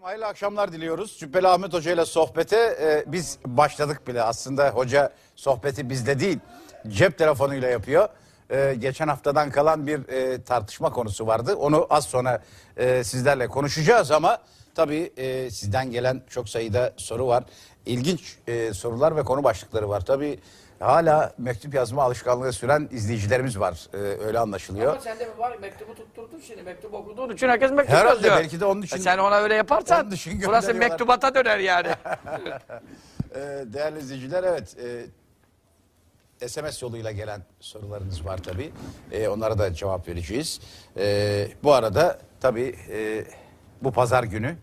Efendim hayırlı akşamlar diliyoruz. Cübbeli Ahmet Hoca ile sohbete e, biz başladık bile. Aslında hoca sohbeti bizde değil, cep telefonuyla yapıyor. E, geçen haftadan kalan bir e, tartışma konusu vardı. Onu az sonra e, sizlerle konuşacağız ama tabii e, sizden gelen çok sayıda soru var. İlginç e, sorular ve konu başlıkları var. Tabii hala mektup yazma alışkanlığı süren izleyicilerimiz var. E, öyle anlaşılıyor. Ama sende var mektubu tutturdun şimdi mektup okuduğun için herkes mektup Herhalde, yazıyor. belki de onun için- E sen ona öyle yaparsan burası mektubata döner yani. Ee, değerli izleyiciler evet e, SMS yoluyla gelen sorularınız var tabi. onlara da cevap vereceğiz. E, bu arada tabi bu pazar günü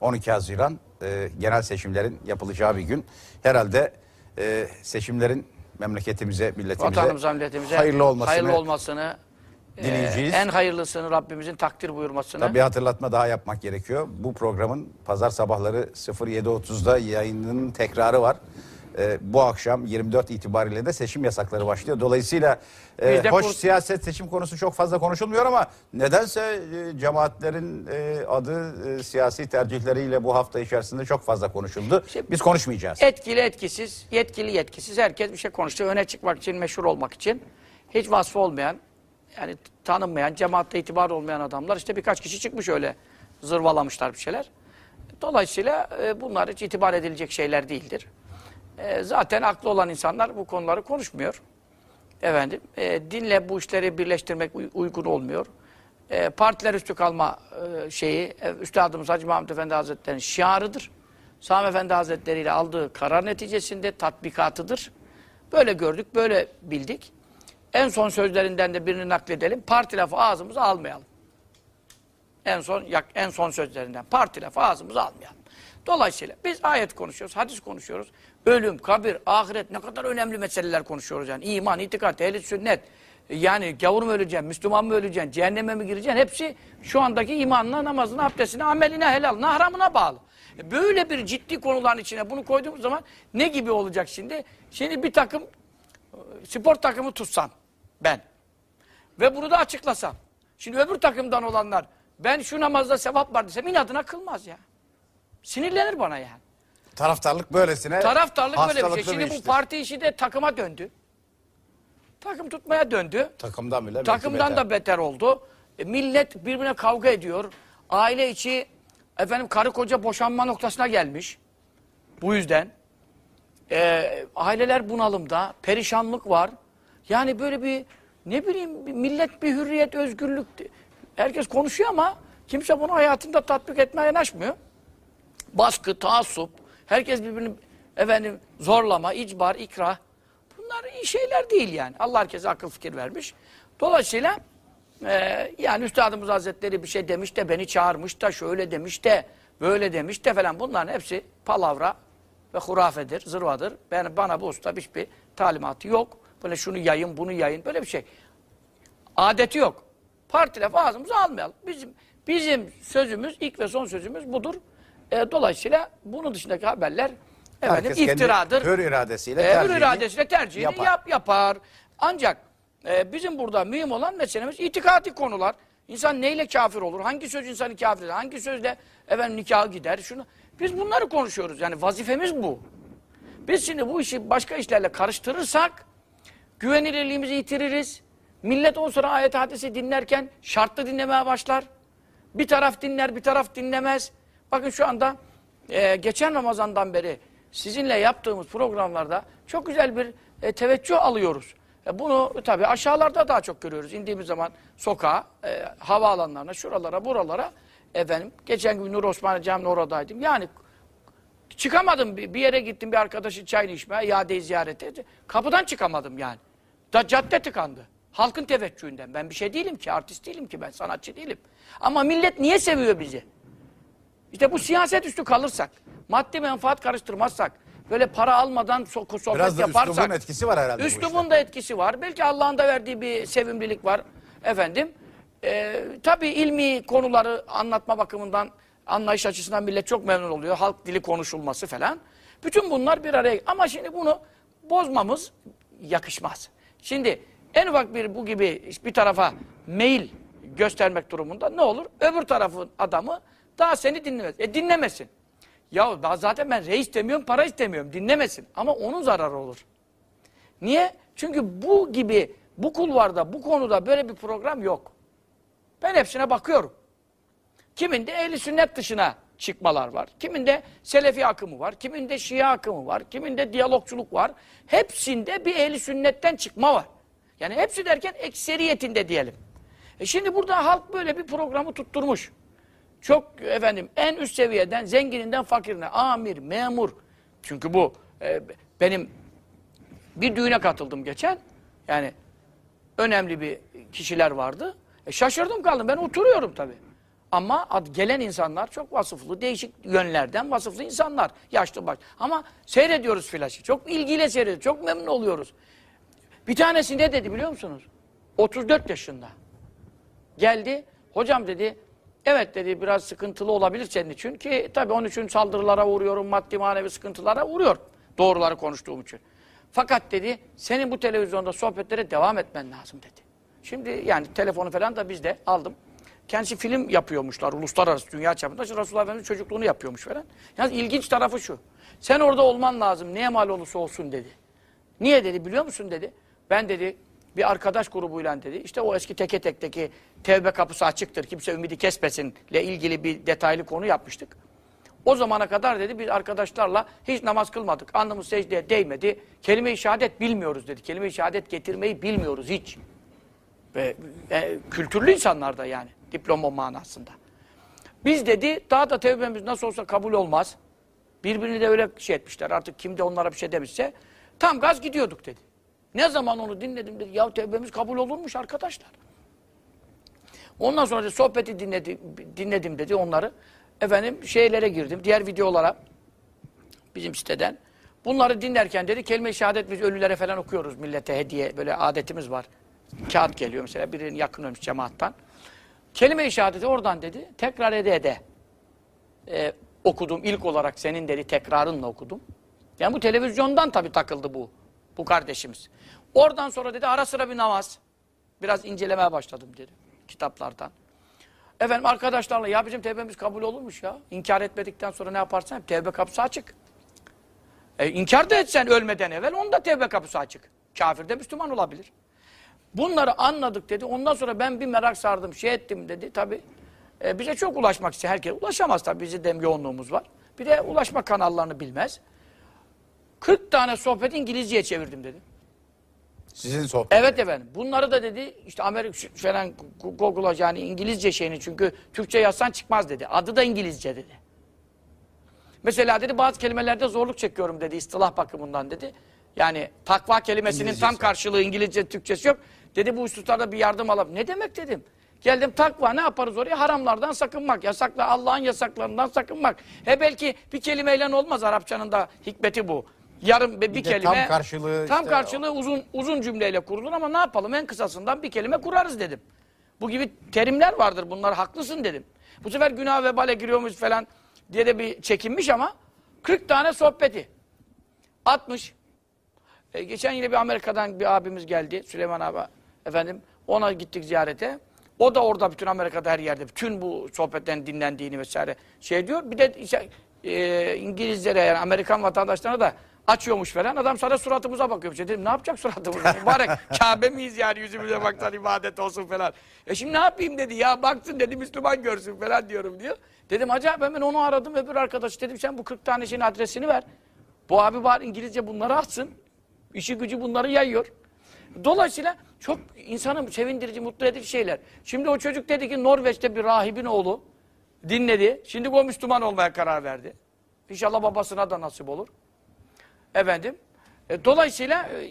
12 Haziran e, genel seçimlerin yapılacağı bir gün. Herhalde e, seçimlerin memleketimize, milletimize Vatanımıza, milletimize hayırlı olmasını hayırlı olmasını e, dileyeceğiz. en hayırlısını Rabbimizin takdir buyurmasını. Tabii bir hatırlatma daha yapmak gerekiyor. Bu programın pazar sabahları 07.30'da yayınının tekrarı var. Ee, bu akşam 24 itibariyle de seçim yasakları başlıyor. Dolayısıyla e, hoş siyaset seçim konusu çok fazla konuşulmuyor ama nedense e, cemaatlerin e, adı e, siyasi tercihleriyle bu hafta içerisinde çok fazla konuşuldu. İşte- Biz konuşmayacağız. Etkili etkisiz, yetkili yetkisiz herkes bir şey konuştu. Öne çıkmak için, meşhur olmak için hiç vasfı olmayan, yani tanınmayan, cemaatte itibar olmayan adamlar işte birkaç kişi çıkmış öyle zırvalamışlar bir şeyler. Dolayısıyla e, bunlar hiç itibar edilecek şeyler değildir. E, zaten aklı olan insanlar bu konuları konuşmuyor. Efendim, e, dinle bu işleri birleştirmek uy- uygun olmuyor. E, partiler üstü kalma e, şeyi, e, Üstadımız Hacı Mahmut Efendi Hazretleri'nin şiarıdır. Sami Efendi Hazretleri ile aldığı karar neticesinde tatbikatıdır. Böyle gördük, böyle bildik. En son sözlerinden de birini nakledelim. Parti lafı ağzımıza almayalım. En son yak, en son sözlerinden. Parti lafı ağzımıza almayalım. Dolayısıyla biz ayet konuşuyoruz, hadis konuşuyoruz. Ölüm, kabir, ahiret ne kadar önemli meseleler konuşuyoruz yani. İman, itikat, ehl sünnet. Yani gavur mu öleceksin, Müslüman mı öleceksin, cehenneme mi gireceksin? Hepsi şu andaki imanına, namazına, abdestine, ameline, helalına, haramına bağlı. E Böyle bir ciddi konuların içine bunu koyduğumuz zaman ne gibi olacak şimdi? Şimdi bir takım e, spor takımı tutsam ben ve bunu da açıklasam. Şimdi öbür takımdan olanlar ben şu namazda sevap var desem inadına kılmaz ya. Sinirlenir bana yani. Taraftarlık böylesine Taraftarlık böyle bir şey. hastalıklı Şimdi bu iştir. parti işi de takıma döndü. Takım tutmaya döndü. Takımdan bile belki Takımdan beter. da beter oldu. E, millet birbirine kavga ediyor. Aile içi efendim karı koca boşanma noktasına gelmiş. Bu yüzden e, aileler bunalımda, perişanlık var. Yani böyle bir ne bileyim bir millet bir hürriyet, özgürlük herkes konuşuyor ama kimse bunu hayatında tatbik etmeye yanaşmıyor. Baskı, taassup, herkes birbirini efendim zorlama, icbar, ikrah. Bunlar iyi şeyler değil yani. Allah herkese akıl fikir vermiş. Dolayısıyla e, yani Üstadımız Hazretleri bir şey demiş de beni çağırmış da şöyle demiş de böyle demiş de falan bunların hepsi palavra ve hurafedir, zırvadır. Ben, bana bu usta hiçbir talimatı yok. Böyle şunu yayın, bunu yayın böyle bir şey. Adeti yok. Parti lafı almayalım. Bizim bizim sözümüz, ilk ve son sözümüz budur. E, dolayısıyla bunun dışındaki haberler efendim Herkes iftiradır. hür iradesiyle E, hür iradesiyle tercihini yapar. yap yapar. Ancak e, bizim burada mühim olan meselemiz itikadi konular. İnsan neyle kafir olur? Hangi söz insanı kafir eder? Hangi sözle efendim nikahı gider? Şunu biz bunları konuşuyoruz. Yani vazifemiz bu. Biz şimdi bu işi başka işlerle karıştırırsak güvenilirliğimizi yitiririz. Millet on sonra ayet hadisi dinlerken şartlı dinlemeye başlar. Bir taraf dinler, bir taraf dinlemez. Bakın şu anda e, geçen Ramazan'dan beri sizinle yaptığımız programlarda çok güzel bir e, teveccüh alıyoruz. E, bunu tabii aşağılarda daha çok görüyoruz. İndiğimiz zaman sokağa, e, havaalanlarına, şuralara, buralara. Efendim, geçen gün Nur Osmaniye Camii'nin oradaydım. Yani Çıkamadım bir, yere gittim bir arkadaşın çayını içmeye, iadeyi ziyarete. Kapıdan çıkamadım yani. Da cadde tıkandı. Halkın teveccühünden. Ben bir şey değilim ki, artist değilim ki ben, sanatçı değilim. Ama millet niye seviyor bizi? İşte bu siyaset üstü kalırsak, maddi menfaat karıştırmazsak, böyle para almadan so sohbet Biraz da yaparsak. üslubun etkisi var herhalde. Üslubun da etkisi var. Belki Allah'ın da verdiği bir sevimlilik var. Efendim, e, tabii ilmi konuları anlatma bakımından, anlayış açısından millet çok memnun oluyor. Halk dili konuşulması falan. Bütün bunlar bir araya... Ama şimdi bunu bozmamız yakışmaz. Şimdi en ufak bir bu gibi bir tarafa meyil göstermek durumunda ne olur? Öbür tarafın adamı Daha seni dinlemez. E dinlemesin. Ya ben zaten ben reis demiyorum, para istemiyorum. Dinlemesin. Ama onun zararı olur. Niye? Çünkü bu gibi, bu kulvarda, bu konuda böyle bir program yok. Ben hepsine bakıyorum. Kiminde ehli sünnet dışına çıkmalar var. Kiminde selefi akımı var. Kiminde şia akımı var. Kiminde diyalogçuluk var. Hepsinde bir ehli sünnetten çıkma var. Yani hepsi derken ekseriyetinde diyelim. E şimdi burada halk böyle bir programı tutturmuş. Çok efendim en üst seviyeden zengininden fakirine amir, memur. Çünkü bu e, benim bir düğüne katıldım geçen. Yani önemli bir kişiler vardı. E şaşırdım kaldım. Ben oturuyorum tabii. Ama ad- gelen insanlar çok vasıflı, değişik yönlerden vasıflı insanlar. Yaşlı baş. Ama seyrediyoruz flaşı. Çok ilgiyle seyrediyoruz. Çok memnun oluyoruz. Bir tanesi ne dedi biliyor musunuz? 34 yaşında. Geldi. Hocam dedi, evet dedi biraz sıkıntılı olabilir senin için ki tabii onun için saldırılara uğruyorum, maddi manevi sıkıntılara uğruyor. Doğruları konuştuğum için. Fakat dedi, senin bu televizyonda sohbetlere devam etmen lazım dedi. Şimdi yani telefonu falan da biz de aldım. Kendisi film yapıyormuşlar uluslararası dünya çapında. İşte Resulullah Efendimiz çocukluğunu yapıyormuş falan. Yalnız ilginç tarafı şu. Sen orada olman lazım neye mal olursa olsun dedi. Niye dedi biliyor musun dedi. Ben dedi bir arkadaş grubuyla dedi. İşte o eski teke tekteki tevbe kapısı açıktır. Kimse ümidi kesmesinle ilgili bir detaylı konu yapmıştık. O zamana kadar dedi biz arkadaşlarla hiç namaz kılmadık. Alnımız secdeye değmedi. Kelime-i şehadet bilmiyoruz dedi. Kelime-i şehadet getirmeyi bilmiyoruz hiç. Ve e, kültürlü insanlar da yani diploma manasında. Biz dedi daha da tevbemiz nasıl olsa kabul olmaz. Birbirini de öyle şey etmişler artık kim de onlara bir şey demişse. Tam gaz gidiyorduk dedi. Ne zaman onu dinledim dedi. Ya tevbemiz kabul olurmuş arkadaşlar. Ondan sonra sohbeti dinledi, dinledim dedi onları. Efendim şeylere girdim. Diğer videolara bizim siteden. Bunları dinlerken dedi kelime-i şehadet biz ölülere falan okuyoruz millete hediye böyle adetimiz var. Kağıt geliyor mesela birinin yakın ölmüş cemaattan. Kelime-i şehadeti oradan dedi tekrar ede ede e, okudum ilk olarak senin dedi tekrarınla okudum. Yani bu televizyondan tabii takıldı bu bu kardeşimiz. Oradan sonra dedi ara sıra bir namaz. Biraz incelemeye başladım dedi kitaplardan. Efendim arkadaşlarla ya bizim tevbemiz kabul olurmuş ya. İnkar etmedikten sonra ne yaparsan hep tevbe kapısı açık. E, inkar da etsen ölmeden evvel onun da tevbe kapısı açık. Kafir de Müslüman olabilir. Bunları anladık dedi. Ondan sonra ben bir merak sardım, şey ettim dedi. Tabi e, bize çok ulaşmak istiyor. Herkes ulaşamaz tabii. Bizim de yoğunluğumuz var. Bir de ulaşma kanallarını bilmez. 40 tane sohbet İngilizceye çevirdim dedi. Sizin sohbet. Evet efendim. Bunları da dedi işte Amerika falan Google'a yani İngilizce şeyini çünkü Türkçe yazsan çıkmaz dedi. Adı da İngilizce dedi. Mesela dedi bazı kelimelerde zorluk çekiyorum dedi istilah bakımından dedi. Yani takva kelimesinin İngilizcesi tam karşılığı İngilizce Türkçesi yok. Dedi bu hususlarda bir yardım alalım. Ne demek dedim. Geldim takva ne yaparız oraya? Haramlardan sakınmak. Yasakla Allah'ın yasaklarından sakınmak. He belki bir kelimeyle olmaz Arapçanın da hikmeti bu. Yarım bir, bir kelime. tam karşılığı Tam işte karşılığı uzun uzun cümleyle kurulur ama ne yapalım en kısasından bir kelime kurarız dedim. Bu gibi terimler vardır bunlar haklısın dedim. Bu sefer günah vebale giriyormuş falan diye de bir çekinmiş ama 40 tane sohbeti. 60. E, geçen yine bir Amerika'dan bir abimiz geldi. Süleyman abi efendim. Ona gittik ziyarete. O da orada bütün Amerika'da her yerde bütün bu sohbetten dinlendiğini vesaire şey diyor. Bir de işte, e, İngilizlere yani Amerikan vatandaşlarına da açıyormuş falan. Adam sana suratımıza bakıyor. Şey dedim ne yapacak suratımıza? Mübarek Kabe miyiz yani yüzümüze baksan ibadet olsun falan. E şimdi ne yapayım dedi ya baksın dedi Müslüman görsün falan diyorum diyor. Dedim acaba ben onu aradım öbür arkadaş dedim sen bu 40 tane şeyin adresini ver. Bu abi var İngilizce bunları atsın. İşi gücü bunları yayıyor. Dolayısıyla çok insanı sevindirici, mutlu edici şeyler. Şimdi o çocuk dedi ki Norveç'te bir rahibin oğlu dinledi. Şimdi o Müslüman olmaya karar verdi. İnşallah babasına da nasip olur. Efendim. E, dolayısıyla e,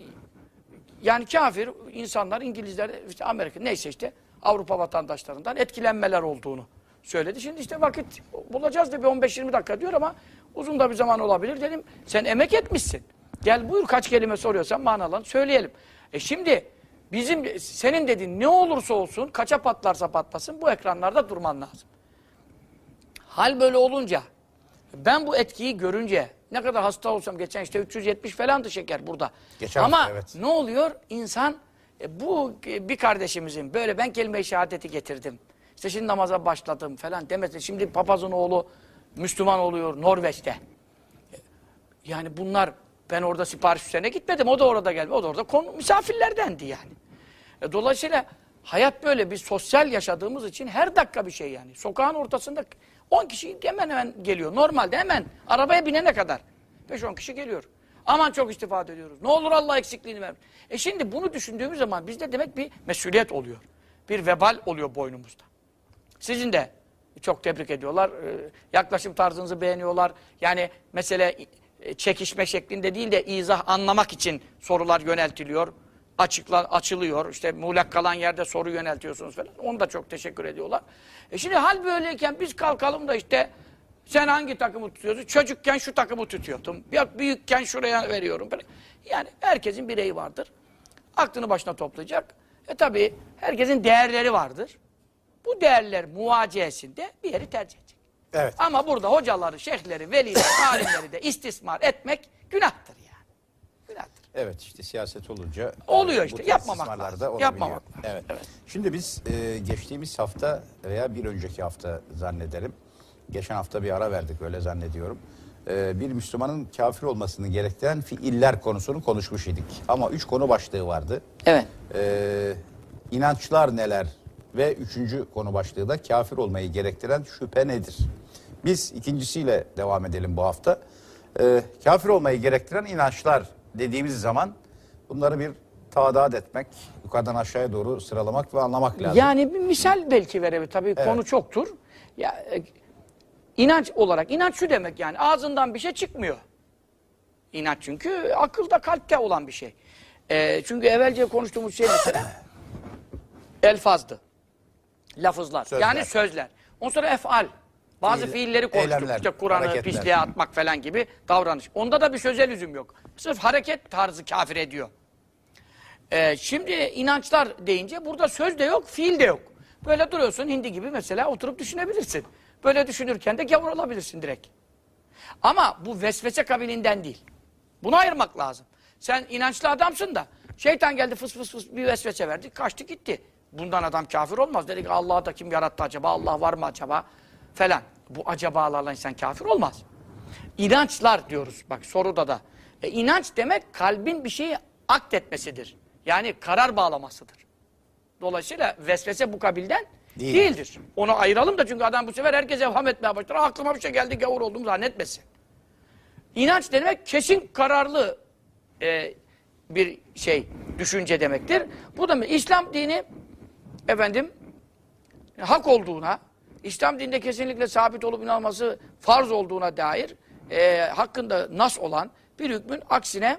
yani kafir insanlar, İngilizler, işte Amerika neyse işte Avrupa vatandaşlarından etkilenmeler olduğunu söyledi. Şimdi işte vakit bulacağız da bir 15-20 dakika diyor ama uzun da bir zaman olabilir dedim. Sen emek etmişsin. Gel buyur kaç kelime soruyorsan manalarını söyleyelim. E şimdi bizim senin dediğin ne olursa olsun kaça patlarsa patlasın bu ekranlarda durman lazım. Hal böyle olunca ben bu etkiyi görünce ne kadar hasta olsam geçen işte 370 falandı şeker burada. Geçen Ama hafta, evet. ne oluyor? İnsan e, bu e, bir kardeşimizin böyle ben kelime-i şehadeti getirdim. İşte şimdi namaza başladım falan demesin. Şimdi papazın oğlu Müslüman oluyor Norveç'te. Yani bunlar ben orada sipariş üzerine gitmedim. O da orada geldi. O da orada konu, misafirlerdendi yani. E, dolayısıyla hayat böyle bir sosyal yaşadığımız için her dakika bir şey yani. Sokağın ortasında 10 kişi hemen hemen geliyor. Normalde hemen arabaya binene kadar 5-10 kişi geliyor. Aman çok istifade ediyoruz. Ne olur Allah eksikliğini ver. E şimdi bunu düşündüğümüz zaman bizde demek bir mesuliyet oluyor. Bir vebal oluyor boynumuzda. Sizin de çok tebrik ediyorlar. Ee, Yaklaşım tarzınızı beğeniyorlar. Yani mesele e, çekişme şeklinde değil de izah anlamak için sorular yöneltiliyor. Açıkla, açılıyor. İşte muğlak kalan yerde soru yöneltiyorsunuz falan. Onu da çok teşekkür ediyorlar. E şimdi hal böyleyken biz kalkalım da işte sen hangi takımı tutuyorsun? Çocukken şu takımı tutuyordum. Ya büyükken şuraya veriyorum. falan. Yani herkesin bireyi vardır. Aklını başına toplayacak. E tabi herkesin değerleri vardır. Bu değerler muvaciyesinde bir yeri tercih edecek. Evet. Ama burada hocaları, şeyhleri, velileri, alimleri de istismar etmek günahtır yani. Günahtır. Evet işte siyaset olunca Oluyor e, işte, yapmamak lazım. Yapmamak lazım. Evet. Evet. Şimdi biz e, geçtiğimiz hafta veya bir önceki hafta zannederim. Geçen hafta bir ara verdik öyle zannediyorum. E, bir Müslümanın kafir olmasını gerektiren fiiller konusunu konuşmuş idik. Ama üç konu başlığı vardı. Evet. E, inançlar neler ve üçüncü konu başlığı da kafir olmayı gerektiren şüphe nedir? Biz ikincisiyle devam edelim bu hafta. E, kafir olmayı gerektiren inançlar dediğimiz zaman bunları bir tadat etmek, yukarıdan aşağıya doğru sıralamak ve anlamak lazım. Yani bir misal belki verebilir. Tabii konu çoktur. Ya, e, inanç olarak, inanç şu demek yani ağzından bir şey çıkmıyor. İnanç çünkü akılda kalpte olan bir şey. E, çünkü evvelce konuştuğumuz şey mesela elfazdı. Lafızlar. Sözler. Yani sözler. Ondan sonra efal. Bazı Fiil- fiilleri konuştuk. eylemler, işte Kur'an'ı pisliğe atmak falan gibi davranış. Onda da bir sözel lüzum yok. Sırf hareket tarzı kafir ediyor. Ee, şimdi inançlar deyince burada söz de yok, fiil de yok. Böyle duruyorsun hindi gibi mesela oturup düşünebilirsin. Böyle düşünürken de gavur olabilirsin direkt. Ama bu vesvese kabilinden değil. Bunu ayırmak lazım. Sen inançlı adamsın da şeytan geldi fıs fıs fıs bir vesvese verdi kaçtı gitti. Bundan adam kafir olmaz. Dedi ki Allah'ı da kim yarattı acaba? Allah var mı acaba? Falan. Bu acabalarla insan kafir olmaz. İnançlar diyoruz. Bak soruda da. E, inanç demek kalbin bir şeyi aktetmesidir. Yani karar bağlamasıdır. Dolayısıyla vesvese bu kabilden Değil. değildir. Onu ayıralım da çünkü adam bu sefer herkese evham etmeye başlar. "Ah, Aklıma bir şey geldi gavur oldum zannetmesin. İnanç demek kesin kararlı e, bir şey, düşünce demektir. Bu da İslam dini efendim hak olduğuna, İslam dininde kesinlikle sabit olup inanması farz olduğuna dair e, hakkında nas olan bir hükmün aksine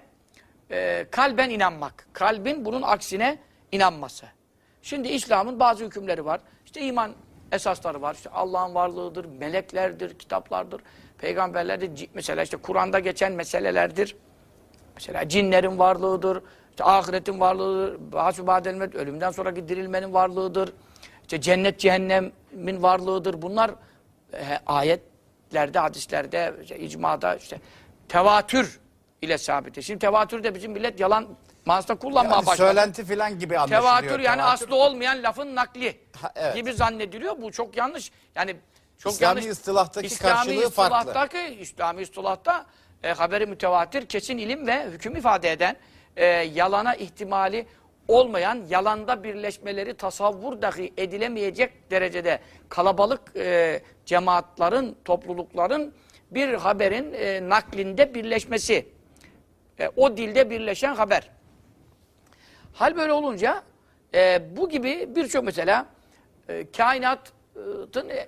e, kalben inanmak. Kalbin bunun aksine inanması. Şimdi İslam'ın bazı hükümleri var. İşte iman esasları var. İşte Allah'ın varlığıdır, meleklerdir, kitaplardır, peygamberlerdir. Mesela işte Kur'an'da geçen meselelerdir. Mesela cinlerin varlığıdır, işte ahiretin varlığıdır, hasubadel mevt, ölümden sonraki dirilmenin varlığıdır, işte cennet cehennemin varlığıdır. Bunlar e, ayetlerde, hadislerde, işte, icmada işte tevatür ile sabit. Şimdi tevatür de bizim millet yalan manasında kullanmaya Yani başladı. söylenti falan gibi anlaşılıyor. Tevatür yani aslı olmayan lafın nakli Ha, evet. gibi zannediliyor. Bu çok yanlış. Yani çok İslami yanlış. ıstilahtaki karşılığı farklı. ıstilahtaki, İslami ıstılahta e, haberi mütevatir, kesin ilim ve hüküm ifade eden, e, yalana ihtimali olmayan, yalanda birleşmeleri tasavvur dahi edilemeyecek derecede kalabalık e, cemaatların, toplulukların bir haberin e, naklinde birleşmesi. E, o dilde birleşen haber. Hal böyle olunca e, bu gibi birçok mesela e, kainatın e,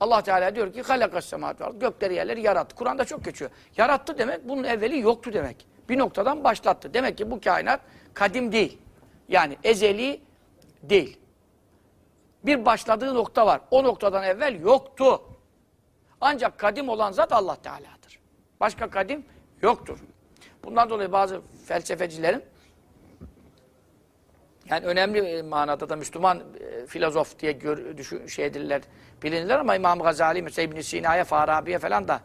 Allah Teala diyor ki halakas semavat var. Gökleri yerleri yarattı. Kur'an'da çok geçiyor. Yarattı demek bunun evveli yoktu demek. Bir noktadan başlattı. Demek ki bu kainat kadim değil. Yani ezeli değil. Bir başladığı nokta var. O noktadan evvel yoktu. Ancak kadim olan zat Allah Teala'dır. Başka kadim yoktur. Bundan dolayı bazı felsefecilerin yani önemli e, manada da Müslüman e, filozof diye gör, düşün, şey edilirler, bilinirler ama İmam Gazali, mesela İbn Sina'ya, Farabi'ye falan da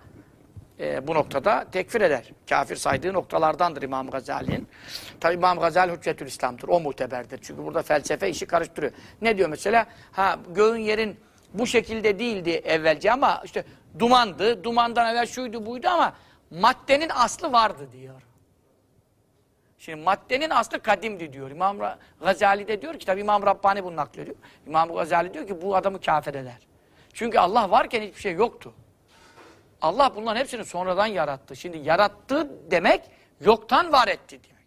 e, bu noktada tekfir eder. Kafir saydığı noktalardandır İmam Gazali'nin. Tabi İmam Gazali Hüccetül İslam'dır. O muteberdir. Çünkü burada felsefe işi karıştırıyor. Ne diyor mesela? Ha göğün yerin bu şekilde değildi evvelce ama işte dumandı. Dumandan evvel şuydu buydu ama maddenin aslı vardı diyor. Şimdi maddenin aslı kadimdi diyor. İmam Gazali de diyor ki tabi İmam Rabbani bunu naklediyor. İmam Gazali diyor ki bu adamı kafir eder. Çünkü Allah varken hiçbir şey yoktu. Allah bunların hepsini sonradan yarattı. Şimdi yarattı demek yoktan var etti demek.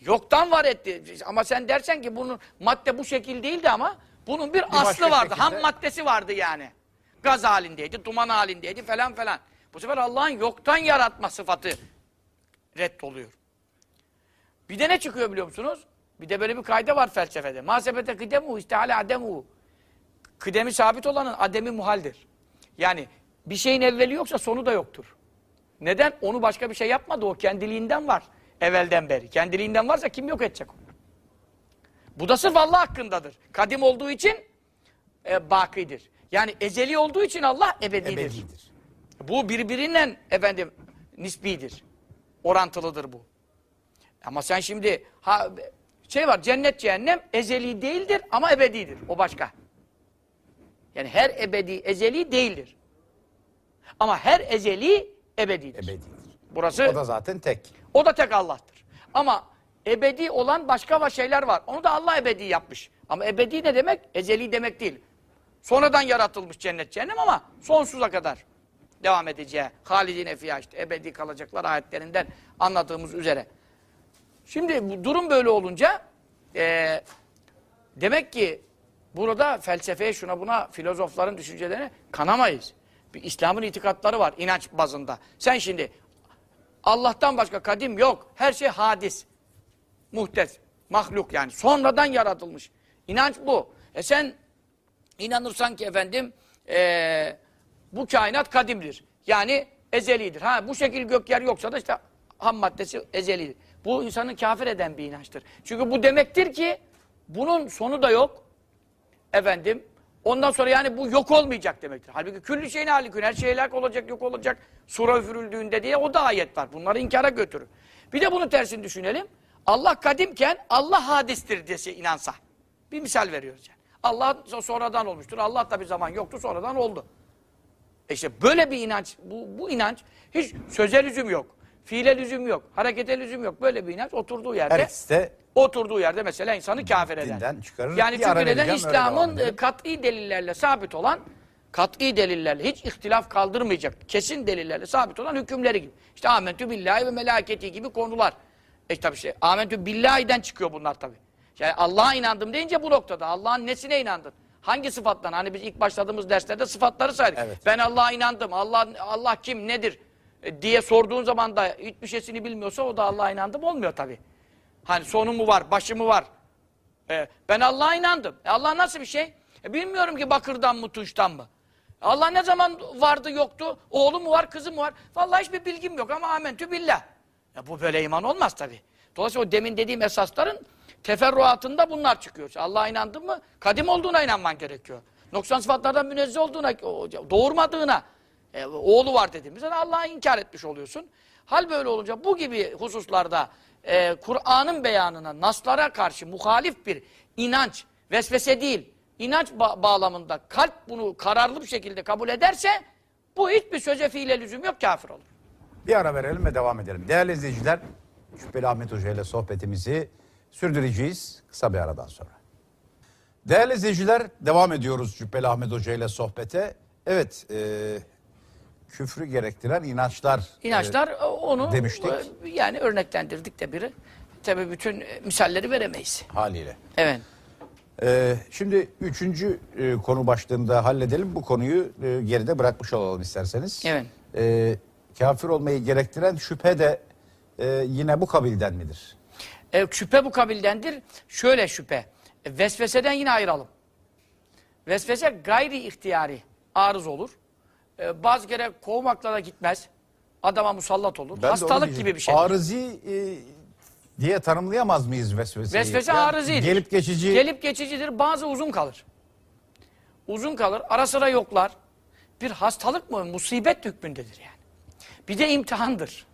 Yoktan var etti. Ama sen dersen ki bunun madde bu şekil değildi ama bunun bir, aslı başka vardı. şekilde. Ham maddesi vardı yani. Gaz halindeydi, duman halindeydi falan falan. Bu sefer Allah'ın yoktan yaratma sıfatı reddoluyor. Bir de ne çıkıyor biliyor musunuz? Bir de böyle bir kayda var felsefede. Masebete kıdemu, istihale ademu. Kıdemi sabit olanın ademi muhaldir. Yani bir şeyin evveli yoksa sonu da yoktur. Neden? Onu başka bir şey yapmadı. O kendiliğinden var. Evvelden beri. Kendiliğinden varsa kim yok edecek onu? Bu da sırf Allah hakkındadır. Kadim olduğu için e, bakidir. Yani ezeli olduğu için Allah ebedidir. Ebedidir. Bu birbirinden efendim nisbidir. Orantılıdır bu. Ama sen şimdi ha şey var cennet cehennem ezeli değildir ama ebedidir. O başka. Yani her ebedi ezeli değildir. Ama her ezeli ebedidir. Ebedidir. Burası O da zaten tek. o da tek Allah'tır. Ama ebedi olan başka şeyler var. Onu da Allah ebedi yapmış. Ama ebedi ne demek? Ezeli demek değil. Sonradan yaratılmış cennet cehennem ama sonsuza kadar devam edeceği. Halidine fiyah işte ebedi kalacaklar ayetlerinden anladığımız üzere. Şimdi bu durum böyle olunca eee, demek ki burada felsefeye şuna buna filozofların düşüncelerine kanamayız. Bir İslam'ın itikatları var inanç bazında. Sen şimdi Allah'tan başka kadim yok. Her şey hadis. Muhtes. Mahluk yani. Sonradan yaratılmış. İnanç bu. E sen inanırsan ki efendim eee, bu kainat kadimdir. Yani ezelidir. Ha bu şekil gök yer yoksa da işte ham maddesi ezelidir. Bu insanı kafir eden bir inançtır. Çünkü bu demektir ki bunun sonu da yok. Efendim ondan sonra yani bu yok olmayacak demektir. Halbuki küllü şeyin halikün her şey helak olacak yok olacak sura üfürüldüğünde diye o da ayet var. Bunları inkara götürür. Bir de bunun tersini düşünelim. Allah kadimken Allah hadistir dese inansa. Bir misal veriyoruz yani. Allah so- sonradan olmuştur. Allah da bir zaman yoktu sonradan oldu. E işte böyle bir inanç, bu, bu inanç hiç söze lüzum yok. Fiile lüzum yok. Harekete lüzum yok. Böyle bir inanç oturduğu yerde de oturduğu yerde mesela insanı kafir eder. Dinden çıkarır. Yani çünkü neden İslam'ın e, kat'i delillerle sabit olan kat'i delillerle hiç ihtilaf kaldırmayacak kesin delillerle sabit olan hükümleri gibi. İşte amentü billahi ve melaketi gibi konular. E tabi şey amentü billahi'den çıkıyor bunlar tabi. Yani Allah'a inandım deyince bu noktada Allah'ın nesine inandın? Hangi sıfattan? Hani biz ilk başladığımız derslerde sıfatları saydık. Evet. Ben Allah'a inandım. Allah Allah kim nedir? E, diye sorduğun zaman da hiçbir şeysini bilmiyorsa o da Allah'a inandım olmuyor tabi. Hani sonu mu var, başı mı var? E, ben Allah'a inandım. E, Allah nasıl bir şey? E, bilmiyorum ki bakırdan mı, tuştan mı? Allah ne zaman vardı, yoktu? Oğlu mu var, kızı mı var? Vallahi hiçbir bilgim yok ama amentü billah. E, bu böyle iman olmaz tabi. Dolayısıyla o demin dediğim esasların teferruatında bunlar çıkıyor. Allah'a inandın mı? Kadim olduğuna inanman gerekiyor. Noksan sıfatlardan münezzeh olduğuna, doğurmadığına, e, oğlu var dediğimizde Allah'ı inkar etmiş oluyorsun. Hal böyle olunca bu gibi hususlarda e, Kur'an'ın beyanına, naslara karşı muhalif bir inanç, vesvese değil, inanç ba- bağlamında kalp bunu kararlı bir şekilde kabul ederse bu hiçbir söze fiile lüzum yok kafir olur. Bir ara verelim ve devam edelim. Değerli izleyiciler, Şüpheli Ahmet Hoca ile sohbetimizi sürdüreceğiz kısa bir aradan sonra. Değerli izleyiciler, devam ediyoruz Şüpheli Ahmet Hoca ile sohbete. Evet, e, küfrü gerektiren inançlar. e, İnançlar e, onu demiştik. e, yani örneklendirdik de biri. Tabi bütün e, misalleri veremeyiz. haliyle. Evet. E, şimdi üçüncü e, konu başlığında halledelim. Bu konuyu e, geride bırakmış olalım isterseniz. Evet. E, kafir olmayı gerektiren şüphe de e, yine bu kabilden midir? E, şüphe bu kabildendir. Şöyle şüphe. E, vesveseden yine ayıralım. Vesvese gayri ihtiyari arız olur. E, bazı kere kovmakla da gitmez. Adama musallat olur. Ben Hastalık gibi bir şey. Arızi e, diye tanımlayamaz mıyız vesveseyi? Vesvese Yani arızidir. Gelip geçici. Gelip geçicidir. Bazı uzun kalır. Uzun kalır. Ara sıra yoklar. bir hastalık mı, musibet hükmündedir yani. Bir de imtihandır.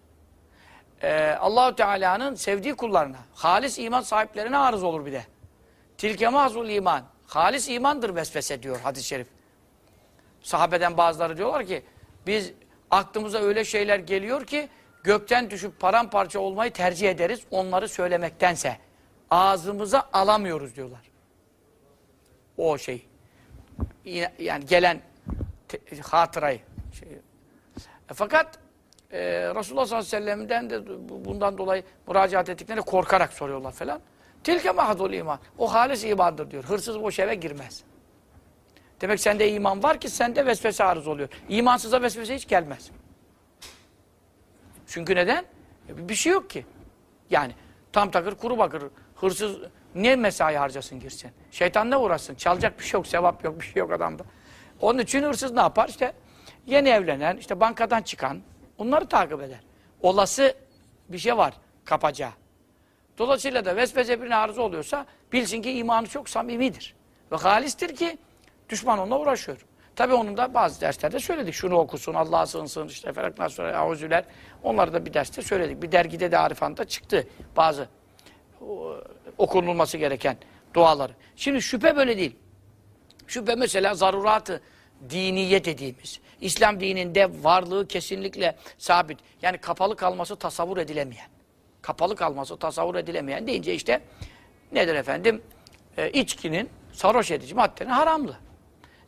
Ee, Allahu Teala'nın sevdiği kullarına, halis iman sahiplerine arız olur bir de. Tilke mahzul iman. Halis imandır vesvese diyor hadis-i şerif. Sahabeden bazıları diyorlar ki biz aklımıza öyle şeyler geliyor ki gökten düşüp paramparça olmayı tercih ederiz onları söylemektense. Ağzımıza alamıyoruz diyorlar. O şey. Yani gelen hatırayı. Şey. E, fakat e, Resulullah sallallahu aleyhi ve sellem'den de bu- bundan dolayı müracaat ettiklerinde korkarak soruyorlar falan. Tilke mahzul iman. O halis imandır diyor. Hırsız boş eve girmez. Demek sende iman var ki sende vesvese arız oluyor. İmansıza vesvese hiç gelmez. Çünkü neden? E, Bir şey yok ki. Yani tam takır kuru bakır. Hırsız ne mesai harcasın girsin? Şeytan ne uğraşsın? Çalacak bir şey yok, sevap yok, bir şey yok adamda. Onun için hırsız ne yapar? İşte yeni evlenen, işte bankadan çıkan, onları takip eder. Olası bir şey var kapacağı. Dolayısıyla da vesvese birine arıza oluyorsa bilsin ki imanı çok samimidir. Ve halistir ki düşman onunla uğraşıyor. Tabi onun da bazı derslerde söyledik. Şunu okusun, Allah'a sığınsın, işte Felak Nasır, Auzüler. Onları da bir derste söyledik. Bir dergide de Arifan'da çıktı bazı okunulması gereken duaları. Şimdi şüphe böyle değil. Şüphe mesela zaruratı diniye dediğimiz. İslam dininde varlığı kesinlikle sabit. Yani kapalı kalması tasavvur edilemeyen. Kapalı kalması tasavvur edilemeyen deyince işte nedir efendim? Ee, içkinin sarhoş edici maddenin haramlığı.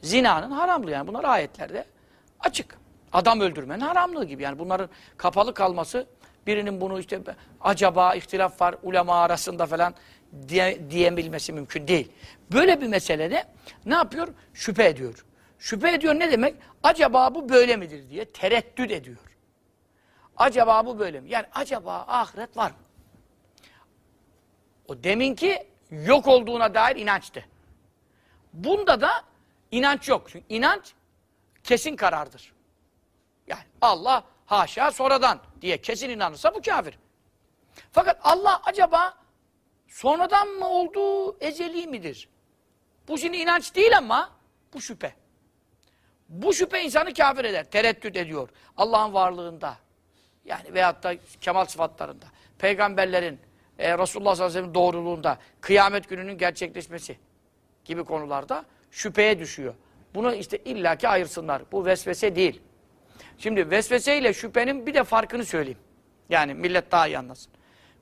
Zinanın haramlığı yani bunlar ayetlerde açık. Adam öldürmenin haramlığı gibi yani bunların kapalı kalması birinin bunu işte acaba ihtilaf var ulema arasında falan diye, diyebilmesi mümkün değil. Böyle bir meselede ne yapıyor? Şüphe ediyor. Şüphe ediyor ne demek? Acaba bu böyle midir diye tereddüt ediyor. Acaba bu böyle mi? Yani acaba ahiret var mı? O deminki yok olduğuna dair inançtı. Bunda da inanç yok. Çünkü inanç kesin karardır. Yani Allah haşa sonradan diye kesin inanırsa bu kafir. Fakat Allah acaba sonradan mı oldu, eceli midir? Bu şimdi inanç değil ama bu şüphe. Bu şüphe insanı kafir eder, tereddüt ediyor. Allah'ın varlığında. Yani veyahut da kemal sıfatlarında. Peygamberlerin, e, Resulullah sallallahu aleyhi ve sellem doğruluğunda, kıyamet gününün gerçekleşmesi gibi konularda şüpheye düşüyor. Bunu işte illaki ayırsınlar. Bu vesvese değil. Şimdi vesvese ile şüphenin bir de farkını söyleyeyim. Yani millet daha iyi anlasın.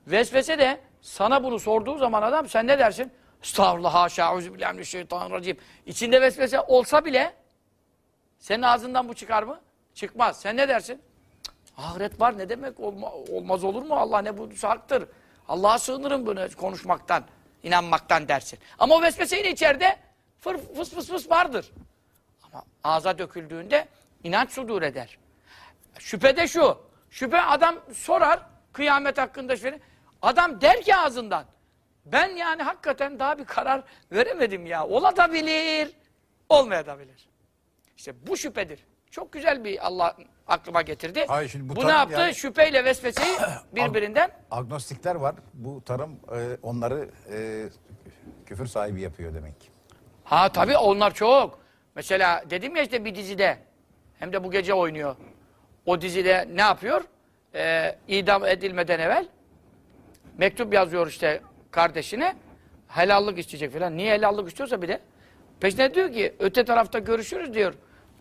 Vesvese de sana bunu sorduğu zaman adam sen ne dersin? Estağfurullah haşa euzubillahimineşşeytanirracim. İçinde vesvese olsa bile senin ağzından bu çıkar mı? Çıkmaz. Sen ne dersin? Ahiret var ne demek? Olma, olmaz olur mu? Allah ne bu haktır. Allah'a sığınırım bunu konuşmaktan, inanmaktan dersin. Ama o vesvese yine içeride fır, fıs fıs fıs vardır. Ama ağza döküldüğünde inanç sudur eder. Şüphe de şu. Şüphe adam sorar kıyamet hakkında şöyle. Adam der ki ağzından ben yani hakikaten daha bir karar veremedim ya. Olabilir, olmayabilir. İşte bu şüphedir. Çok güzel bir Allah aklıma getirdi. Hayır, şimdi bu bu, ne yaptı? yani- Şüpheyle vesveseyi birbirinden Agnostikler var. Bu tarım e, onları e, küfür sahibi yapıyor demek. Ha tabii onlar çok. Mesela dedim ya işte bir dizide hem de bu gece oynuyor. O dizide ne yapıyor? Ee, idam edilmeden evvel mektup yazıyor işte kardeşine. Helallik isteyecek falan. Niye helallik istiyorsa bir de peşine diyor ki öte tarafta görüşürüz diyor.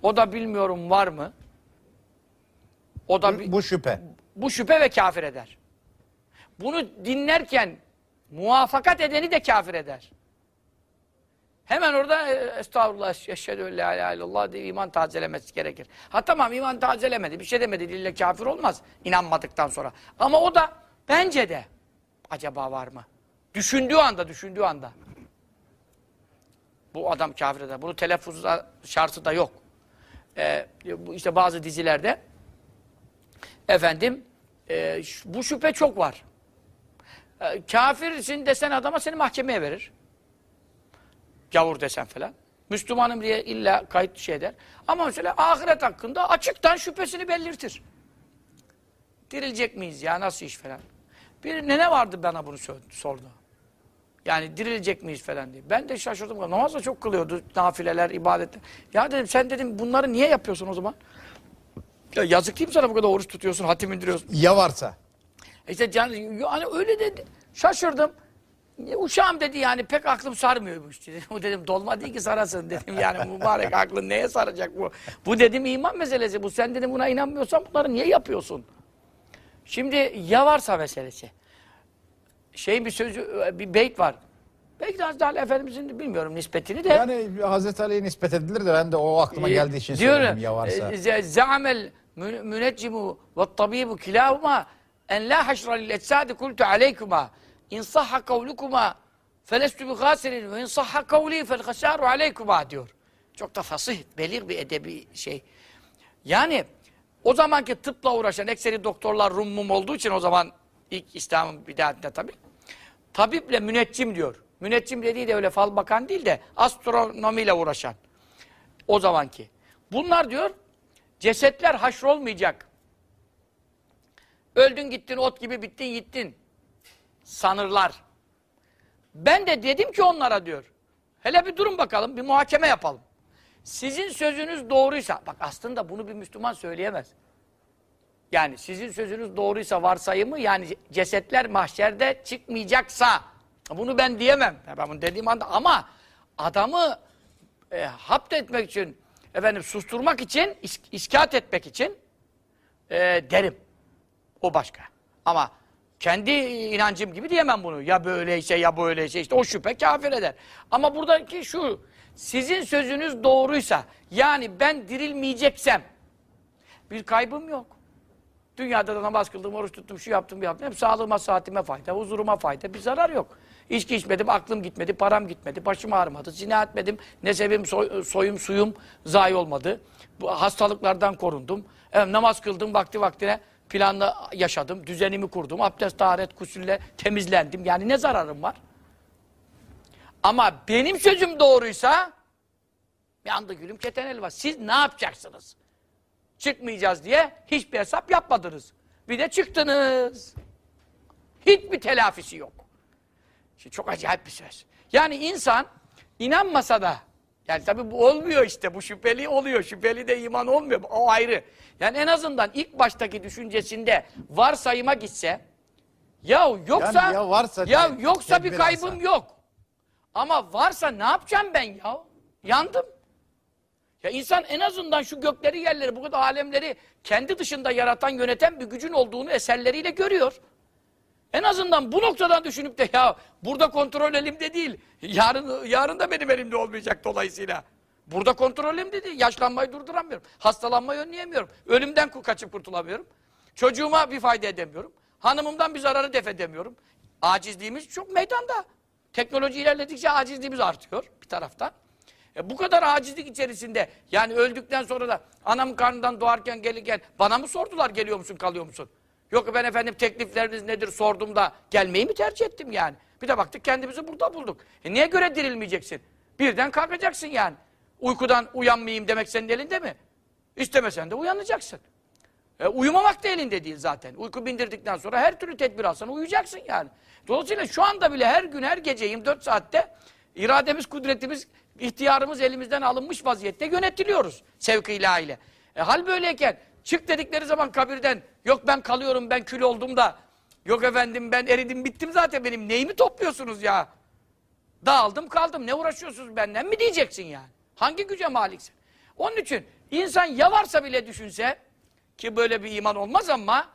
O da bilmiyorum var mı? O da Bu, bu şüphe. bu şüphe ve kafir eder. Bunu dinlerken muvafakat edeni de kafir eder. Hemen orada e, estağfurullah, eşhedü la ilahe illallah diye iman tazelemesi gerekir. Ha tamam iman tazelemedi, bir şey demedi, dille kafir olmaz inanmadıktan sonra. Ama o da bence de acaba var mı? Düşündüğü anda, düşündüğü anda. Bu adam kafir eder. Bunu telaffuzda şartı da yok. Ee, işte bazı dizilerde efendim e, bu şüphe çok var. E, kafirsin desen adama seni mahkemeye verir. Gavur desen falan. Müslümanım diye illa kayıt şey eder. Ama mesela ahiret hakkında açıktan şüphesini belirtir. Dirilecek miyiz ya nasıl iş falan. Bir nene vardı bana bunu sor- sordu. Yani dirilecek miyiz falan diye. Ben de şaşırdım. Namaz da çok kılıyordu. Nafileler, ibadetler. Ya dedim sen dedim bunları niye yapıyorsun o zaman? Ya yazık değil mi sana bu kadar oruç tutuyorsun, hatim indiriyorsun. Ya varsa. İşte can, yani öyle dedi. Şaşırdım. Uşağım dedi yani pek aklım sarmıyormuş dedi. O dedim dolma değil ki sarasın dedim yani mübarek aklın neye saracak bu? Bu dedim iman meselesi bu. Sen dedim buna inanmıyorsan bunları niye yapıyorsun? Şimdi ya varsa meselesi. Şey bir sözü, bir beyt var. Belki de Hazreti Ali Efendimizin bilmiyorum nispetini de. Yani Hazreti Ali'ye nispet edilir de ben de o aklıma geldiği için söyledim ya varsa. e, Za'amel müneccimu ve tabibu kilahuma en la haşra lil etsadi kultu aleykuma in sahha kavlukuma felestu bi gasirin ve in sahha kavli fel hasaru aleykuma diyor. Çok da fasih, belir bir edebi şey. Yani o zamanki tıpla uğraşan ekseri doktorlar Rum mum olduğu için o zaman ilk İslam'ın bidatinde tabii. Tabiple müneccim diyor. Müneccim dediği de öyle fal bakan değil de astronomiyle uğraşan. O zamanki. Bunlar diyor cesetler haşrolmayacak. Öldün gittin ot gibi bittin gittin. Sanırlar. Ben de dedim ki onlara diyor. Hele bir durun bakalım bir muhakeme yapalım. Sizin sözünüz doğruysa, bak aslında bunu bir Müslüman söyleyemez. Yani sizin sözünüz doğruysa varsayımı yani cesetler mahşerde çıkmayacaksa bunu ben diyemem. Ben bunu dediğim anda ama adamı e, hapt etmek için efendim susturmak için is, iskat etmek için e, derim. O başka. Ama kendi inancım gibi diyemem bunu. Ya böyleyse ya böyleyse işte o şüphe kafir eder. Ama buradaki şu sizin sözünüz doğruysa yani ben dirilmeyeceksem bir kaybım yok. Dünyada da namaz kıldım, oruç tuttum, şu yaptım, bu yaptım. Hep sağlığıma, saatime fayda, huzuruma fayda. Bir zarar yok. İçki içmedim, aklım gitmedi, param gitmedi, başım ağrımadı, zina etmedim, nesebim, soy, soyum, suyum zayi olmadı. Bu hastalıklardan korundum. Evet, namaz kıldım, vakti vaktine planlı yaşadım, düzenimi kurdum, abdest, taharet, kusülle temizlendim. Yani ne zararım var? Ama benim sözüm doğruysa yandı gülüm keten elva. Siz ne yapacaksınız? çıkmayacağız diye hiçbir hesap yapmadınız. Bir de çıktınız. Hiçbir telafisi yok. Şimdi çok acayip bir söz. Yani insan inanmasa da yani tabii bu olmuyor işte. Bu şüpheli oluyor. Şüpheli de iman olmuyor. O ayrı. Yani en azından ilk baştaki düşüncesinde varsayıma gitse ya yoksa Yani ya varsa ya diye yoksa bir kaybım alsa. yok. Ama varsa ne yapacağım ben ya? Yandım. Ya insan en azından şu gökleri yerleri bu kadar alemleri kendi dışında yaratan yöneten bir gücün olduğunu eserleriyle görüyor. En azından bu noktadan düşünüp de ya burada kontrol elimde değil. Yarın yarın da benim elimde olmayacak dolayısıyla. Burada kontrol elimde değil. Yaşlanmayı durduramıyorum. Hastalanmayı önleyemiyorum. Ölümden kaçıp kurtulamıyorum. Çocuğuma bir fayda edemiyorum. Hanımımdan bir zararı def edemiyorum. Acizliğimiz çok meydanda. Teknoloji ilerledikçe acizliğimiz artıyor bir taraftan. E bu kadar acizlik içerisinde yani öldükten sonra da anamın karnından doğarken gelirken bana mı sordular geliyor musun kalıyor musun? Yok ben efendim teklifleriniz nedir sordum da gelmeyi mi tercih ettim yani. Bir de baktık kendimizi burada bulduk. E niye göre dirilmeyeceksin? Birden kalkacaksın yani. Uykudan uyanmayayım demek senin elinde mi? İstemesen de uyanacaksın. E, uyumamak da elinde değil zaten. Uyku bindirdikten sonra her türlü tedbir alsan uyuyacaksın yani. Dolayısıyla şu anda bile her gün her gece 24 saatte irademiz, kudretimiz, ihtiyarımız elimizden alınmış vaziyette yönetiliyoruz sevk-i ilahiyle. E, hal böyleyken çık dedikleri zaman kabirden yok ben kalıyorum ben kül oldum da yok efendim ben eridim bittim zaten benim neyimi topluyorsunuz ya? Dağıldım kaldım ne uğraşıyorsunuz benden mi diyeceksin yani? Hangi güce maliksin? Onun için insan ya varsa bile düşünse ki böyle bir iman olmaz ama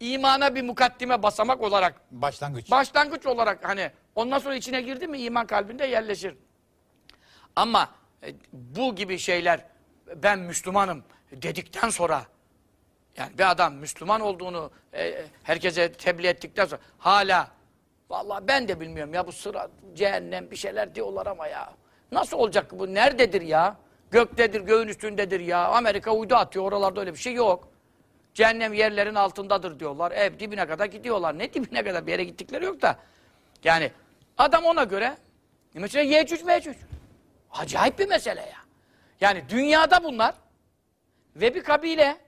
imana bir mukaddime basamak olarak Başlangıç. başlangıç olarak hani ondan sonra içine girdi mi iman kalbinde yerleşir. Ama e, bu gibi şeyler ben Müslümanım dedikten sonra yani bir adam Müslüman olduğunu e, herkese tebliğ ettikten sonra hala vallahi ben de bilmiyorum ya bu sıra cehennem bir şeyler diyorlar ama ya nasıl olacak bu nerededir ya? Göktedir göğün üstündedir ya Amerika uydu atıyor oralarda öyle bir şey yok. Cehennem yerlerin altındadır diyorlar ev dibine kadar gidiyorlar ne dibine kadar bir yere gittikleri yok da. Yani adam ona göre mesela Yecüc Mecüc acayip bir mesele ya. Yani dünyada bunlar ve bir kabile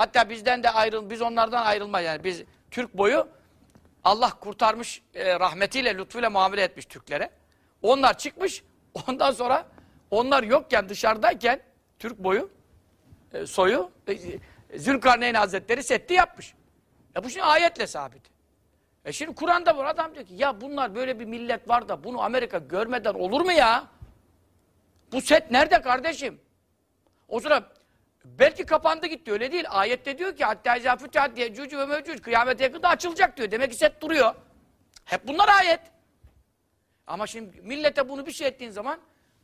Hatta bizden de ayrıl, biz onlardan ayrılma yani biz Türk boyu Allah kurtarmış e, rahmetiyle, lütfuyla muamele etmiş Türklere. Onlar çıkmış. Ondan sonra onlar yokken dışarıdayken Türk boyu e, soyu e, Zülkarneyn Hazretleri setti yapmış. E bu şimdi ayetle sabit. E şimdi Kur'an'da bu adam diyor ki ya bunlar böyle bir millet var da bunu Amerika görmeden olur mu ya? Bu set nerede kardeşim? O sıra belki kapandı gitti öyle değil. Ayette diyor ki hatta izafütühat diye cücü ve mevcud kıyamete yakında açılacak diyor. Demek ki set duruyor. Hep bunlar ayet. Ama şimdi millete bunu bir şey ettiğin zaman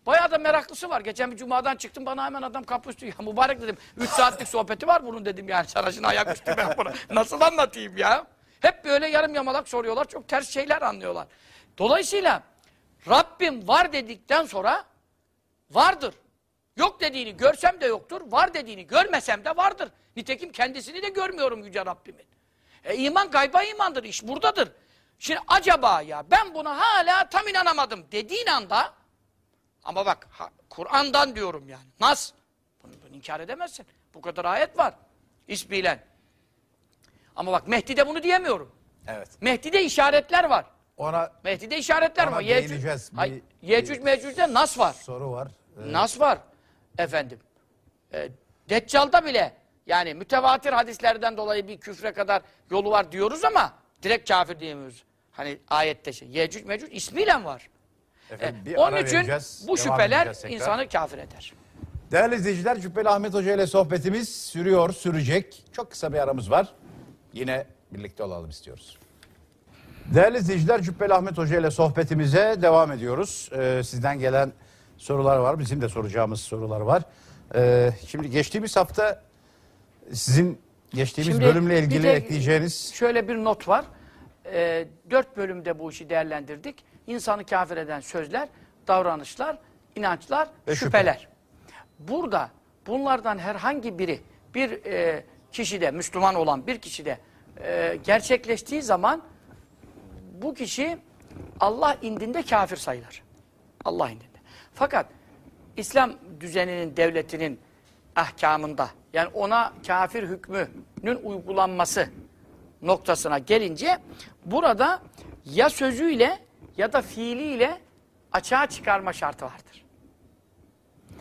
bayağı da meraklısı var. Geçen bir cumadan çıktım bana hemen adam kapı üstü. Ya mübarek dedim. Üç saatlik sohbeti var bunun dedim yani. Şimdi ayak üstü ben buna. Nasıl anlatayım ya? Hep böyle yarım yamalak soruyorlar. Çok ters şeyler anlıyorlar. Dolayısıyla Rabbim var dedikten sonra vardır. Yok dediğini görsem de yoktur. Var dediğini görmesem de vardır. Nitekim kendisini de görmüyorum Yüce Rabbimin. E iman gayba imandır. iş buradadır. Şimdi acaba ya ben buna hala tam inanamadım dediğin anda ama bak Kur'an'dan diyorum yani. Nas. Bunu, bunu inkar edemezsin. Bu kadar ayet var. İsmiyle. Ama bak Mehdi'de bunu diyemiyorum. Evet. Mehdi'de işaretler var. Ona Mehdi'de işaretler Ona var. Yecüc, değineceğiz. Bir- Hay- Yecüc Mecüc'de nas var. soru var. Ee, Nas var efendim. E, Deccal'da bile yani mütevatir hadislerden dolayı bir küfre kadar yolu var diyoruz ama direkt kafir diyemiyoruz. Hani ayette şey. Yecüc Mecüc ismiyle var. efendim, E, onun için bu şüpheler insanı kafir eder. Değerli izleyiciler Cübbeli Ahmet Hoca ile sohbetimiz sürüyor, sürecek. Çok kısa bir aramız var. Yine birlikte olalım istiyoruz. Değerli izleyiciler Cübbeli Ahmet Hoca ile sohbetimize devam ediyoruz. Ee, sizden gelen sorular var. Bizim de soracağımız sorular var. Ee, şimdi geçtiğimiz hafta sizin geçtiğimiz Şimdi bölümle ilgili de ekleyeceğiniz... Şöyle bir not var. E, dört bölümde bu işi değerlendirdik. İnsanı kafir eden sözler, davranışlar, inançlar, Ve şüpheler. Burada bunlardan herhangi biri bir e, kişide, Müslüman olan bir kişide e, gerçekleştiği zaman bu kişi Allah indinde kafir sayılır. Allah indinde. Fakat İslam düzeninin, devletinin ahkamında yani ona kafir hükmünün uygulanması noktasına gelince burada ya sözüyle ya da fiiliyle açığa çıkarma şartı vardır.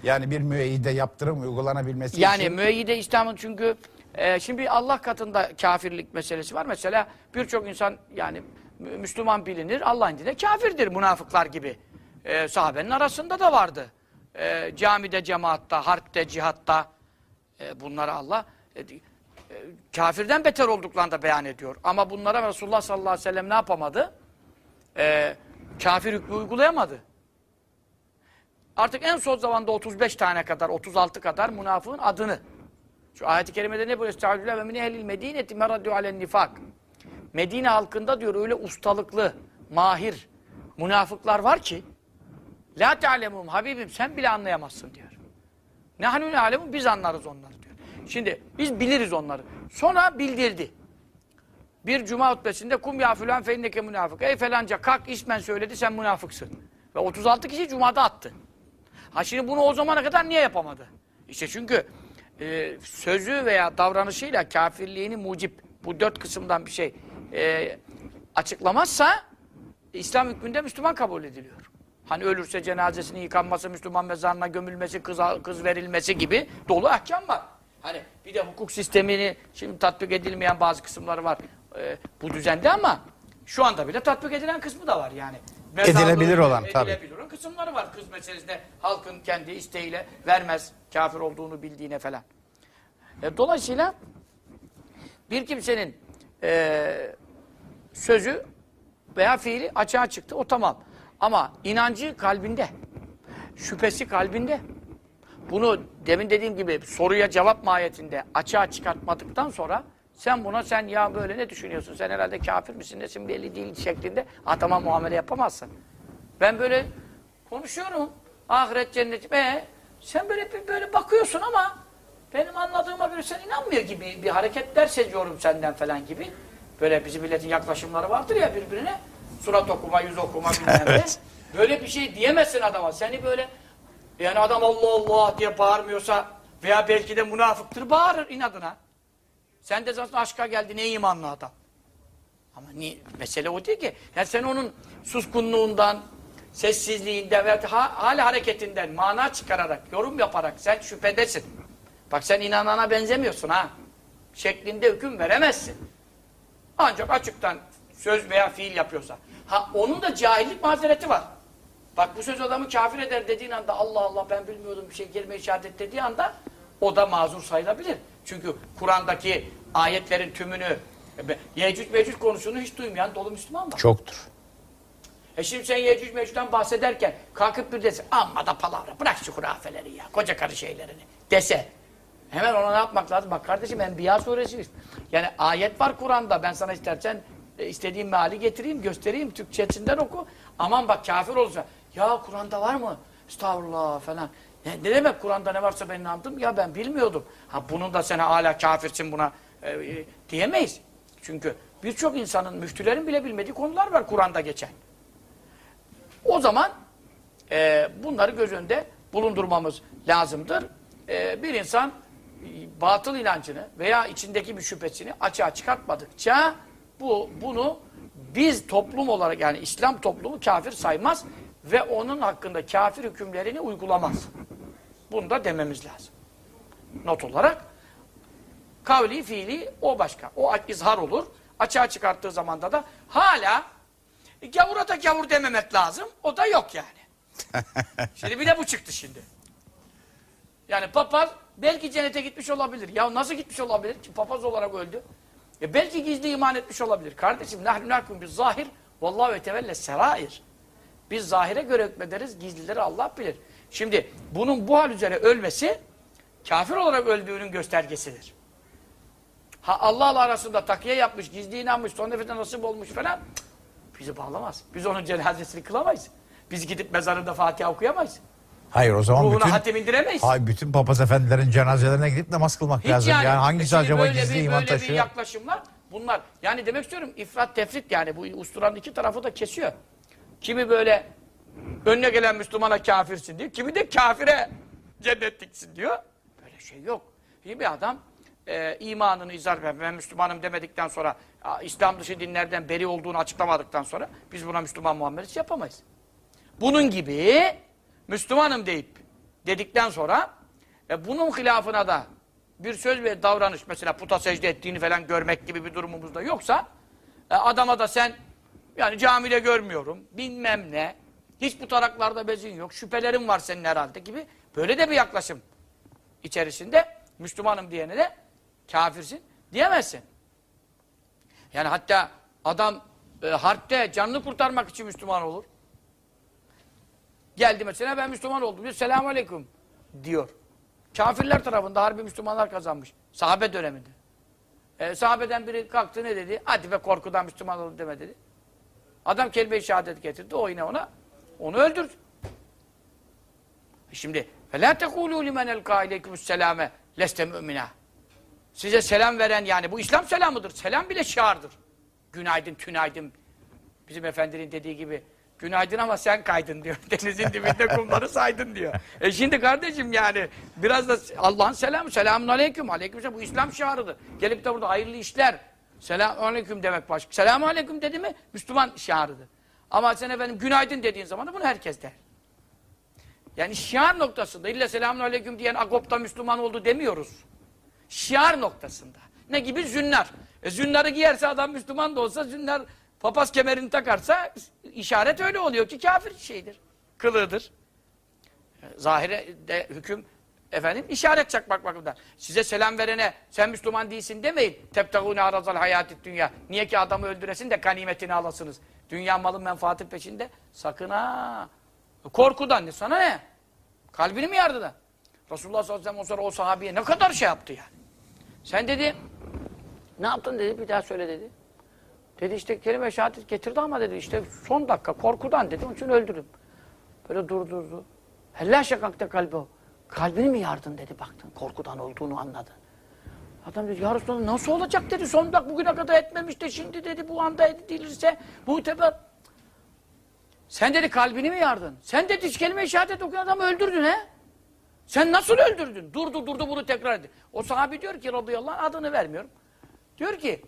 Yani bir müeyyide yaptırım uygulanabilmesi Yani için... müeyyide İslam'ın çünkü e, şimdi Allah katında kafirlik meselesi var. Mesela birçok insan yani Mü- Müslüman bilinir Allah indinde kafirdir münafıklar gibi. E, sahabenin arasında da vardı. E, camide, cemaatta, harpte, cihatta e, bunları Allah e, e, kafirden beter olduklarını da beyan ediyor. Ama bunlara Resulullah sallallahu aleyhi ve sellem ne yapamadı? E, kafir hükmü uygulayamadı. Artık en son zamanda 35 tane kadar, 36 kadar münafığın adını. Şu ayet-i kerimede ne bu? Estağfirullah ve min ehlil medineti meradü alen nifak. Medine halkında diyor öyle ustalıklı, mahir münafıklar var ki La te'alemum Habibim sen bile anlayamazsın diyor. Nahnu alemun biz anlarız onları diyor. Şimdi biz biliriz onları. Sonra bildirdi. Bir cuma hutbesinde kum ya filan fe münafık. Ey falanca kalk ismen söyledi sen münafıksın. Ve 36 kişi cumada attı. Ha şimdi bunu o zamana kadar niye yapamadı? İşte çünkü e, sözü veya davranışıyla kafirliğini mucip bu dört kısımdan bir şey e, açıklamazsa İslam hükmünde Müslüman kabul ediliyor. Hani ölürse cenazesinin yıkanması, Müslüman mezarına gömülmesi, kız, kız verilmesi gibi dolu ahkam var. Hani bir de hukuk sistemini şimdi tatbik edilmeyen bazı kısımları var e, bu düzende ama şu anda bile tatbik edilen kısmı da var yani. Edilebilir olan, tabii. Edilebilir olan kısımları var kız meselesinde halkın kendi isteğiyle vermez kafir olduğunu bildiğine falan. E, dolayısıyla bir kimsenin e, sözü veya fiili açığa çıktı o tamam. Ama inancı kalbinde, şüphesi kalbinde. Bunu demin dediğim gibi soruya cevap mahiyetinde açığa çıkartmadıktan sonra sen buna sen ya böyle ne düşünüyorsun? Sen herhalde kafir misin nesin belli değil şeklinde adama muamele yapamazsın. Ben böyle konuşuyorum. Ahiret cennet. E, sen böyle böyle bakıyorsun ama benim anladığıma göre sen inanmıyor gibi bir hareketler seziyorum senden falan gibi. Böyle bizim milletin yaklaşımları vardır ya birbirine. Surat okuma, yüz okuma bilmem ne. Evet. Böyle bir şey diyemezsin adama. Seni böyle yani adam Allah Allah diye bağırmıyorsa veya belki de münafıktır bağırır inadına. Sen de zaten aşka geldin ey imanlı adam. Ama ni, mesele o değil ki. Yani sen onun suskunluğundan, sessizliğinden ve ha, hal hareketinden mana çıkararak, yorum yaparak sen şüphedesin. Bak sen inanana benzemiyorsun ha. Şeklinde hüküm veremezsin. Ancak açıktan söz veya fiil yapıyorsa. Ha onun da cahillik mazereti var. Bak bu söz adamı kafir eder dediğin anda Allah Allah ben bilmiyordum bir şey kelime-i şehadet dediği anda o da mazur sayılabilir. Çünkü Kur'an'daki ayetlerin tümünü e, Yecüc Mecüc konusunu hiç duymayan dolu Müslüman var. Çoktur. E şimdi sen Yecüc Mecüc'ten bahsederken kalkıp bir desin amma da palavra bırak şu hurafeleri ya koca karı şeylerini dese. Hemen ona ne yapmak lazım? Bak kardeşim Enbiya suresi. Yani ayet var Kur'an'da ben sana istersen e, istediğim meali getireyim göstereyim Türkçesinden oku. Aman bak kafir olursa ya Kur'an'da var mı? Estağfurullah falan. Ne, ne demek Kur'an'da ne varsa ben inandım ya ben bilmiyordum. Ha bunun da sen hala kafirsin buna e, e, diyemeyiz. Çünkü birçok insanın, müftülerin bile bilmediği konular var Kur'an'da geçen. O zaman e, bunları göz önünde bulundurmamız lazımdır. E, bir insan e, batıl inancını veya içindeki bir şüphesini açığa çıkartmadıkça bu bunu biz toplum olarak yani İslam toplumu kafir saymaz ve onun hakkında kafir hükümlerini uygulamaz. Bunu da dememiz lazım. Not olarak kavli fiili o başka. O izhar olur. Açığa çıkarttığı zamanda da hala gavura da gavur dememek lazım. O da yok yani. şimdi bir de bu çıktı şimdi. Yani papaz belki cennete gitmiş olabilir. Ya nasıl gitmiş olabilir ki? Papaz olarak öldü. E belki gizli iman etmiş olabilir. Kardeşim nahnu nahkum biz zahir vallahu ve tevelle serair. Biz zahire göre hükmederiz, gizlileri Allah bilir. Şimdi bunun bu hal üzere ölmesi kafir olarak öldüğünün göstergesidir. Ha Allah'la arasında takiye yapmış, gizli inanmış, son nefeste nasip olmuş falan bizi bağlamaz. Biz onun cenazesini kılamayız. Biz gidip mezarında Fatiha okuyamayız. Hayır o zaman Ruhuna bütün hatim indiremeyiz. Hayır, bütün papaz efendilerin cenazelerine gidip namaz kılmak Hiç lazım. Yani, hangisi şimdi acaba böyle gizli bir, iman böyle bir taşıyor? yaklaşımlar bunlar. Yani demek istiyorum ifrat tefrit yani bu usturanın iki tarafı da kesiyor. Kimi böyle önüne gelen Müslümana kafirsin diyor. Kimi de kafire cennetliksin diyor. Böyle şey yok. İyi bir adam e, imanını izah ben, ben Müslümanım demedikten sonra a, İslam dışı dinlerden beri olduğunu açıklamadıktan sonra biz buna Müslüman muamelesi yapamayız. Bunun gibi Müslümanım deyip dedikten sonra e, bunun hilafına da bir söz ve davranış mesela puta secde ettiğini falan görmek gibi bir durumumuz da yoksa e, adama da sen yani camide görmüyorum bilmem ne hiç bu taraklarda bezin yok şüphelerin var senin herhalde gibi böyle de bir yaklaşım içerisinde Müslümanım diyene de kafirsin diyemezsin. Yani hatta adam e, harpte canını kurtarmak için Müslüman olur. Geldi mesela ben Müslüman oldum diyor. Selamun Aleyküm diyor. Kafirler tarafında harbi Müslümanlar kazanmış. Sahabe döneminde. E, sahabeden biri kalktı ne dedi? Hadi be korkudan Müslüman olun deme dedi. Adam kelime-i şehadet getirdi. O yine ona onu öldürdü. E Şimdi فَلَا تَقُولُوا لِمَنْ اَلْقَى اِلَيْكُمُ السَّلَامَ لَسْتَ مُؤْمِنًا Size selam veren yani bu İslam selamıdır. Selam bile şiardır. Günaydın, tünaydın. Bizim efendinin dediği gibi günaydın ama sen kaydın diyor. Denizin dibinde kumları saydın diyor. E şimdi kardeşim yani biraz da Allah'ın selamı. Selamun aleyküm. Aleyküm selam. Bu İslam şiarıdır. Gelip de burada hayırlı işler. Selamun aleyküm demek başka. Selamun aleyküm dedi mi Müslüman şiarıdır. Ama sen efendim günaydın dediğin zaman da bunu herkes der. Yani şiar noktasında illa selamun aleyküm diyen Agop'ta Müslüman oldu demiyoruz. Şiar noktasında. Ne gibi? Zünnar. E zünnarı giyerse adam Müslüman da olsa zünnar papaz kemerini takarsa işaret öyle oluyor ki kafir şeydir. Kılığıdır. Zahire de hüküm efendim işaret çakmak bakımından. Size selam verene sen Müslüman değilsin demeyin. Tebtagûne arazal hayatit dünya. Niye ki adamı öldüresin de ganimetini alasınız. Dünya malın menfaati peşinde. Sakın ha. Korkudan ne? Sana ne? Kalbini mi yardı da? Resulullah sallallahu aleyhi ve sellem o o ne kadar şey yaptı yani. Sen dedi, ne yaptın dedi, bir daha söyle dedi. Dedi işte kelime şehadet getirdi ama dedi işte son dakika korkudan dedi, onun için öldürdüm. Böyle durdurdu. Hella şakakta kalbi o. Kalbini mi yardın dedi baktın, korkudan olduğunu anladın. Adam dedi ya Resulallah nasıl olacak dedi, son dakika bugüne kadar etmemiş de şimdi dedi bu anda edilirse bu teber. Sen dedi kalbini mi yardın? Sen dedi kelime-i şehadet okuyan adamı öldürdün he? Sen nasıl öldürdün? Durdu durdu bunu tekrar etti. O sahabi diyor ki radıyallahu anh adını vermiyorum. Diyor ki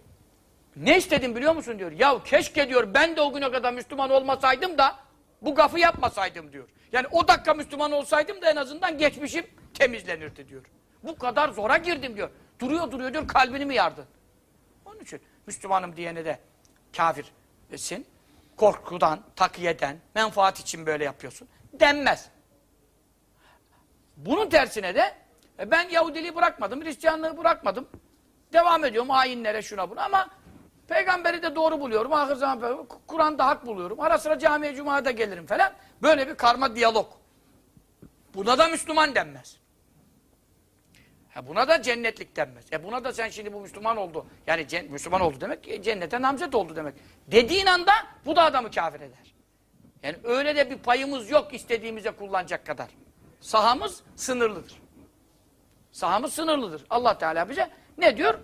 Ne istedim biliyor musun diyor. Ya keşke diyor ben de o güne kadar Müslüman olmasaydım da bu gafı yapmasaydım diyor. Yani o dakika Müslüman olsaydım da en azından geçmişim temizlenirdi diyor. Bu kadar zora girdim diyor. Duruyor duruyor diyor kalbini mi yardın? Onun için Müslümanım diyene de kafirsin. Korkudan, takiyeden, menfaat için böyle yapıyorsun. Denmez. Bunun tersine de e, ben Yahudiliği bırakmadım, Hristiyanlığı bırakmadım. Devam ediyorum hainlere şuna buna ama peygamberi de doğru buluyorum. Ahir zaman Kur'an'da hak buluyorum. Ara sıra camiye cumada gelirim falan. Böyle bir karma diyalog. Buna da Müslüman denmez. Ha buna da cennetlik denmez. E buna da sen şimdi bu Müslüman oldu. Yani Müslüman oldu demek e, cennete namzet oldu demek. Dediğin anda bu da adamı kafir eder. Yani öyle de bir payımız yok istediğimize kullanacak kadar. Sahamız sınırlıdır. Sahamız sınırlıdır. Allah Teala bize ne diyor?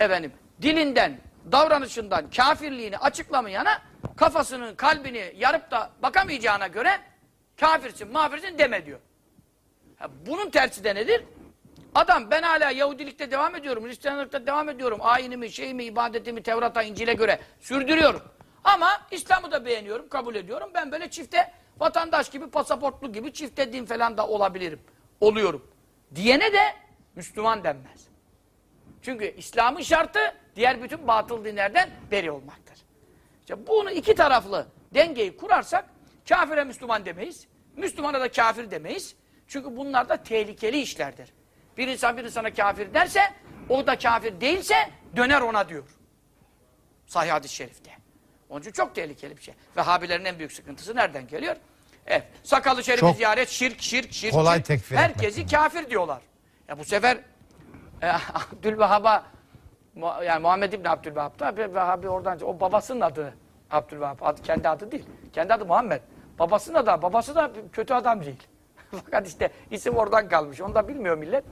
Efendim dilinden, davranışından kafirliğini açıklamayana kafasının kalbini yarıp da bakamayacağına göre kafirsin, mağfirsin deme diyor. Ha, bunun tersi de nedir? Adam ben hala Yahudilikte devam ediyorum, Hristiyanlıkta devam ediyorum. Ayinimi, şeyimi, ibadetimi Tevrat'a, İncil'e göre sürdürüyorum. Ama İslam'ı da beğeniyorum, kabul ediyorum. Ben böyle çifte vatandaş gibi, pasaportlu gibi çifte din falan da olabilirim. Oluyorum. Diyene de Müslüman denmez. Çünkü İslam'ın şartı diğer bütün batıl dinlerden beri olmaktır. İşte bunu iki taraflı dengeyi kurarsak kafire Müslüman demeyiz. Müslümana da kafir demeyiz. Çünkü bunlar da tehlikeli işlerdir. Bir insan bir insana kafir derse o da kafir değilse döner ona diyor. Sahih hadis-i şerifte. Onun için çok tehlikeli bir şey. Vehhabilerin en büyük sıkıntısı nereden geliyor? Evet. Sakalı şerifi Çok ziyaret, şirk, şirk, şirk. kolay şirk. tekfir Herkesi kafir diyorlar. Ya bu sefer e, Abdülvehhab'a yani Muhammed İbni Abdülvehhab da Vehhabi oradan o babasının adı Abdülvehhab. Adı, kendi adı değil. Kendi adı Muhammed. Babasının adı. Babası da kötü adam değil. Fakat işte isim oradan kalmış. Onu da bilmiyor millet.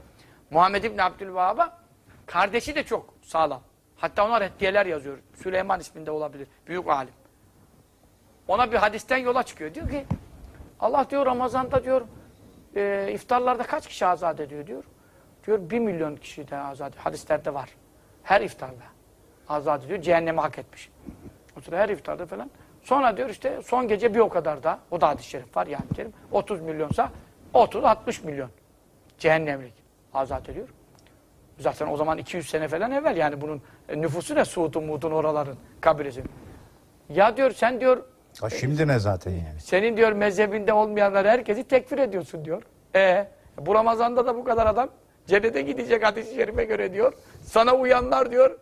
Muhammed İbni Abdülvehhab'a kardeşi de çok sağlam. Hatta ona reddiyeler yazıyor. Süleyman isminde olabilir. Büyük alim. Ona bir hadisten yola çıkıyor. Diyor ki Allah diyor Ramazan'da diyor e, iftarlarda kaç kişi azat ediyor diyor. Diyor bir milyon kişi de azat. Hadislerde var. Her iftarda azat ediyor. Cehennemi hak etmiş. O sıra her iftarda falan. Sonra diyor işte son gece bir o kadar da o da hadis-i şerif var yani kerim. 30 milyonsa 30-60 milyon cehennemlik azat ediyor. Zaten o zaman 200 sene falan evvel yani bunun e, nüfusu ne Suud'un Muud'un oraların kabilesi. Ya diyor sen diyor Ha, şimdi ne zaten yani? senin diyor mezhebinde olmayanlar herkesi tekfir ediyorsun diyor. E bu Ramazan'da da bu kadar adam cennete gidecek hadis-i şerife göre diyor. Sana uyanlar diyor.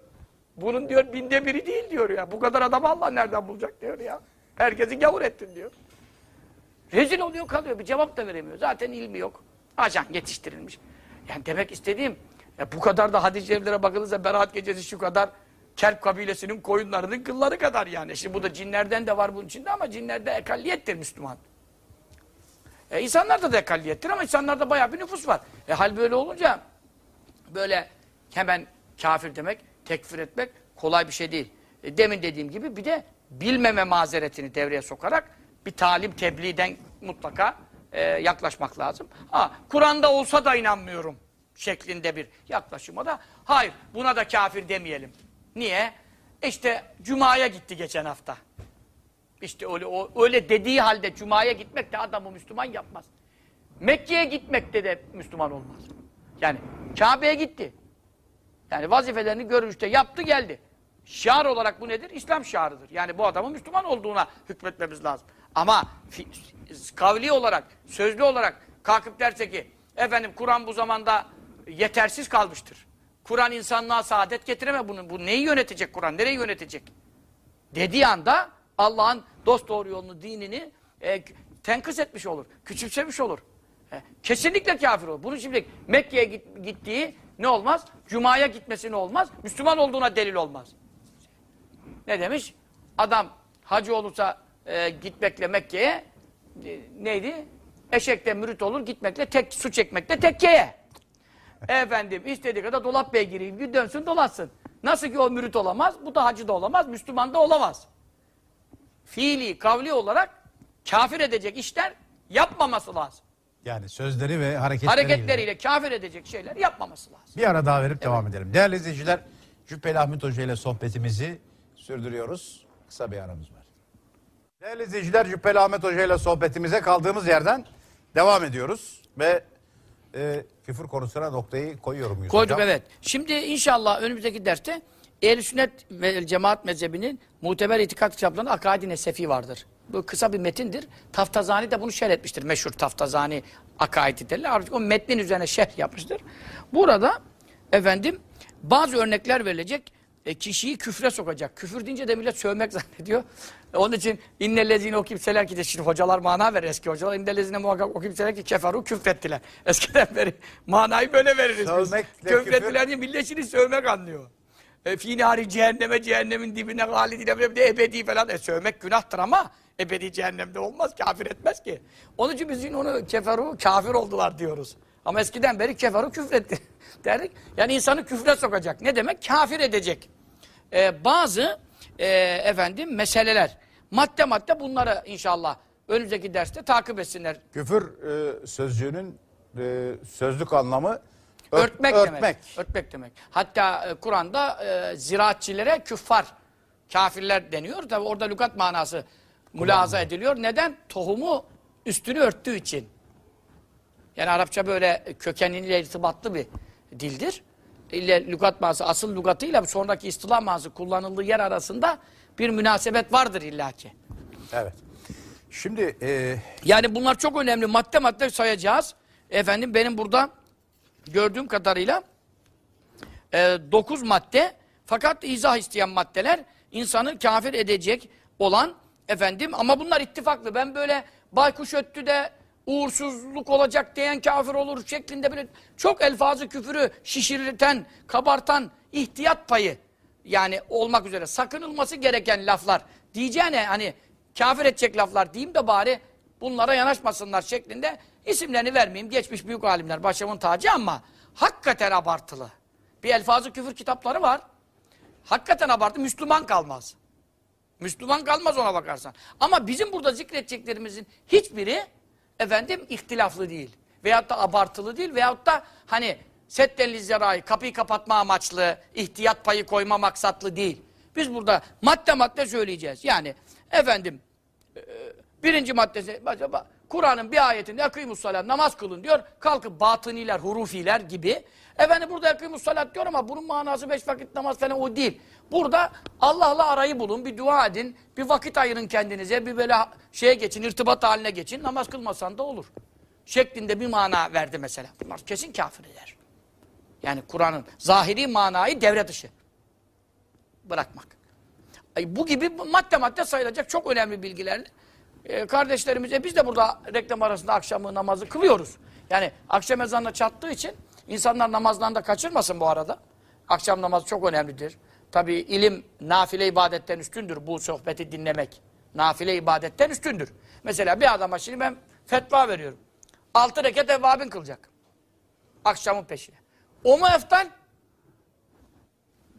Bunun diyor binde biri değil diyor ya. Bu kadar adam Allah nereden bulacak diyor ya. Herkesi gavur ettin diyor. Rezil oluyor kalıyor. Bir cevap da veremiyor. Zaten ilmi yok. Ajan yetiştirilmiş. Yani demek istediğim ya bu kadar da hadis-i şeriflere bakılırsa Berat gecesi şu kadar Kelp kabilesinin koyunlarının kılları kadar yani. Şimdi bu da cinlerden de var bunun içinde ama cinlerde ekalliyettir Müslüman. E insanlarda da ekalliyettir ama insanlarda bayağı bir nüfus var. E hal böyle olunca böyle hemen kafir demek, tekfir etmek kolay bir şey değil. E, demin dediğim gibi bir de bilmeme mazeretini devreye sokarak bir talim tebliğden mutlaka e, yaklaşmak lazım. Ha, Kur'an'da olsa da inanmıyorum şeklinde bir yaklaşıma da hayır buna da kafir demeyelim. Niye? İşte Cuma'ya gitti geçen hafta. İşte öyle, o, öyle dediği halde Cuma'ya gitmek de adamı Müslüman yapmaz. Mekke'ye gitmekte de Müslüman olmaz. Yani Kabe'ye gitti. Yani vazifelerini görünüşte yaptı geldi. Şiar olarak bu nedir? İslam şiarıdır. Yani bu adamın Müslüman olduğuna hükmetmemiz lazım. Ama kavli olarak, sözlü olarak kalkıp derse ki efendim Kur'an bu zamanda yetersiz kalmıştır. Kur'an insanlığa saadet getireme bunu. Bu neyi yönetecek Kur'an? Nereyi yönetecek? Dediği anda Allah'ın dost doğru yolunu, dinini e, tenkıs etmiş olur. Küçümsemiş olur. E, kesinlikle kafir olur. Bunun şimdi Mekke'ye git- gittiği ne olmaz? Cuma'ya gitmesi ne olmaz? Müslüman olduğuna delil olmaz. Ne demiş? Adam hacı olursa e, gitmekle Mekke'ye e, neydi? Eşekte mürit olur gitmekle tek su çekmekle tekkeye. Efendim istediği kadar dolap beygiri gibi dönsün dolaşsın. Nasıl ki o mürit olamaz, bu da hacı da olamaz, Müslüman da olamaz. Fiili, kavli olarak kafir edecek işler yapmaması lazım. Yani sözleri ve hareketleriyle. Hareketleriyle kafir edecek şeyler yapmaması lazım. Bir ara daha verip devam edelim. Değerli izleyiciler, Cübbeli Ahmet Hoca ile sohbetimizi sürdürüyoruz. Kısa bir aramız var. Değerli izleyiciler Cübbeli Ahmet Hoca ile sohbetimize kaldığımız yerden devam ediyoruz. Ve e, küfür konusuna noktayı koyuyorum Yusuf Koyduk Hocam. evet. Şimdi inşallah önümüzdeki derste Ehl-i Sünnet ve Cemaat mezhebinin muteber itikat kitaplarında Akaid-i Nesefi vardır. Bu kısa bir metindir. Taftazani de bunu şerh etmiştir. Meşhur Taftazani Akaidi derler. Artık o metnin üzerine şerh yapmıştır. Burada efendim bazı örnekler verilecek. E, kişiyi küfre sokacak. Küfür deyince de millet sövmek zannediyor. E, Onun için innellezine o kimseler ki de şimdi hocalar mana verir eski hocalar. İnnellezine muhakkak o kimseler ki keferu küfrettiler. Eskiden beri manayı böyle veririz biz. Sövmekle Küfrettiler diye millet şimdi sövmek anlıyor. E, finari cehenneme cehennemin dibine de ebedi falan. E, sövmek günahtır ama ebedi cehennemde olmaz. Kafir etmez ki. Onun için biz yine onu keferu kafir oldular diyoruz. Ama eskiden beri keferu küfretti derdik. Yani insanı küfre sokacak. Ne demek? Kafir edecek. E, bazı e, efendim meseleler. Madde madde bunları inşallah önümüzdeki derste takip etsinler. Küfür e, sözcüğünün e, sözlük anlamı ört- Örtmek, örtmek. demek. Örtmek demek. Hatta e, Kur'an'da e, ziraatçilere küffar, kafirler deniyor. Tabi orada lügat manası mülahaza ediliyor. Neden? Tohumu üstünü örttüğü için. Yani Arapça böyle kökeniyle irtibatlı bir dildir. İlle lügat manası, asıl lügatıyla sonraki istilah manası kullanıldığı yer arasında bir münasebet vardır illaki. Evet. Şimdi e, Yani bunlar çok önemli. Madde madde sayacağız. Efendim benim burada gördüğüm kadarıyla 9 madde fakat izah isteyen maddeler insanı kafir edecek olan efendim ama bunlar ittifaklı. Ben böyle baykuş öttü de uğursuzluk olacak diyen kafir olur şeklinde böyle çok elfazı küfürü şişirten, kabartan ihtiyat payı yani olmak üzere sakınılması gereken laflar diyeceğine hani kafir edecek laflar diyeyim de bari bunlara yanaşmasınlar şeklinde isimlerini vermeyeyim. Geçmiş büyük alimler başımın tacı ama hakikaten abartılı. Bir elfazı küfür kitapları var. Hakikaten abartı Müslüman kalmaz. Müslüman kalmaz ona bakarsan. Ama bizim burada zikredeceklerimizin hiçbiri efendim ihtilaflı değil. Veyahut da abartılı değil. Veyahut da hani settelli zerai kapıyı kapatma amaçlı, ihtiyat payı koyma maksatlı değil. Biz burada madde madde söyleyeceğiz. Yani efendim e, birinci maddesi acaba Kur'an'ın bir ayetinde yakıymus salat namaz kılın diyor. Kalkıp batıniler, hurufiler gibi. Efendim burada yakıymus salat diyor ama bunun manası beş vakit namaz falan o değil. Burada Allah'la arayı bulun, bir dua edin, bir vakit ayırın kendinize, bir böyle şeye geçin, irtibat haline geçin. Namaz kılmasan da olur. Şeklinde bir mana verdi mesela. Bunlar kesin kafir eder. Yani Kur'an'ın zahiri manayı devre dışı bırakmak. Bu gibi madde madde sayılacak çok önemli bilgilerle e, kardeşlerimize biz de burada reklam arasında akşamı namazı kılıyoruz. Yani akşam ezanına çattığı için insanlar namazlarını da kaçırmasın bu arada. Akşam namazı çok önemlidir. Tabi ilim nafile ibadetten üstündür bu sohbeti dinlemek. Nafile ibadetten üstündür. Mesela bir adama şimdi ben fetva veriyorum. Altı rekat evvabin kılacak. Akşamın peşine. O mu eftal?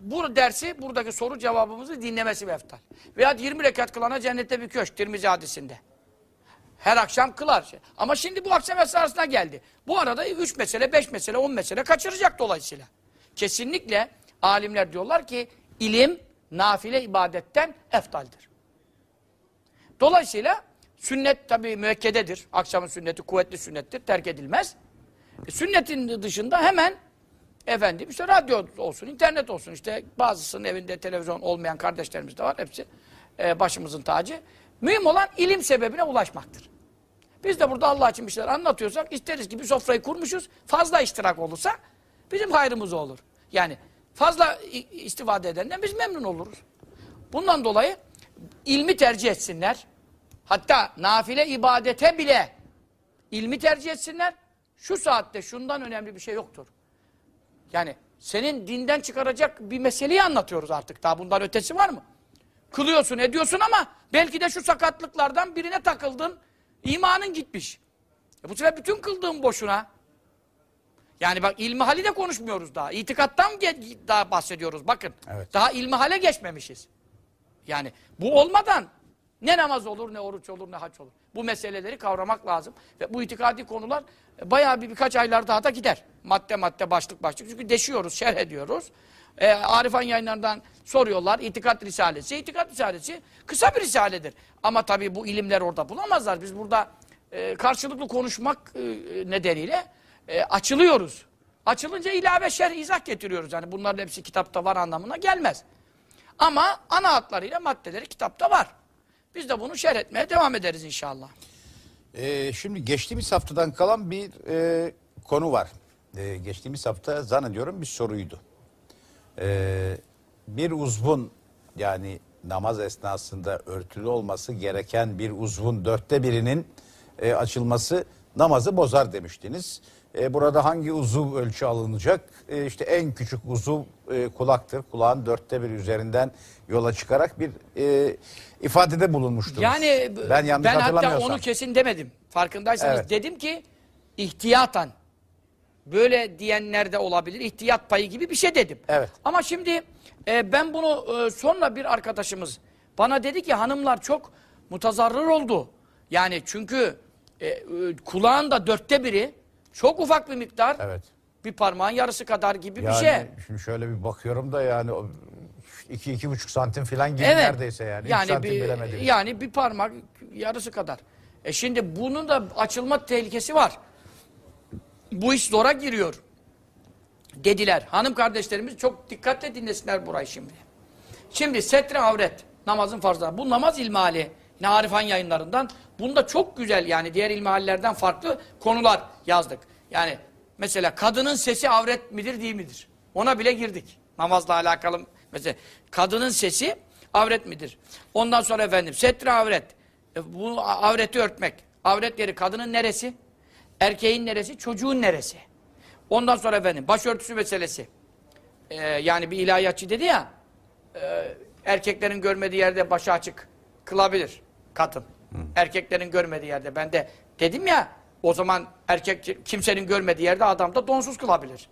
Bu dersi, buradaki soru cevabımızı dinlemesi eftal. Veya 20 rekat kılana cennette bir köşk, Tirmizi hadisinde. Her akşam kılar. Ama şimdi bu akşam esasına geldi. Bu arada 3 mesele, 5 mesele, 10 mesele kaçıracak dolayısıyla. Kesinlikle alimler diyorlar ki ilim nafile ibadetten eftaldir. Dolayısıyla sünnet tabi müekkededir. Akşamın sünneti kuvvetli sünnettir, terk edilmez. E, sünnetin dışında hemen Efendim işte radyo olsun, internet olsun işte bazısının evinde televizyon olmayan kardeşlerimiz de var. Hepsi e, başımızın tacı. Mühim olan ilim sebebine ulaşmaktır. Biz de burada Allah için bir şeyler anlatıyorsak isteriz ki bir sofrayı kurmuşuz. Fazla iştirak olursa bizim hayrımız olur. Yani fazla istifade edenden biz memnun oluruz. Bundan dolayı ilmi tercih etsinler. Hatta nafile ibadete bile ilmi tercih etsinler. Şu saatte şundan önemli bir şey yoktur. Yani senin dinden çıkaracak bir meseleyi anlatıyoruz artık. Daha bundan ötesi var mı? Kılıyorsun, ediyorsun ama belki de şu sakatlıklardan birine takıldın. imanın gitmiş. E bu sefer bütün kıldığın boşuna. Yani bak ilmihali de konuşmuyoruz daha. İtikattan daha bahsediyoruz bakın. Evet. Daha ilmihale geçmemişiz. Yani bu olmadan ne namaz olur, ne oruç olur, ne haç olur. Bu meseleleri kavramak lazım. Ve bu itikadi konular bayağı bir birkaç aylar daha da gider. Madde madde, başlık başlık. Çünkü deşiyoruz, şerh ediyoruz. e, Arifan yayınlarından soruyorlar. İtikat Risalesi. İtikat Risalesi kısa bir risaledir. Ama tabii bu ilimler orada bulamazlar. Biz burada e, karşılıklı konuşmak e, nedeniyle e, açılıyoruz. Açılınca ilave şerh izah getiriyoruz. Yani bunların hepsi kitapta var anlamına gelmez. Ama ana hatlarıyla maddeleri kitapta var. Biz de bunu şerh etmeye devam ederiz inşallah. Ee, şimdi geçtiğimiz haftadan kalan bir e, konu var. Ee, geçtiğimiz hafta zannediyorum bir soruydu. Ee, bir uzvun yani namaz esnasında örtülü olması gereken bir uzvun dörtte birinin e, açılması namazı bozar demiştiniz. E, burada hangi uzuv ölçü alınacak? E, işte en küçük uzuv e, kulaktır. Kulağın dörtte bir üzerinden yola çıkarak bir e, ifadede bulunmuştunuz. Yani ben yanlış ben hatta onu kesin demedim. Farkındaysanız Evet. dedim ki ihtiyatan böyle diyenler de olabilir. İhtiyat payı gibi bir şey dedim. Evet. Ama şimdi e, ben bunu e, sonra bir arkadaşımız bana dedi ki hanımlar çok mutazarrır oldu. Yani çünkü e, e, kulağın da dörtte biri çok ufak bir miktar. Evet. Bir parmağın yarısı kadar gibi Yani bir şey. şimdi şöyle bir bakıyorum da yani o iki iki buçuk santim falan gibi Evet. neredeyse yani. Üç santim bir, bilemediniz. yani bir parmak yarısı kadar. E şimdi bunun da açılma tehlikesi var. Bu iş zora giriyor. Dediler. Hanım kardeşlerimiz çok dikkatle dinlesinler burayı şimdi. Şimdi setre avret. Namazın farzları. Bu namaz ilmihali. Yine Arifan yayınlarından. Bunda çok güzel yani diğer ilmihallerden farklı konular yazdık. Yani mesela kadının sesi avret midir değil midir? Ona bile girdik. Namazla alakalı mesela kadının sesi avret midir? Ondan sonra efendim setre avret. E, bu avreti örtmek. Avret yeri kadının neresi? Erkeğin neresi? Çocuğun neresi? Ondan sonra efendim başörtüsü meselesi. Ee, yani bir ilahiyatçı dedi ya e, erkeklerin görmediği yerde başı açık kılabilir kadın. Erkeklerin görmediği yerde. Ben de dedim ya o zaman erkek kimsenin görmediği yerde adam da donsuz kılabilir.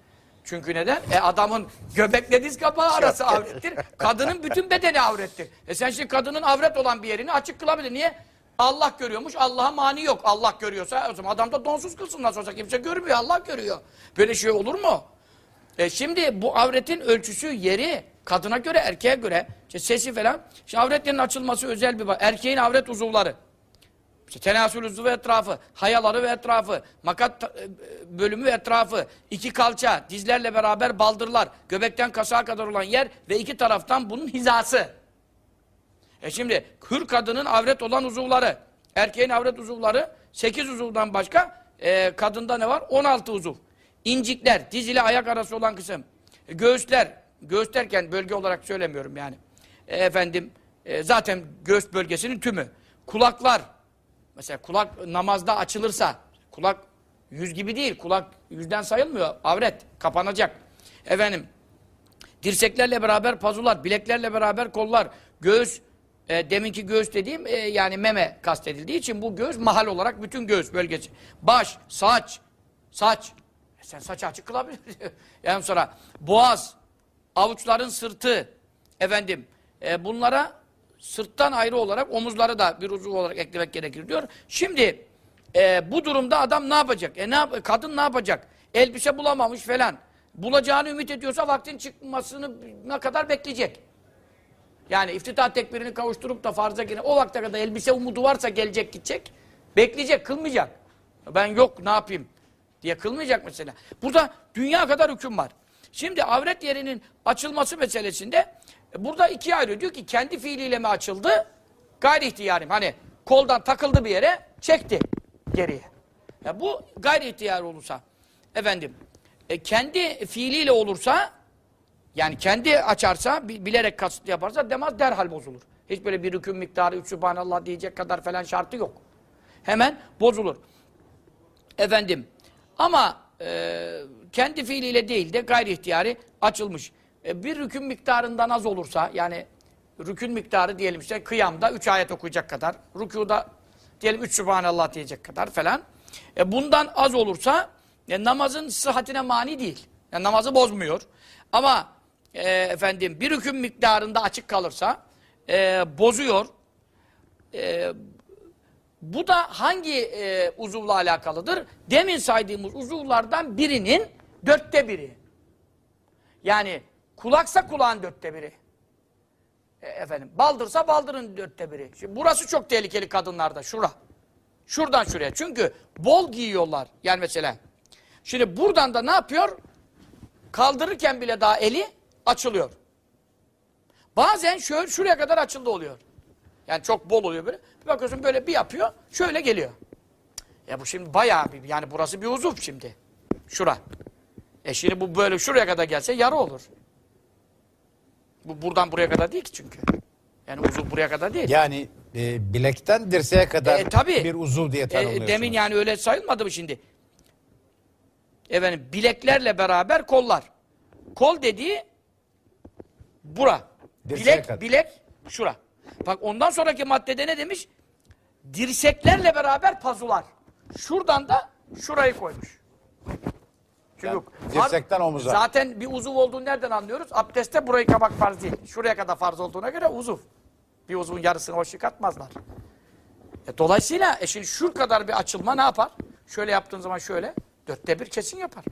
Çünkü neden? E adamın göbekle diz kapağı arası avrettir. Kadının bütün bedeni avrettir. E sen şimdi kadının avret olan bir yerini açık kılabilir. Niye? Allah görüyormuş. Allah'a mani yok. Allah görüyorsa o zaman adam da donsuz kılsın nasıl olsa kimse görmüyor. Allah görüyor. Böyle şey olur mu? E şimdi bu avretin ölçüsü, yeri kadına göre, erkeğe göre, işte sesi falan. Şimdi avretlerin açılması özel bir bak. Erkeğin avret uzuvları. İşte tenasül ve etrafı, hayaları ve etrafı, makat e, bölümü ve etrafı, iki kalça, dizlerle beraber baldırlar, göbekten kasağa kadar olan yer ve iki taraftan bunun hizası. E şimdi hür kadının avret olan uzuvları, erkeğin avret uzuvları 8 uzuvdan başka, e, kadında ne var? 16 uzuv. İncikler, diz ile ayak arası olan kısım. E, göğüsler, göğüs derken bölge olarak söylemiyorum yani. E, efendim, e, zaten göğüs bölgesinin tümü. Kulaklar, mesela kulak namazda açılırsa, kulak yüz gibi değil, kulak yüzden sayılmıyor, avret, kapanacak. Efendim, Dirseklerle beraber pazular, bileklerle beraber kollar, göğüs, e, deminki göğüs dediğim e, yani meme kastedildiği için bu göğüs mahal olarak bütün göğüs bölgesi. Baş, saç, saç. E sen saçı açık kılabilir. yani sonra boğaz, avuçların sırtı, efendim e, bunlara sırttan ayrı olarak omuzları da bir uzuv olarak eklemek gerekir diyor. Şimdi e, bu durumda adam ne yapacak? E ne kadın ne yapacak? Elbise bulamamış falan. Bulacağını ümit ediyorsa vaktin çıkmasını ne kadar bekleyecek? Yani iftitah tekbirini kavuşturup da farza giren o vakte kadar elbise umudu varsa gelecek gidecek. Bekleyecek, kılmayacak. Ben yok ne yapayım diye kılmayacak mesela. Burada dünya kadar hüküm var. Şimdi avret yerinin açılması meselesinde burada ikiye ayrılıyor. Diyor ki kendi fiiliyle mi açıldı? Gayri ihtiyarim. Hani koldan takıldı bir yere çekti geriye. Ya bu gayri ihtiyar olursa efendim e, kendi fiiliyle olursa yani kendi açarsa, bi- bilerek kasıtlı yaparsa demaz derhal bozulur. Hiç böyle bir hüküm miktarı, üç subhanallah diyecek kadar falan şartı yok. Hemen bozulur. Efendim, ama e, kendi fiiliyle değil de gayri ihtiyari açılmış. E, bir rükün miktarından az olursa, yani rükün miktarı diyelim işte kıyamda üç ayet okuyacak kadar, rükuda diyelim üç subhanallah diyecek kadar falan. E, bundan az olursa e, namazın sıhhatine mani değil. Yani namazı bozmuyor. Ama e, efendim bir hüküm miktarında açık kalırsa e, bozuyor. E, bu da hangi e, uzuvla alakalıdır? Demin saydığımız uzuvlardan birinin dörtte biri. Yani Kulaksa kulağın dörtte biri. E, efendim baldırsa baldırın dörtte biri. Şimdi burası çok tehlikeli kadınlarda. Şura. Şuradan şuraya. Çünkü bol giyiyorlar. Yani mesela. Şimdi buradan da ne yapıyor? Kaldırırken bile daha eli açılıyor. Bazen şöyle şuraya kadar açıldı oluyor. Yani çok bol oluyor böyle. Bir bakıyorsun böyle bir yapıyor. Şöyle geliyor. Ya bu şimdi bayağı bir yani burası bir uzuv şimdi. Şura. E şimdi bu böyle şuraya kadar gelse yarı olur. Bu buradan buraya kadar değil ki çünkü. Yani uzuv buraya kadar değil. Yani e, bilekten dirseğe kadar E, tabii. bir uzuv diye E, tanımlıyorsunuz. demin yani öyle sayılmadı mı şimdi? Efendim bileklerle beraber kollar. Kol dediği bura. Dirseğe bilek, kadar. bilek şura. Bak ondan sonraki maddede ne demiş? Dirseklerle beraber pazular. Şuradan da şurayı koymuş. Çünkü Yani dirsekten omuza. Zaten bir uzuv olduğunu nereden anlıyoruz? Abdestte burayı kabak farz değil. Şuraya kadar farz olduğuna göre uzuv. Bir uzuvun yarısını hoş yıkatmazlar. E, dolayısıyla e şimdi şu kadar bir açılma ne yapar? Şöyle yaptığın zaman şöyle. Dörtte bir kesin yapar.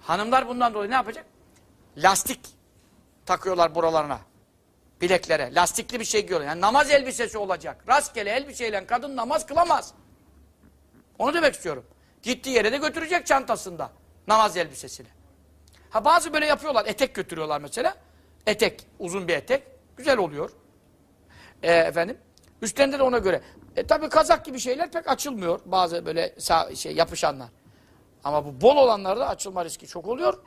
Hanımlar bundan dolayı ne yapacak? Lastik takıyorlar buralarına. Bileklere. Lastikli bir şey giyiyorlar. Yani namaz elbisesi olacak. Rastgele elbiseyle kadın namaz kılamaz. Onu demek istiyorum. Gittiği yere de götürecek çantasında. Namaz elbisesini. Ha bazı böyle yapıyorlar. Etek götürüyorlar mesela. Etek. Uzun bir etek. Güzel oluyor. E, efendim. Üstlerinde de ona göre. E tabi kazak gibi şeyler pek açılmıyor. Bazı böyle sağ, şey yapışanlar. Ama bu bol olanlarda açılma riski çok oluyor.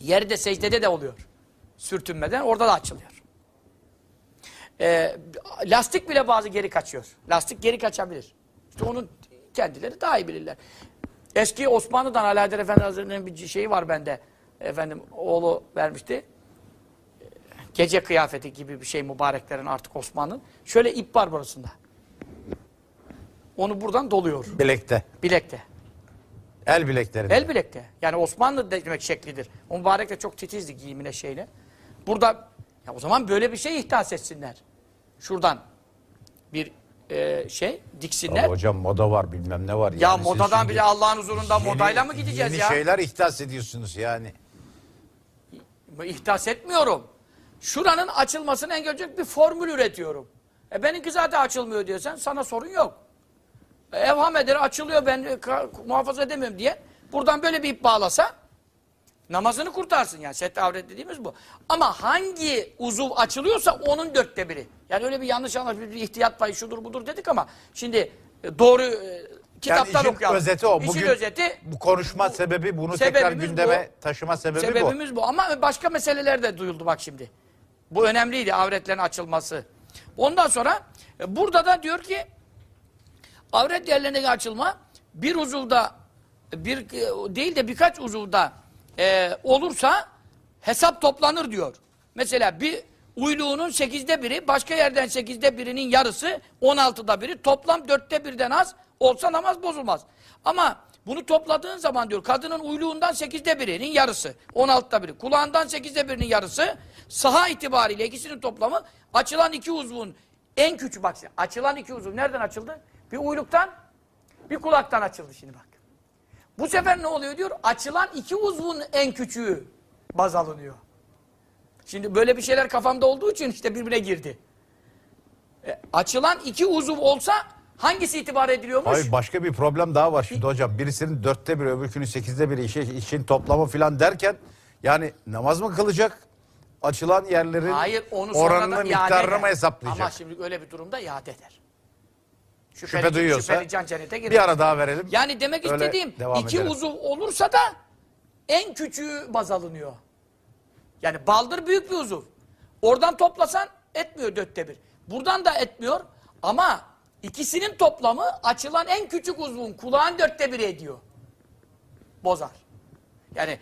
Yerde secdede de oluyor. Sürtünmeden orada da açılıyor. E, lastik bile bazı geri kaçıyor. Lastik geri kaçabilir. İşte onun kendileri daha iyi bilirler. Eski Osmanlı'dan Alaeddin Efendi Hazretleri'nin bir şeyi var bende. Efendim oğlu vermişti. Gece kıyafeti gibi bir şey mübareklerin artık Osmanlı'nın. Şöyle ip var burasında. Onu buradan doluyor. Bilekte. Bilekte. El bileklerinde. El bilekte. Yani Osmanlı demek şeklidir. O mübarek de çok titizdi giyimine şeyle. Burada ya o zaman böyle bir şey ihdas etsinler. Şuradan bir e, şey diksinler. Ya hocam moda var bilmem ne var. ya Yani modadan şimdi bile Allah'ın huzurundan yeni- modayla mı gideceğiz yeni ya? şeyler ihdas ediyorsunuz yani. İhtas etmiyorum. Şuranın açılmasını engelleyecek bir formül üretiyorum. E benimki zaten açılmıyor diyorsan sana sorun yok. E, evham eder açılıyor ben muhafaza edemiyorum diye. Buradan böyle bir ip bağlasa namazını kurtarsın yani. Set avret dediğimiz bu. Ama hangi uzuv açılıyorsa onun dörtte biri. Yani öyle bir yanlış anlaşılma bir ihtiyat payı şudur budur dedik ama şimdi e, doğru e, kitaptan işin okuyalım. özeti o. İşin Bugün özeti Bu konuşma bu- sebebi bunu tekrar sebebimiz gündeme taşıma sebebi, bu. Sebebimiz bu. Ama başka meseleler de duyuldu bak şimdi. Bu önemliydi avretlerin açılması. Ondan sonra e, burada da diyor ki avret yerlerindeki açılma bir uzuvda bir e, değil de birkaç uzuvda e, olursa hesap toplanır diyor. Mesela bir uyluğunun sekizde biri başka yerden sekizde birinin yarısı on altıda biri toplam dörtte birden az olsa namaz bozulmaz. Ama bunu topladığın zaman diyor kadının uyluğundan sekizde birinin yarısı on altıda biri kulağından sekizde birinin yarısı saha itibariyle ikisinin toplamı açılan iki uzvun en küçük bak açılan iki uzuv nereden açıldı? Bir uyluktan bir kulaktan açıldı şimdi bak. Bu sefer ne oluyor diyor? Açılan iki uzvun en küçüğü baz alınıyor. Şimdi böyle bir şeyler kafamda olduğu için işte birbirine girdi. E, açılan iki uzuv olsa hangisi itibar ediliyormuş? Hayır başka bir problem daha var şimdi hocam. Birisinin dörtte biri öbürkünün sekizde biri işi, işin toplamı falan derken yani namaz mı kılacak? Açılan yerlerin Hayır onu oranını miktarını mı hesaplayacak? Ama şimdi öyle bir durumda iade eder. Şüphe duyuyorsa şüpheli can cennete girer. bir ara daha verelim. Yani demek Öyle istediğim iki edelim. uzuv olursa da en küçüğü baz alınıyor. Yani baldır büyük bir uzuv. Oradan toplasan etmiyor dörtte bir. Buradan da etmiyor ama ikisinin toplamı açılan en küçük uzvun kulağın dörtte biri ediyor. Bozar. Yani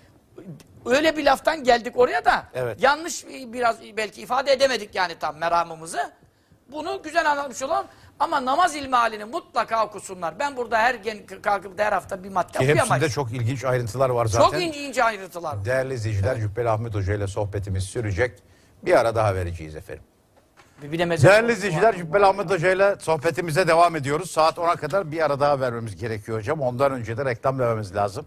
öyle bir laftan geldik oraya da Evet. yanlış biraz belki ifade edemedik yani tam meramımızı. Bunu güzel anlatmış olalım. Ama namaz ilmi halini mutlaka okusunlar. Ben burada her gen kalkıp da her hafta bir madde Ki hepsinde okuyamayız. çok ilginç ayrıntılar var zaten. Çok ince ince ayrıntılar. var. Değerli izleyiciler Cübbeli Ahmet Hoca ile sohbetimiz sürecek. Bir ara daha vereceğiz efendim. Değerli izleyiciler. Cübbeli Ahmet Hoca ile sohbetimize devam ediyoruz. Saat 10'a kadar bir ara daha vermemiz gerekiyor hocam. Ondan önce de reklam vermemiz lazım.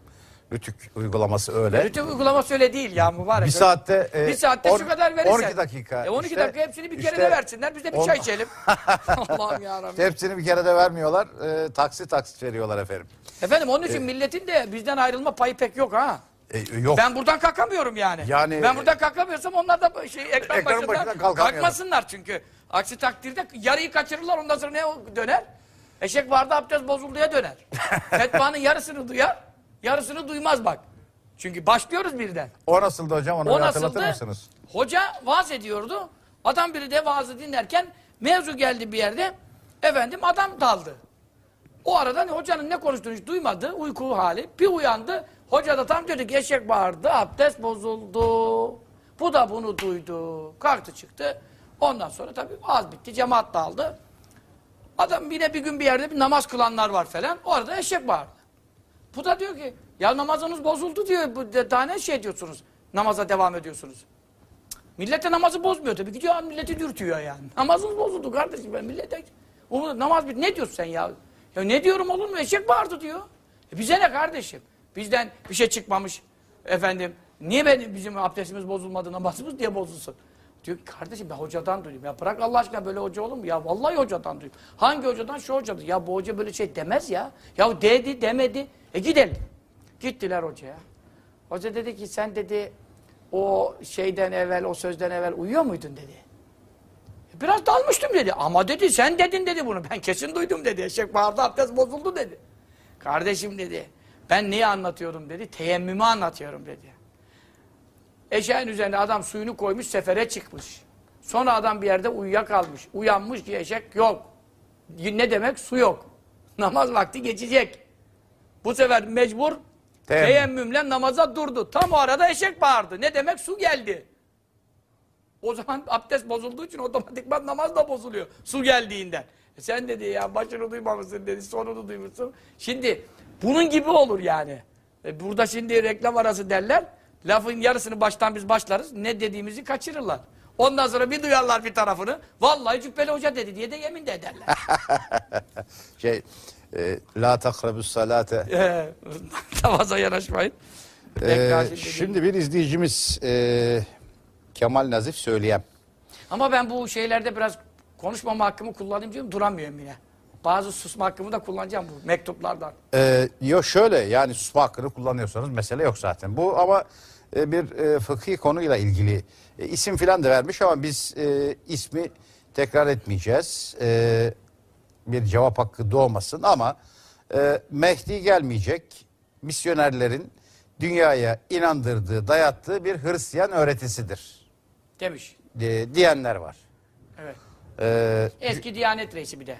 Rütük uygulaması öyle. Rütük uygulaması öyle değil ya mübarek. Bir saatte, e, bir saatte on- şu kadar verirsen. 12 dakika. E 12 İşte- dakika hepsini bir kere işte de versinler. Biz de bir on- çay içelim. Allah'ım yarabbim. Hepsini bir kere de vermiyorlar. E, taksit taksit veriyorlar efendim. Efendim onun için milletin de bizden ayrılma payı pek yok ha. E, yok. Ben buradan kalkamıyorum yani. Yani- ben buradan kalkamıyorsam onlar da şey, ekran, Ekran başından, başından kalkmasınlar çünkü. Aksi takdirde yarıyı kaçırırlar ondan sonra ne döner? Eşek vardı abdest bozulduya döner. Fetvanın yarısını duyar, yarısını duymaz bak. Çünkü başlıyoruz birden. O nasıldı hocam? Onu O hatırlatır mısınız? Hoca vaaz ediyordu. Adam biri de vaazı dinlerken mevzu geldi bir yerde. Efendim adam daldı. O arada hocanın ne konuştuğunu hiç duymadı. Uyku hali. Bir uyandı. Hoca da tam dedi ki eşek bağırdı. Abdest bozuldu. Bu da bunu duydu. Kalktı çıktı. Ondan sonra tabii vaaz bitti. Cemaat dağıldı. Adam yine bir gün bir yerde bir namaz kılanlar var falan. O arada eşek bağırdı. Bu da diyor ki ya namazınız bozuldu diyor. Bu de- daha ne şey diyorsunuz? Namaza devam ediyorsunuz. Cık, Millete namazı bozmuyor tabii. Gidiyor milleti dürtüyor yani. Namazınız bozuldu kardeşim ben millete. O namaz bit. Ne diyorsun sen ya? Ya ne diyorum olur mu? Eşek bağırdı diyor. E bize ne kardeşim? Bizden bir şey çıkmamış. Efendim niye benim bizim abdestimiz bozulmadı namazımız diye bozulsun? Diyor ki kardeşim ben hocadan duydum. Ya bırak Allah aşkına böyle hoca olur mu? Ya vallahi hocadan duydum. Hangi hocadan? Şu hocadan. Ya bu hoca böyle şey demez ya. Ya dedi demedi. E gidelim. Gittiler hocaya. Hoca dedi ki sen dedi o şeyden evvel o sözden evvel uyuyor muydun dedi. "E, Biraz dalmıştım dedi. Ama dedi sen dedin dedi bunu. Ben kesin duydum dedi. Eşek bağırdı abdest bozuldu dedi. Kardeşim dedi. Ben neyi anlatıyorum dedi. Teyemmümü anlatıyorum dedi. Eşeğin üzerine adam suyunu koymuş sefere çıkmış. Sonra adam bir yerde uyuyakalmış. Uyanmış ki eşek yok. Ne demek? Su yok. Namaz vakti geçecek. Bu sefer mecbur Teyemmüm. teyemmümle namaza durdu. Tam o arada eşek bağırdı. Ne demek? Su geldi. O zaman abdest bozulduğu için otomatikman namaz da bozuluyor. Su geldiğinden. E sen dedi ya başını duymamışsın dedi, sonunu duymuşsun. Şimdi bunun gibi olur yani. E burada şimdi reklam arası derler. Lafın yarısını baştan biz başlarız. Ne dediğimizi kaçırırlar. Ondan sonra bir duyarlar bir tarafını. Vallahi Cübbeli Hoca dedi diye de yemin de ederler. Şey, e, la takrabus salate. Ee, Namaza yanaşmayın. Ee, şimdi bir izleyicimiz e, Kemal Nazif Söyleyem. Ama ben bu şeylerde biraz konuşmama hakkımı kullanayım diyorum duramıyorum yine. Bazı susma hakkımı da kullanacağım bu mektuplardan. Ee, yok şöyle yani susma hakkını kullanıyorsanız mesele yok zaten. Bu ama bir e, fıkhi konuyla ilgili e, isim filan da vermiş ama biz e, ismi tekrar etmeyeceğiz. E, bir cevap hakkı doğmasın ama e, Mehdi gelmeyecek misyonerlerin dünyaya inandırdığı, dayattığı bir Hristiyan öğretisidir Demiş. e, diyenler var. Evet. E, Eski Diyanet Reisi bir de.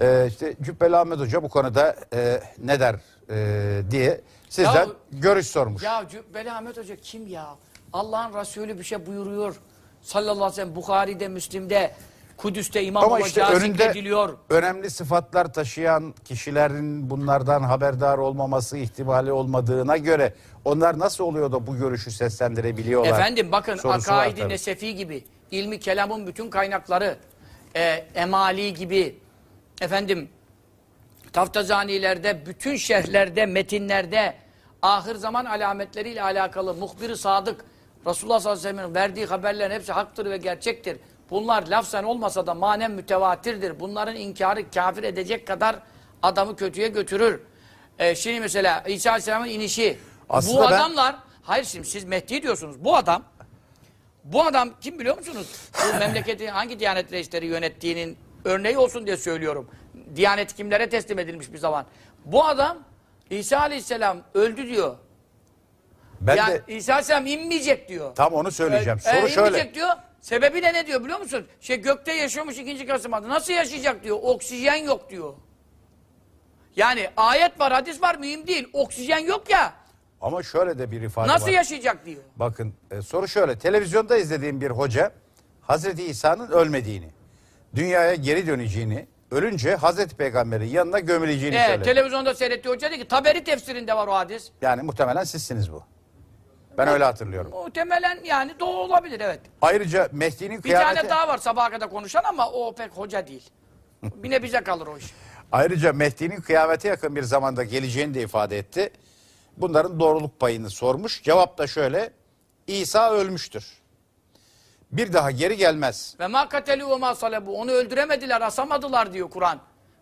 Ee, işte Cübbeli Ahmet Hoca bu konuda e, ne der e, diye sizden görüş sormuş. Ya Cübbeli Ahmet Hoca kim ya? Allah'ın Resulü bir şey buyuruyor. Sallallahu aleyhi ve sellem Bukhari'de, Müslim'de, Kudüs'te imam Ama işte önünde zikrediliyor. önemli sıfatlar taşıyan kişilerin bunlardan haberdar olmaması ihtimali olmadığına göre onlar nasıl oluyor da bu görüşü seslendirebiliyorlar? Efendim bakın Sorusu var Akaid-i tabii. Nesefi gibi, ilmi kelamın bütün kaynakları, e, emali gibi, efendim taftazanilerde, bütün şerhlerde, metinlerde, ahir zaman alametleriyle alakalı muhbir-i sadık, Resulullah sallallahu aleyhi ve sellem'in verdiği haberlerin hepsi haktır ve gerçektir. Bunlar lafzen olmasa da manen mütevatirdir. Bunların inkarı kafir edecek kadar adamı kötüye götürür. E, şimdi mesela İsa aleyhisselamın inişi. Aslında bu ben- adamlar, hayır şimdi siz Mehdi diyorsunuz. Bu adam, bu adam kim biliyor musunuz? Bu memleketin hangi diyanet reisleri yönettiğinin örneği olsun diye söylüyorum. Diyanet kimlere teslim edilmiş bir zaman. Bu adam İsa Aleyhisselam öldü diyor. Ben yani de İsa Aleyhisselam inmeyecek diyor. tam onu söyleyeceğim. E, Soru e, şöyle. inmeyecek diyor. Sebebi de ne diyor biliyor musun? Şey gökte yaşıyormuş ikinci Kasım'da. Nasıl yaşayacak diyor. Oksijen yok diyor. Yani ayet var, hadis var mühim değil. Oksijen yok ya. Ama şöyle de bir ifade Nasıl var. yaşayacak diyor. Bakın e, soru şöyle. Televizyonda izlediğim bir hoca Hazreti İsa'nın ölmediğini, dünyaya geri döneceğini, ölünce Hazreti Peygamber'in yanına gömüleceğini Evet, söyledi. televizyonda seyrettiği hoca dedi ki Taberi tefsirinde var o hadis. Yani muhtemelen sizsiniz bu. Ben öyle hatırlıyorum. Muhtemelen yani doğru olabilir evet. Ayrıca Mehdi'nin Bir kıyameti... tane daha var sabaha kadar konuşan ama o pek hoca değil. Yine bize kalır o iş. Ayrıca Mehdi'nin kıyamete yakın bir zamanda geleceğini de ifade etti. bunların doğruluk payını sormuş. Cevap da şöyle. İsa ölmüştür. Bir daha geri gelmez. Ve ma katelu ve ma salebu. Onu öldüremediler, asamadılar diyor Kur'an.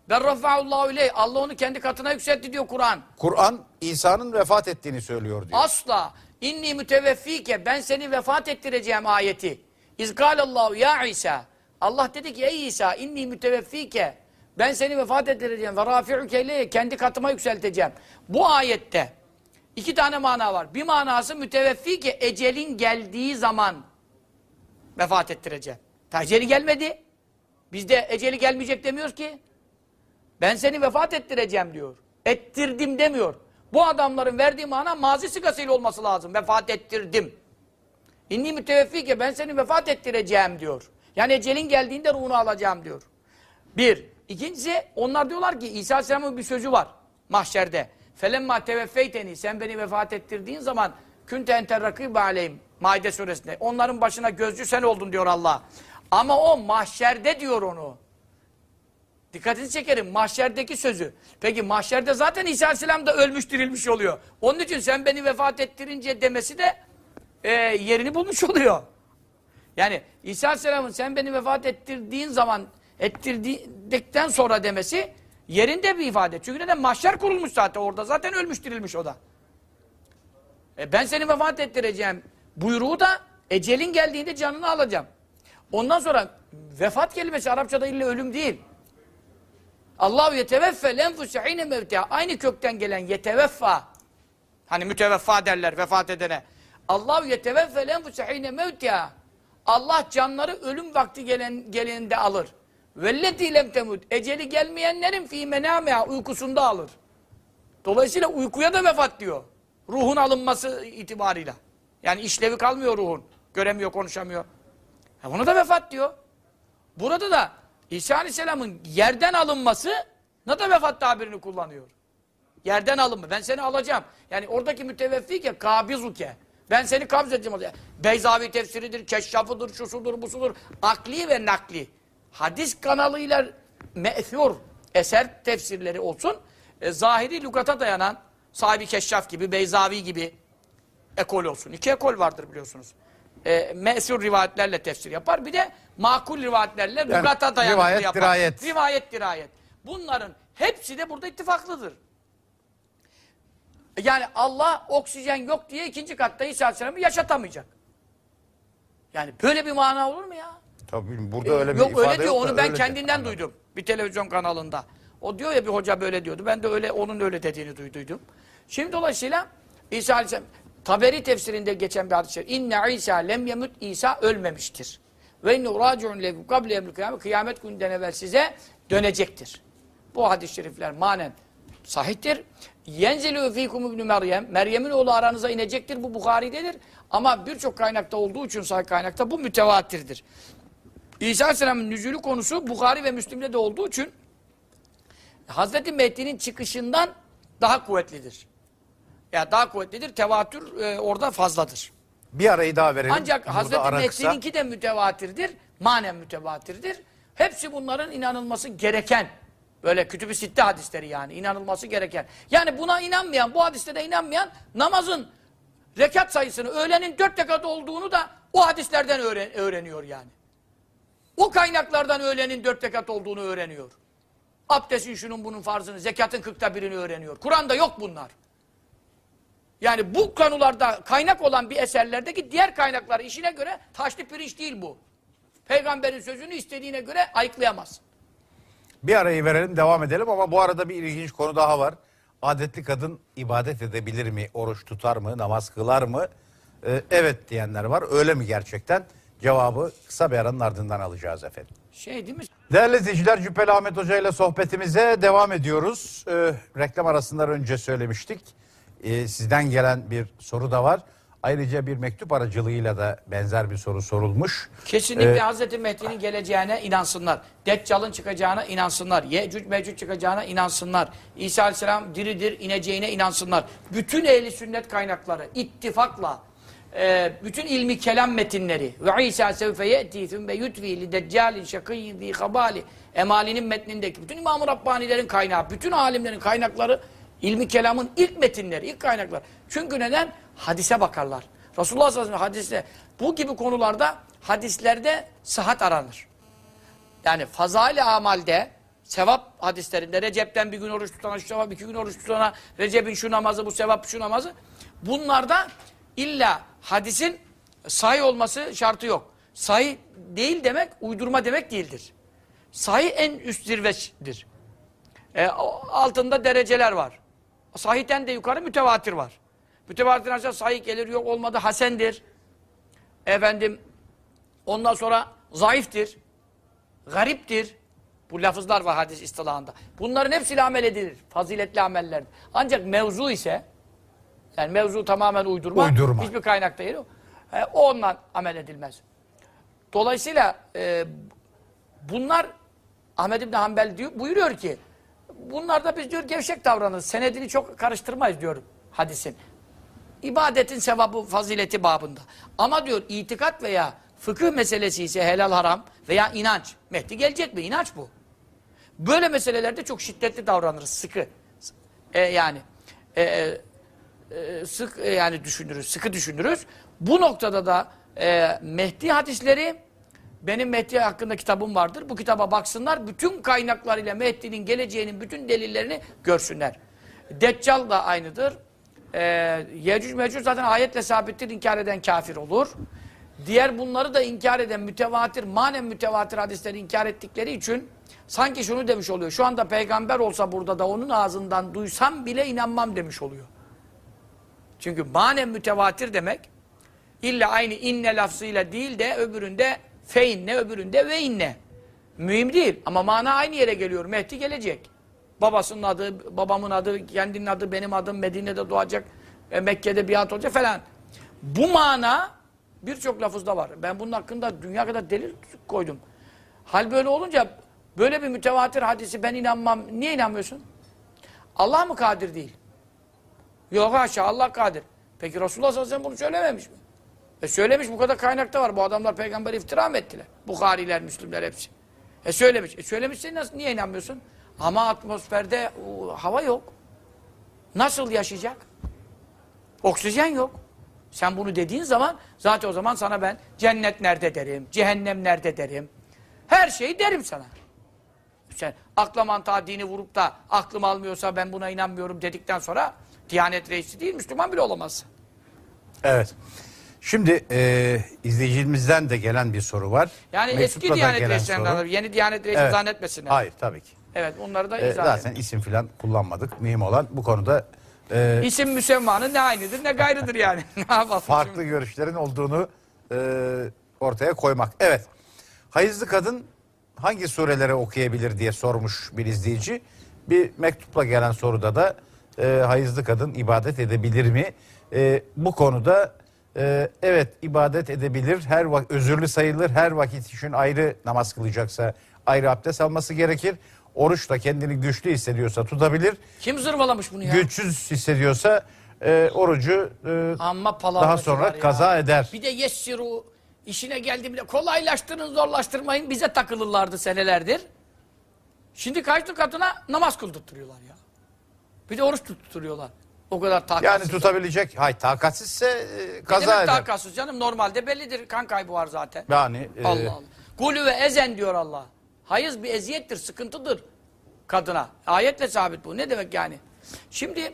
Ben rafa'ullahu ileyh. Allah onu kendi katına yükseltti diyor Kur'an. Kur'an İsa'nın vefat ettiğini söylüyor diyor. Asla. İnni müteveffike. Ben seni vefat ettireceğim ayeti. İzgalallahu ya İsa. Allah dedi ki ey İsa inni müteveffike. Ben seni vefat ettireceğim. Ve rafi'uke ileyh. Kendi katıma yükselteceğim. Bu ayette iki tane mana var. Bir manası müteveffike ecelin geldiği zaman vefat ettireceğim. Ta eceli gelmedi. Biz de eceli gelmeyecek demiyoruz ki. Ben seni vefat ettireceğim diyor. Ettirdim demiyor. Bu adamların verdiği mana mazi sigasıyla olması lazım. Vefat ettirdim. İnni müteveffike ben seni vefat ettireceğim diyor. Yani ecelin geldiğinde ruhunu alacağım diyor. Bir. İkincisi onlar diyorlar ki İsa Aleyhisselam'ın bir sözü var mahşerde. Felemma teveffeyteni sen beni vefat ettirdiğin zaman künte enter rakibe aleyhim. Maide suresinde. Onların başına gözcü sen oldun diyor Allah. Ama o mahşerde diyor onu. Dikkatini çekerim mahşerdeki sözü. Peki mahşerde zaten İsa Aleyhisselam da ölmüş dirilmiş oluyor. Onun için sen beni vefat ettirince demesi de e, yerini bulmuş oluyor. Yani İsa Aleyhisselam'ın sen beni vefat ettirdiğin zaman ettirdikten sonra demesi yerinde bir ifade. Çünkü neden? Mahşer kurulmuş zaten orada. Zaten ölmüş dirilmiş o da. E ben seni vefat ettireceğim buyruğu da ecelin geldiğinde canını alacağım. Ondan sonra vefat kelimesi Arapçada illa ölüm değil. Allahu yeteveffe lenfuse hine mevtiha. Aynı kökten gelen yeteveffa. Hani müteveffa derler vefat edene. Allahu yeteveffe lenfuse hine mevtiha. Allah canları ölüm vakti gelen gelende alır. Velleti lem temut. Eceli gelmeyenlerin fi menamiha uykusunda alır. Dolayısıyla uykuya da vefat diyor. Ruhun alınması itibarıyla. Yani işlevi kalmıyor ruhun. Göremiyor, konuşamıyor. E ona da vefat diyor. Burada da İsa Aleyhisselam'ın yerden alınması ne da vefat tabirini kullanıyor. Yerden alınma. Ben seni alacağım. Yani oradaki müteveffike kabizuke. Ben seni kabz edeceğim. Beyzavi tefsiridir, keşşafıdır, şusudur, busudur. Akli ve nakli. Hadis kanalıyla me'thur eser tefsirleri olsun. E, zahiri lügata dayanan sahibi keşşaf gibi, Beyzavi gibi ekol olsun. İki ekol vardır biliyorsunuz. E, me'thur rivayetlerle tefsir yapar. Bir de makul rivayetlerle Yani lügata dayanıklı rivayet, yapar. dirayet. Rivayet, dirayet. Bunların hepsi de burada ittifaklıdır. Yani Allah oksijen yok diye ikinci katta İsa Aleyhisselam'ı yaşatamayacak. Yani böyle bir mana olur mu ya? Tabii burada öyle bir yok ifade öyle diyor. da Onu ben öyle kendinden de- duydum. Bir televizyon kanalında. O diyor ya bir hoca böyle diyordu. Ben de öyle onun öyle dediğini duyduydum. Şimdi dolayısıyla İsa Aleyhisselam Taberi tefsirinde geçen bir hadis-i şerif. İnne İsa lem yemut İsa ölmemiştir. Ve inne raciun lekum kable emri kıyamet. Kıyamet günden evvel size dönecektir. Bu hadis-i şerifler manen sahihtir. Yenzilu fikum ibn Meryem. Meryem'in oğlu aranıza inecektir. Bu Bukhari'dedir. Ama birçok kaynakta olduğu için sahih kaynakta bu mütevatirdir. İsa Aleyhisselam'ın nüzülü konusu Bukhari ve Müslim'de de olduğu için Hazreti Mehdi'nin çıkışından daha kuvvetlidir. Ya daha kuvvetlidir. Tevatür e, orada fazladır. Bir arayı daha verelim. Ancak Burada Hazreti. Mehdi'ninki de mütevatirdir. Manen mütevatirdir. Hepsi bunların inanılması gereken böyle kütüb-i sitte hadisleri yani inanılması gereken. Yani buna inanmayan, bu hadiste de inanmayan namazın rekat sayısını öğlenin dört rekat olduğunu da o hadislerden öğren- öğreniyor yani. O kaynaklardan öğlenin dört rekat olduğunu öğreniyor. Abdestin şunun bunun farzını, zekatın kırkta birini öğreniyor. Kur'an'da yok bunlar. Yani bu konularda kaynak olan bir eserlerdeki diğer kaynaklar işine göre taşlı pirinç değil bu. Peygamberin sözünü istediğine göre ayıklayamaz. Bir arayı verelim devam edelim ama bu arada bir ilginç konu daha var. Adetli kadın ibadet edebilir mi? Oruç tutar mı? Namaz kılar mı? Ee, evet diyenler var. Öyle mi gerçekten? Cevabı kısa bir aranın ardından alacağız efendim. Şey değil mi? Değerli izleyiciler Cübbeli Ahmet Hoca ile sohbetimize devam ediyoruz. Ee, reklam arasından önce söylemiştik. Ee, sizden gelen bir soru da var. Ayrıca bir mektup aracılığıyla da benzer bir soru sorulmuş. Kesinlikle Ee, Hazreti Mehdi'nin geleceğine inansınlar. Deccal'ın çıkacağına inansınlar. Yecüc Mecüc çıkacağına inansınlar. İsa Aleyhisselam diridir ineceğine inansınlar. Bütün ehli sünnet kaynakları ittifakla e, bütün ilmi kelam metinleri ve İsa sevfe ye'ti thumbe yutvi li deccalin şakiyyin zi kabali emalinin metnindeki bütün İmam-ı Rabbanilerin kaynağı, bütün alimlerin kaynakları İlmi kelamın ilk metinleri, ilk kaynaklar. Çünkü neden? Hadise bakarlar. Resulullah sallallahu aleyhi ve sellem hadiste bu gibi konularda hadislerde sıhhat aranır. Yani fazail-i amalde sevap hadislerinde Recep'ten bir gün oruç tutana şu sevap, iki gün oruç tutana Recep'in şu namazı, bu sevap şu namazı. Bunlarda illa hadisin sahih olması şartı yok. Sahih değil demek uydurma demek değildir. Sahih en üst zirvedir. E, altında dereceler var. Sahihten de yukarı mütevatir var. Mütevatir aşağı sahih gelir yok olmadı hasendir. Efendim ondan sonra zayıftır. Gariptir. Bu lafızlar var hadis istilahında. Bunların hepsiyle amel edilir. Faziletli ameller. Ancak mevzu ise yani mevzu tamamen uydurma. Uydurma. Hiçbir kaynakta yeri yok. E, o ondan amel edilmez. Dolayısıyla e, bunlar Ahmed İbni Hanbel diyor, buyuruyor ki bunlarda biz diyor gevşek davranırız. Senedini çok karıştırmayız diyor hadisin. İbadetin sevabı, fazileti babında. Ama diyor itikat veya fıkıh meselesi ise helal haram veya inanç. Mehdi gelecek mi? İnanç bu. Böyle meselelerde çok şiddetli davranırız. Sıkı. E, yani e, e, e, sık e, yani düşünürüz. Sıkı düşünürüz. Bu noktada da e, Mehdi hadisleri benim Mehdi hakkında kitabım vardır. Bu kitaba baksınlar. Bütün kaynaklarıyla Mehdi'nin geleceğinin bütün delillerini görsünler. Deccal da aynıdır. E, Yecüc Mecüc zaten ayetle sabittir. inkar eden kafir olur. Diğer bunları da inkar eden mütevatir, manen mütevatir hadisleri inkar ettikleri için sanki şunu demiş oluyor. Şu anda peygamber olsa burada da onun ağzından duysam bile inanmam demiş oluyor. Çünkü manen mütevatir demek illa aynı inne lafzıyla değil de öbüründe feinne öbüründe ve inne. Mühim değil ama mana aynı yere geliyor. Mehdi gelecek. Babasının adı, babamın adı, kendinin adı, benim adım Medine'de doğacak, e, Mekke'de biat olacak falan. Bu mana birçok lafızda var. Ben bunun hakkında dünya kadar delil koydum. Hal böyle olunca böyle bir mütevatir hadisi ben inanmam. Niye inanmıyorsun? Allah mı kadir değil? Yok haşa Allah kadir. Peki Resulullah sallallahu aleyhi ve sellem bunu söylememiş mi? E söylemiş bu kadar kaynakta var. Bu adamlar peygamberi iftira mı ettiler? Bukhariler, Müslümler hepsi. E söylemiş. E söylemişsin nasıl niye inanmıyorsun? Ama atmosferde o, hava yok. Nasıl yaşayacak? Oksijen yok. Sen bunu dediğin zaman zaten o zaman sana ben cennet nerede derim, cehennem nerede derim. Her şeyi derim sana. Sen akla mantığa dini vurup da aklım almıyorsa ben buna inanmıyorum dedikten sonra Diyanet reisi değil Müslüman bile olamazsın. Evet. Şimdi e, izleyicimizden de gelen bir soru var. Yani Mektupla eski Diyanet soru. yeni Diyanet reisi Evet. zannetmesinler. Hayır tabii ki. Evet onları da E, izah zaten edelim. isim filan kullanmadık. Mühim olan bu konuda e, İsim müsemmanın ne aynıdır ne gayrıdır yani. ne yapalım farklı şimdi? görüşlerin olduğunu e, ortaya koymak. Evet. Hayızlı kadın hangi surelere okuyabilir diye sormuş bir izleyici. Bir mektupla gelen soruda da e, hayızlı kadın ibadet edebilir mi? E, bu konuda e, evet ibadet edebilir. Her vak özürlü sayılır. Her vakit için ayrı namaz kılacaksa ayrı abdest alması gerekir. Oruçta kendini güçlü hissediyorsa tutabilir. Kim zırvalamış bunu ya? Güçsüz hissediyorsa e, orucu e, Amma daha sonra ya. kaza eder. Bir de yessiru işine geldiğimde kolaylaştırın zorlaştırmayın bize takılırlardı senelerdir. Şimdi kaçtı katına namaz kıldırtıyorlar ya. Bir de oruç tutturuyorlar. O kadar takatsız. Yani tutabilecek. Hay takatsizse e, Ne kaza demek eder. takatsız canım? Normalde bellidir. Kan kaybı var zaten. Yani e, Allah Allah. Kulü ve ezen diyor Allah. Hayız bir eziyettir, sıkıntıdır kadına. Ayetle sabit bu. Ne demek yani? Şimdi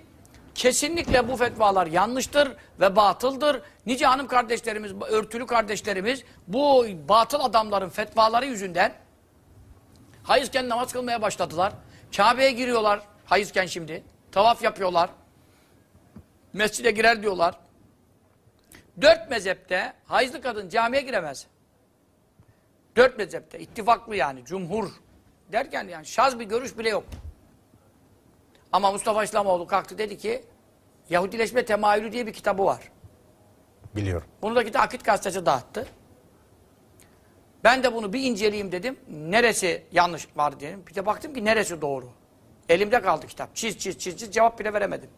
kesinlikle bu fetvalar yanlıştır ve batıldır. Nice hanım kardeşlerimiz, örtülü kardeşlerimiz bu batıl adamların fetvaları yüzünden hayızken namaz kılmaya başladılar. Kabe'ye giriyorlar hayızken şimdi. Tavaf yapıyorlar. Mescide girer diyorlar. Dört mezhepte hayızlı kadın camiye giremez. Dört mezhepte. ittifaklı yani. Cumhur. Derken yani şaz bir görüş bile yok. Ama Mustafa İslamoğlu kalktı dedi ki Yahudileşme Temayülü diye bir kitabı var. biliyorum. Bunu da gitti Akit gazetesi dağıttı. Ben de bunu bir inceleyeyim dedim. Neresi yanlış var diyelim. Bir de baktım ki neresi doğru. Elimde kaldı kitap. Çiz çiz çiz çiz cevap bile veremedim.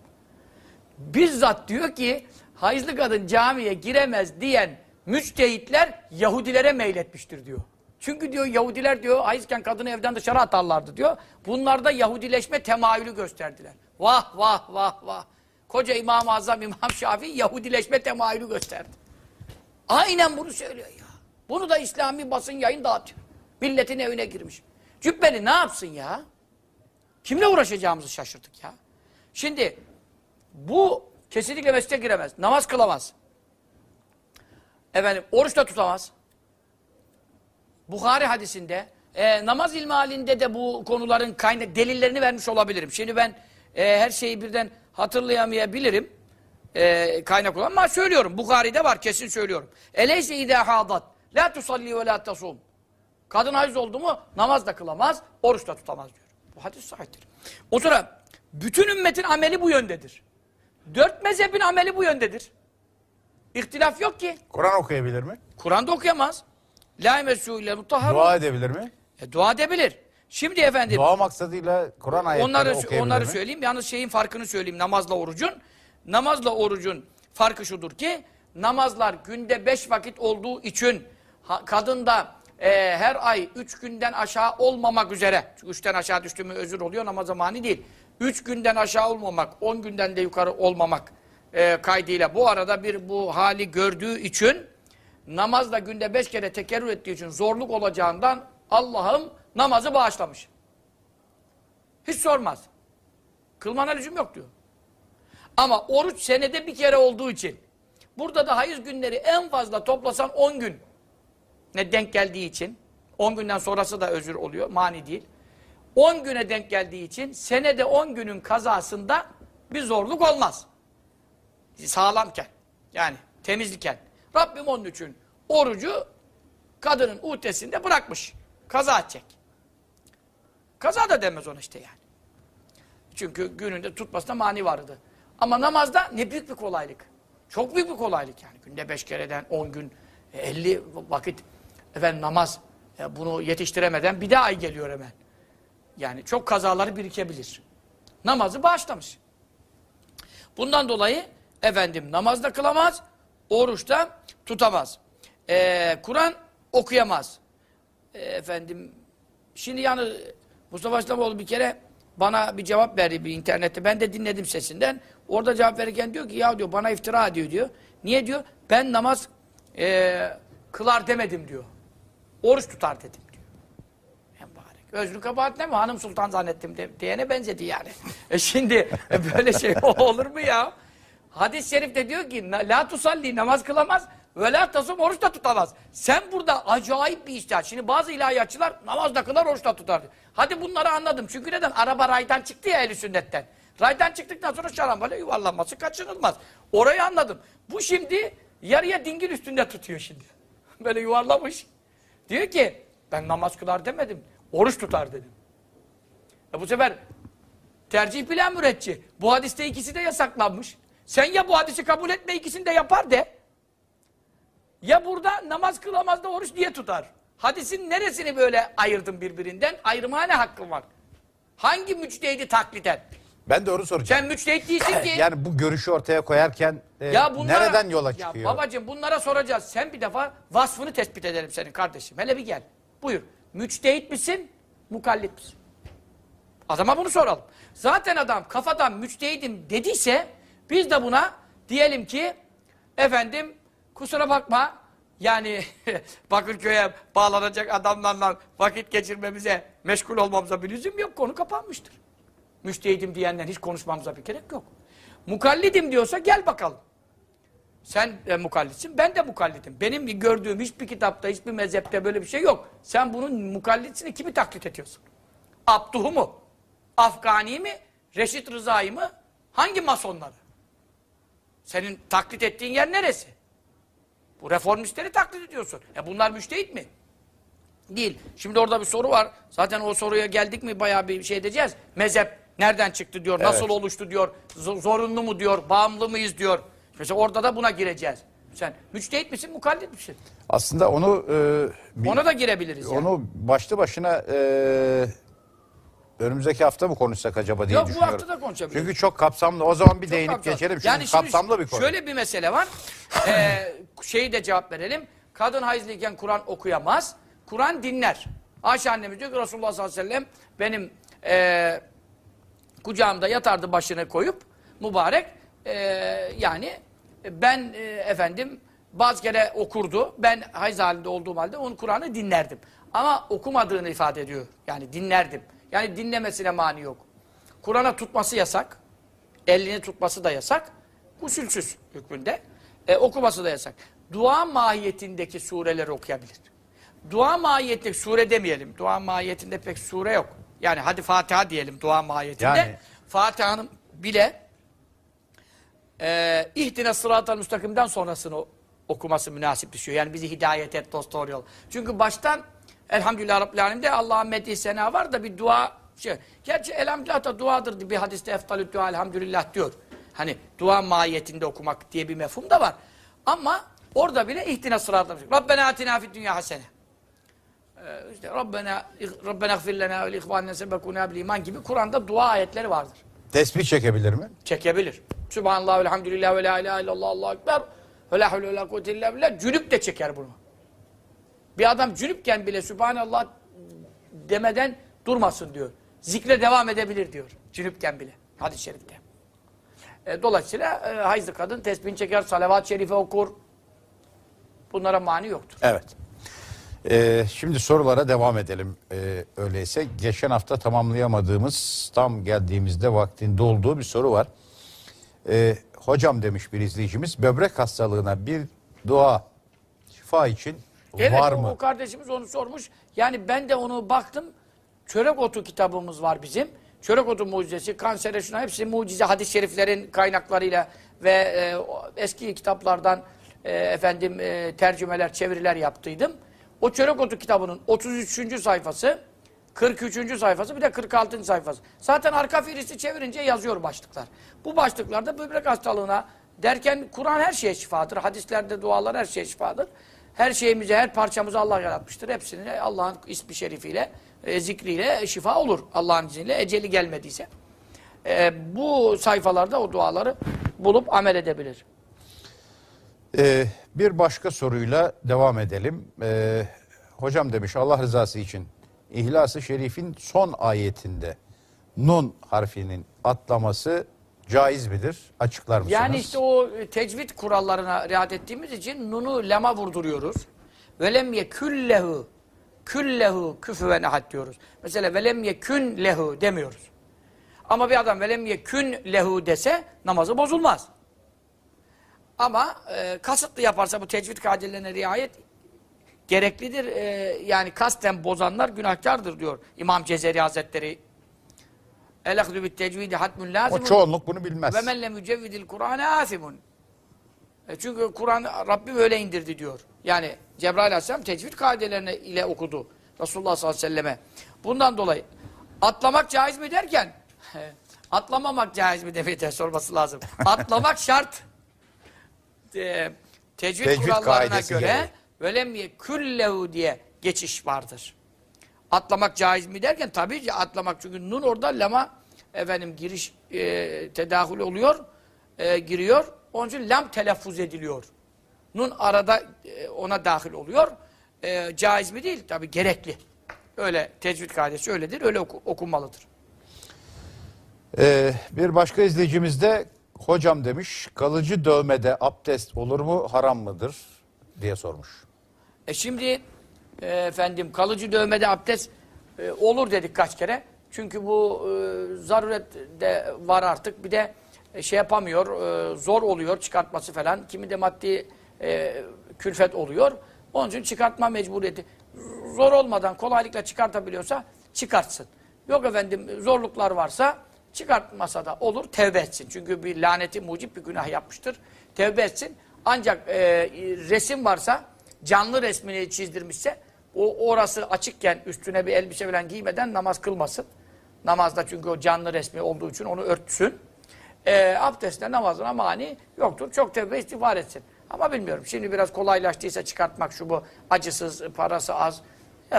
Bizzat diyor ki hayızlı kadın camiye giremez diyen müçtehitler Yahudilere meyletmiştir diyor. Çünkü diyor Yahudiler diyor hayızken kadını evden dışarı atarlardı diyor. Bunlar da Yahudileşme temayülü gösterdiler. Vah vah vah vah. Koca İmam-ı Azam İmam Şafii Yahudileşme temayülü gösterdi. Aynen bunu söylüyor ya. Bunu da İslami basın yayın dağıtıyor. Milletin evine girmiş. Cübbeli ne yapsın ya? Kimle uğraşacağımızı şaşırdık ya. Şimdi bu kesinlikle mescide giremez. Namaz kılamaz. Efendim oruç da tutamaz. Bukhari hadisinde e, namaz ilmi halinde de bu konuların kaynak delillerini vermiş olabilirim. Şimdi ben e, her şeyi birden hatırlayamayabilirim. E, kaynak olan ama söylüyorum. Bukhari'de var kesin söylüyorum. Eleyse idâ hadat la tusalli ve la tasum. Kadın hayız oldu mu namaz da kılamaz, oruç da tutamaz diyor. Bu hadis sahiptir. O sonra bütün ümmetin ameli bu yöndedir. Dört mezhebin ameli bu yöndedir. İhtilaf yok ki. Kur'an okuyabilir mi? Kur'an'da okuyamaz. La yemessû ile mutahharun. Dua edebilir mi? E, dua edebilir. Şimdi efendim Dua maksadıyla Kur'an ayetleri onları okuyabilir onları mi? söyleyeyim. Yalnız şeyin farkını söyleyeyim namazla orucun. Namazla orucun farkı şudur ki namazlar günde beş vakit olduğu için ha, kadında e, her ay üç günden aşağı olmamak üzere. Çünkü üçten aşağı düştü mü özür oluyor namaza mani değil. Üç günden aşağı olmamak, on günden de yukarı olmamak e, kaydıyla bu arada bir bu hali gördüğü için namazla günde beş kere tekerrür ettiği için zorluk olacağından Allah'ım namazı bağışlamış. Hiç sormaz. Kılmana lüzum yok diyor. Ama oruç senede bir kere olduğu için burada da hayız günleri en fazla toplasan 10 gün ne denk geldiği için 10 günden sonrası da özür oluyor. Mani değil. 10 güne denk geldiği için senede 10 günün kazasında bir zorluk olmaz. Sağlamken. Yani temizliken. Rabbim onun için orucu kadının utesinde bırakmış. Kaza edecek. Kaza da demez ona işte yani. Çünkü gününde tutmasına mani vardı. Ama namazda ne büyük bir kolaylık. Çok büyük bir kolaylık yani. Günde beş kereden on gün, elli vakit efendim namaz e, bunu yetiştiremeden bir daha ay geliyor hemen. Yani çok kazaları birikebilir. Namazı bağışlamış. Bundan dolayı efendim namazda kılamaz, oruçta tutamaz. Ee, Kur'an okuyamaz. Ee, efendim şimdi yani Mustafa İslamoğlu bir kere bana bir cevap verdi bir internette. Ben de dinledim sesinden. Orada cevap verirken diyor ki ya diyor bana iftira ediyor diyor. Niye diyor? Ben namaz e, kılar demedim diyor. Oruç tutar dedim Özrü kabahat ne mi? Hanım sultan zannettim de, diyene benzedi yani. E şimdi e böyle şey olur mu ya? Hadis-i şerifte diyor ki la tusalli namaz kılamaz ve la tasum oruç da tutamaz. Sen burada acayip bir iştahat. Şimdi bazı ilahiyatçılar namaz da kılar oruç da tutar. Hadi bunları anladım. Çünkü neden? Araba raydan çıktı ya eli sünnetten. Raydan çıktıktan sonra şarambale yuvarlanması kaçınılmaz. Orayı anladım. Bu şimdi yarıya dingil üstünde tutuyor şimdi. Böyle yuvarlamış. Diyor ki ben namaz kılar demedim. Oruç tutar dedim. E bu sefer tercih bilen müretçi. Bu hadiste ikisi de yasaklanmış. Sen ya bu hadisi kabul etme ikisini de yapar de. Ya burada namaz kılamaz da oruç diye tutar. Hadisin neresini böyle ayırdın birbirinden? Ayrıma ne hakkın var? Hangi müçtehidi taklit et? Ben de onu soracağım. Sen müçtehit değilsin ki. Yani bu görüşü ortaya koyarken e, Ya bunlara- nereden yola Ya çıkıyor? babacığım bunlara soracağız. Sen bir defa vasfını tespit edelim senin kardeşim. Hele bir gel. Buyur. Müçtehit misin? Mukallit misin? Adama bunu soralım. Zaten adam kafadan müçtehidim dediyse biz de buna diyelim ki efendim kusura bakma yani Bakırköy'e bağlanacak adamlarla vakit geçirmemize, meşgul olmamıza bir lüzum yok. Konu kapanmıştır. Müştehidim diyenden hiç konuşmamıza bir gerek yok. Mukallidim diyorsa gel bakalım. Sen de mukallitsin, ben de mukallidim. Benim gördüğüm hiçbir kitapta, hiçbir mezhepte böyle bir şey yok. Sen bunun mukallitsini kimi taklit ediyorsun? Abduhu mu? Afgani mi? Reşit Rıza'yı mı? Hangi masonları? Senin taklit ettiğin yer neresi? Bu reformistleri taklit ediyorsun. E bunlar müştehit mi? Değil. Şimdi orada bir soru var. Zaten o soruya geldik mi bayağı bir şey edeceğiz. Mezhep nereden çıktı diyor, nasıl Evet. oluştu diyor, zo- zorunlu mu diyor, bağımlı mıyız diyor. Mesela orada da buna gireceğiz. Sen müçtehit misin, mukallit misin? Aslında onu e, bir- Ona da girebiliriz yani. onu başlı başına e, önümüzdeki hafta mı konuşsak acaba diye Yok, bu düşünüyorum. hafta da konuşabiliriz. Çünkü çok kapsamlı. O zaman bir Çok değinip kapsamlı. geçelim. Çünkü Yani kapsamlı bir konu. Şöyle bir mesele var. ee, şeyi de cevap verelim. Kadın hayızlıyken Kur'an okuyamaz. Kur'an dinler. Ayşe annemiz diyor ki Resulullah sallallahu aleyhi ve sellem benim ee, kucağımda yatardı başını koyup mübarek e, yani ben e, efendim bazı kere okurdu. Ben hayız halinde olduğum halde onun Kur'an'ı dinlerdim. Ama okumadığını ifade ediyor. Yani dinlerdim. Yani dinlemesine mani yok. Kur'an'a tutması yasak. Elini tutması da yasak. Usulsüz hükmünde. E, okuması da yasak. Dua mahiyetindeki sureleri okuyabilir. Dua mahiyetindeki sure demeyelim. Dua mahiyetinde pek sure yok. Yani hadi Fatiha diyelim dua mahiyetinde. Yani- Fatiha'nın bile e, İhdine sıratal müstakimden sonrasını okuması münasip düşüyor. Yani bizi hidayet et dost doğru yol. Çünkü baştan Elhamdülillah Rabbil Alemin'de Allah'a medih sena var da bir dua şey. Gerçi elhamdülillah da duadır. Bir hadiste eftalü dua elhamdülillah diyor. Hani dua mahiyetinde okumak diye bir mefhum da var. Ama orada bile ihdine sıratal müstakim. Rabbena atina fid dünya hasene. Ee, işte Rabbena, Rabbena gfir lena ve li ihvanina sebekuna bil iman gibi Kur'an'da dua ayetleri vardır Tesbih çekebilir mi? çekebilir. Subhanallah, elhamdülillah ve la ilahe illallah, Allahu ekber. Ve la havle ve la kuvvete illa billah. Cünüp de çeker bunu. Bir adam cünüpken bile Subhanallah demeden durmasın diyor. Zikre devam edebilir diyor. Cünüpken bile. Hadis-i şerifte. E, dolayısıyla e, hayızlı kadın tesbihini çeker, salavat-ı şerife okur. Bunlara mani yoktur. Evet. Ee, şimdi sorulara devam edelim ee, öyleyse. Geçen hafta tamamlayamadığımız tam geldiğimizde vaktinde olduğu bir soru var. Ee, hocam demiş bir izleyicimiz böbrek hastalığına bir dua şifa için Evet var mı? o kardeşimiz onu sormuş. Yani ben de onu baktım. Çörek otu kitabımız var bizim. Çörek otu mucizesi, kansere şuna hepsi mucize hadis-i şeriflerin kaynaklarıyla ve e, eski kitaplardan e, efendim e, tercümeler, çeviriler yaptıydım. O çörek otu kitabının 33. sayfası, 43. sayfası bir de 46. sayfası. Zaten arka firisi çevirince yazıyor başlıklar. Bu başlıklarda böbrek hastalığına derken Kur'an her şeye şifadır. Hadislerde dualar her şeye şifadır. Her şeyimize, her parçamızı Allah yaratmıştır. Hepsini Allah'ın ismi şerifiyle, e, zikriyle şifa olur. Allah'ın izniyle eceli gelmediyse. E, bu sayfalarda o duaları bulup amel edebilir. Ee, bir başka soruyla devam edelim. Ee, hocam demiş Allah rızası için İhlas-ı Şerif'in son ayetinde nun harfinin atlaması caiz midir? Açıklar mısınız? Yani işte o e, tecvid kurallarına riayet ettiğimiz için nunu lema vurduruyoruz. Velem ye küllehu küllehu küfüven ahad diyoruz. Mesela velem ye kün lehu demiyoruz. Ama bir adam velem ye kün lehu dese namazı bozulmaz. Ama e, kasıtlı yaparsa bu tecvid kaidelerine riayet gereklidir. E, yani kasten bozanlar günahkardır diyor İmam Cezeri Hazretleri. El akdü bit tecvidi hatmun o lazimun. çoğunluk bunu bilmez. Ve men lem yücevvidil Kur'an'e asimun. E çünkü Kur'an Rabbim öyle indirdi diyor. Yani Cebrail Aleyhisselam tecvid kaidelerine ile okudu. Resulullah sallallahu aleyhi ve selleme. Bundan dolayı atlamak caiz mi derken atlamamak caiz mi demeye de sorması lazım. Atlamak şart. E, tecvid, Tecvid kurallarına göre gereği. Velem ye küllehu diye geçiş vardır. Atlamak caiz mi derken tabii ki atlamak çünkü nun orada lama efendim giriş e, tedahül oluyor, e, giriyor. Onun için lam telaffuz ediliyor. Nun arada e, ona dahil oluyor. E, caiz mi değil? Tabii gerekli. Öyle tecvid kaidesi öyledir, öyle oku- okunmalıdır. Ee, bir başka izleyicimiz de hocam demiş kalıcı dövmede abdest olur mu haram mıdır diye sormuş. E şimdi e, efendim kalıcı dövmede abdest e, olur dedik kaç kere. Çünkü bu e, zaruret de var artık. Bir de e, şey yapamıyor, e, zor oluyor çıkartması falan. Kimi de maddi e, külfet oluyor. Onun için çıkartma mecburiyeti. Zor olmadan kolaylıkla çıkartabiliyorsa çıkartsın. Yok efendim zorluklar varsa çıkartmasa da olur tevbe etsin. Çünkü bir laneti mucip bir günah yapmıştır. Tevbe etsin. Ancak e, resim varsa canlı resmini çizdirmişse o orası açıkken üstüne bir elbise falan giymeden namaz kılmasın. Namazda çünkü o canlı resmi olduğu için onu örtsün. E, abdestle namazına mani yoktur. Çok tevbe istiğfar etsin. Ama bilmiyorum. Şimdi biraz kolaylaştıysa çıkartmak şu bu acısız, parası az.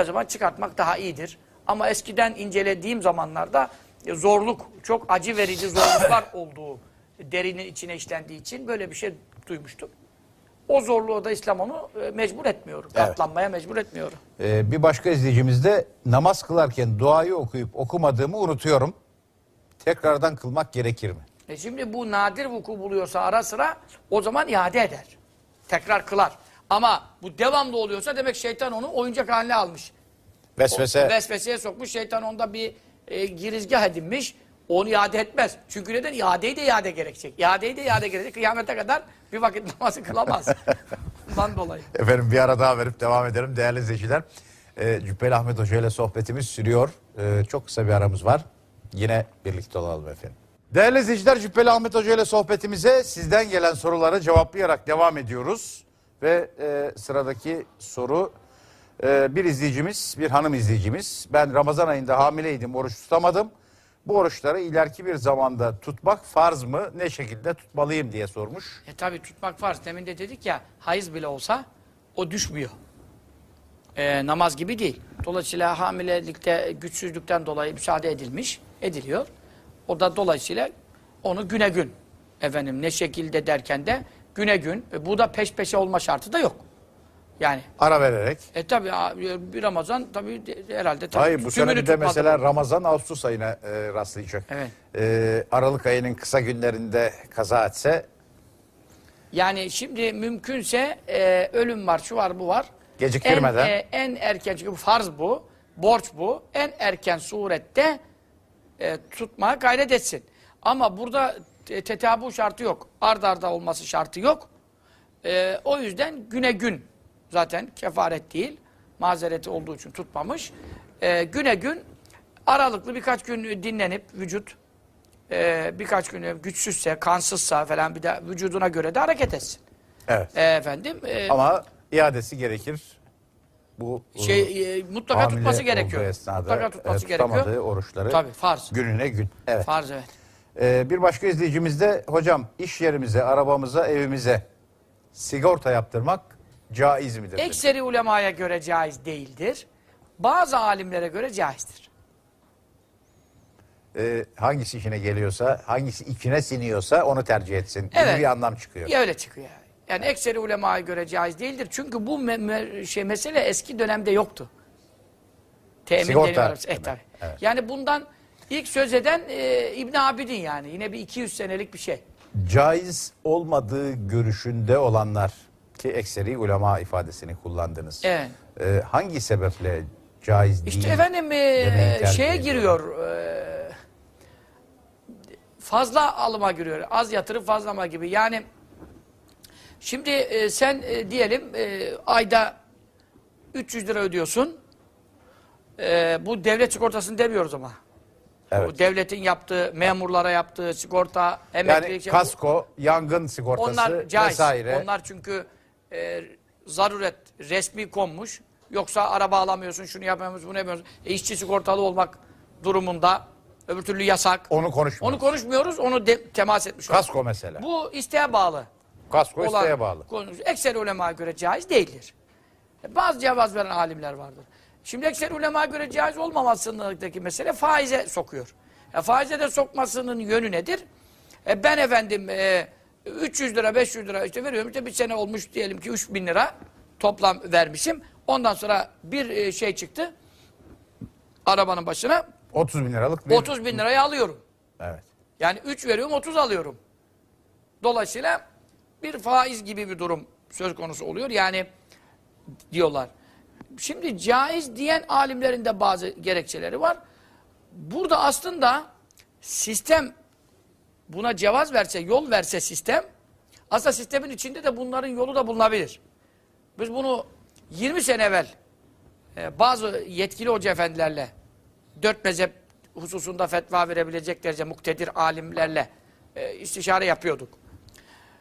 O zaman çıkartmak daha iyidir. Ama eskiden incelediğim zamanlarda e, zorluk, çok acı verici zorluklar olduğu derinin içine işlendiği için böyle bir şey duymuştum. O zorluğu da İslam onu e, mecbur etmiyor. Evet. Katlanmaya mecbur etmiyor. Ee, bir başka izleyicimiz de namaz kılarken duayı okuyup okumadığımı unutuyorum. tekrardan kılmak gerekir mi? E şimdi bu nadir vuku buluyorsa ara sıra o zaman iade eder. Tekrar kılar. Ama bu devamlı oluyorsa demek şeytan onu oyuncak haline almış. Vesvese. Vesveseye sokmuş. Şeytan onda bir e, girizgah edinmiş. Onu iade etmez. Çünkü neden? İadeyi de iade gerekecek. İadeyi de iade gerekecek. Kıyamete kadar bir vakit namazı kılamaz. Bundan dolayı. Efendim bir ara daha verip devam edelim değerli izleyiciler. Ee, Cübbeli Ahmet Hoca ile sohbetimiz sürüyor. Ee, çok kısa bir aramız var. Yine birlikte olalım efendim. Değerli izleyiciler Cübbeli Ahmet Hoca ile sohbetimize sizden gelen soruları cevaplayarak devam ediyoruz. Ve e, sıradaki soru e, bir izleyicimiz, bir hanım izleyicimiz. Ben Ramazan ayında hamileydim, oruç tutamadım. Bu oruçları ileriki bir zamanda tutmak farz mı? Ne şekilde tutmalıyım diye sormuş. E tabi tutmak farz. Demin de dedik ya hayız bile olsa o düşmüyor. E, namaz gibi değil. Dolayısıyla hamilelikte güçsüzlükten dolayı müsaade edilmiş, ediliyor. O da dolayısıyla onu güne gün efendim ne şekilde derken de güne gün. E, bu da peş peşe olma şartı da yok. Yani Ara vererek. e tabi bir Ramazan tabi de- herhalde tabii Hayır bu sene bir de mesela Ramazan Ağustos ayına e, rastlayacak. Evet. E, Aralık ayının kısa günlerinde kaza etse Yani şimdi mümkünse e, ölüm var, şu var, bu var. Geciktirmeden. En, e, en erken, çünkü farz bu, borç bu. En erken surette e, tutmaya gayret etsin. Ama burada te- tetabu şartı yok. Ard arda olması şartı yok. E, o yüzden güne gün zaten kefaret değil. Mazereti olduğu için tutmamış. E, güne gün aralıklı birkaç gün dinlenip vücut e, birkaç gün güçsüzse, kansızsa falan bir de vücuduna göre de hareket etsin. evet. E, efendim e, Ama iadesi gerekir. Bu şey e, mutlaka tutması gerekiyor. esnada, mutlaka tutması e, gerekiyor. oruçları Tabii farz. gününe gün. Evet. Farz evet. E, bir başka izleyicimiz de hocam iş yerimize, arabamıza, evimize sigorta yaptırmak caiz midir? Ekseri ulemaya göre caiz değildir. Bazı alimlere göre caizdir. E, hangisi işine geliyorsa, hangisi içine siniyorsa onu tercih etsin. Evet. bir anlam çıkıyor. Ya öyle çıkıyor yani. Yani ekseri ulemaya göre caiz değildir. Çünkü bu me- me- şey mesele eski dönemde yoktu. Temin Sigorta. Eh, tabii. evet. Yani bundan ilk söz eden e, İbn Abidin yani. Yine bir 200 senelik bir şey. Caiz olmadığı görüşünde olanlar ki ekseri ulema ifadesini kullandınız. Evet. E, hangi sebeple caiz değil? İşte efendim e, şeye giriyor. e, fazla alıma giriyor. Az yatırıp fazla alma gibi. Yani şimdi e, sen e, diyelim e, ayda 300 lira ödüyorsun. E, bu devlet sigortasını demiyoruz ama. Evet. Bu devletin yaptığı, memurlara yaptığı sigorta, Yani emeklilik. şey- kasko, yangın sigortası onlar caiz. vesaire. Onlar çünkü e, zaruret, resmi konmuş. Yoksa araba alamıyorsun, şunu yapamıyorsun, bunu yapamıyorsun. E, işçi sigortalı olmak durumunda öbür türlü yasak. Onu konuşmuyoruz. Onu konuşmuyoruz, onu de- temas etmiş. olduk. Kasko mesela. Bu isteğe bağlı. Kasko olan isteğe bağlı. konu. Ekser ulemaya göre caiz değildir. E, Bazı cevaz veren alimler vardır. Şimdi ekser ulemaya göre caiz olmamasındaki mesele faize sokuyor. E, faize de sokmasının yönü nedir? E, ben efendim e, 300 lira 500 lira işte veriyorum işte bir sene olmuş diyelim ki 3000 lira toplam vermişim. Ondan sonra bir e, şey çıktı arabanın başına 30 bin liralık bir... 30 bin lirayı alıyorum. Evet. Yani 3 veriyorum 30 alıyorum. Dolayısıyla bir faiz gibi bir durum söz konusu oluyor. Yani diyorlar. Şimdi caiz diyen alimlerin de bazı gerekçeleri var. Burada aslında sistem buna cevaz verse, yol verse sistem aslında sistemin içinde de bunların yolu da bulunabilir. Biz bunu 20 sene evvel e, bazı yetkili hoca efendilerle dört mezhep hususunda fetva verebilecek derece muktedir alimlerle e, istişare yapıyorduk.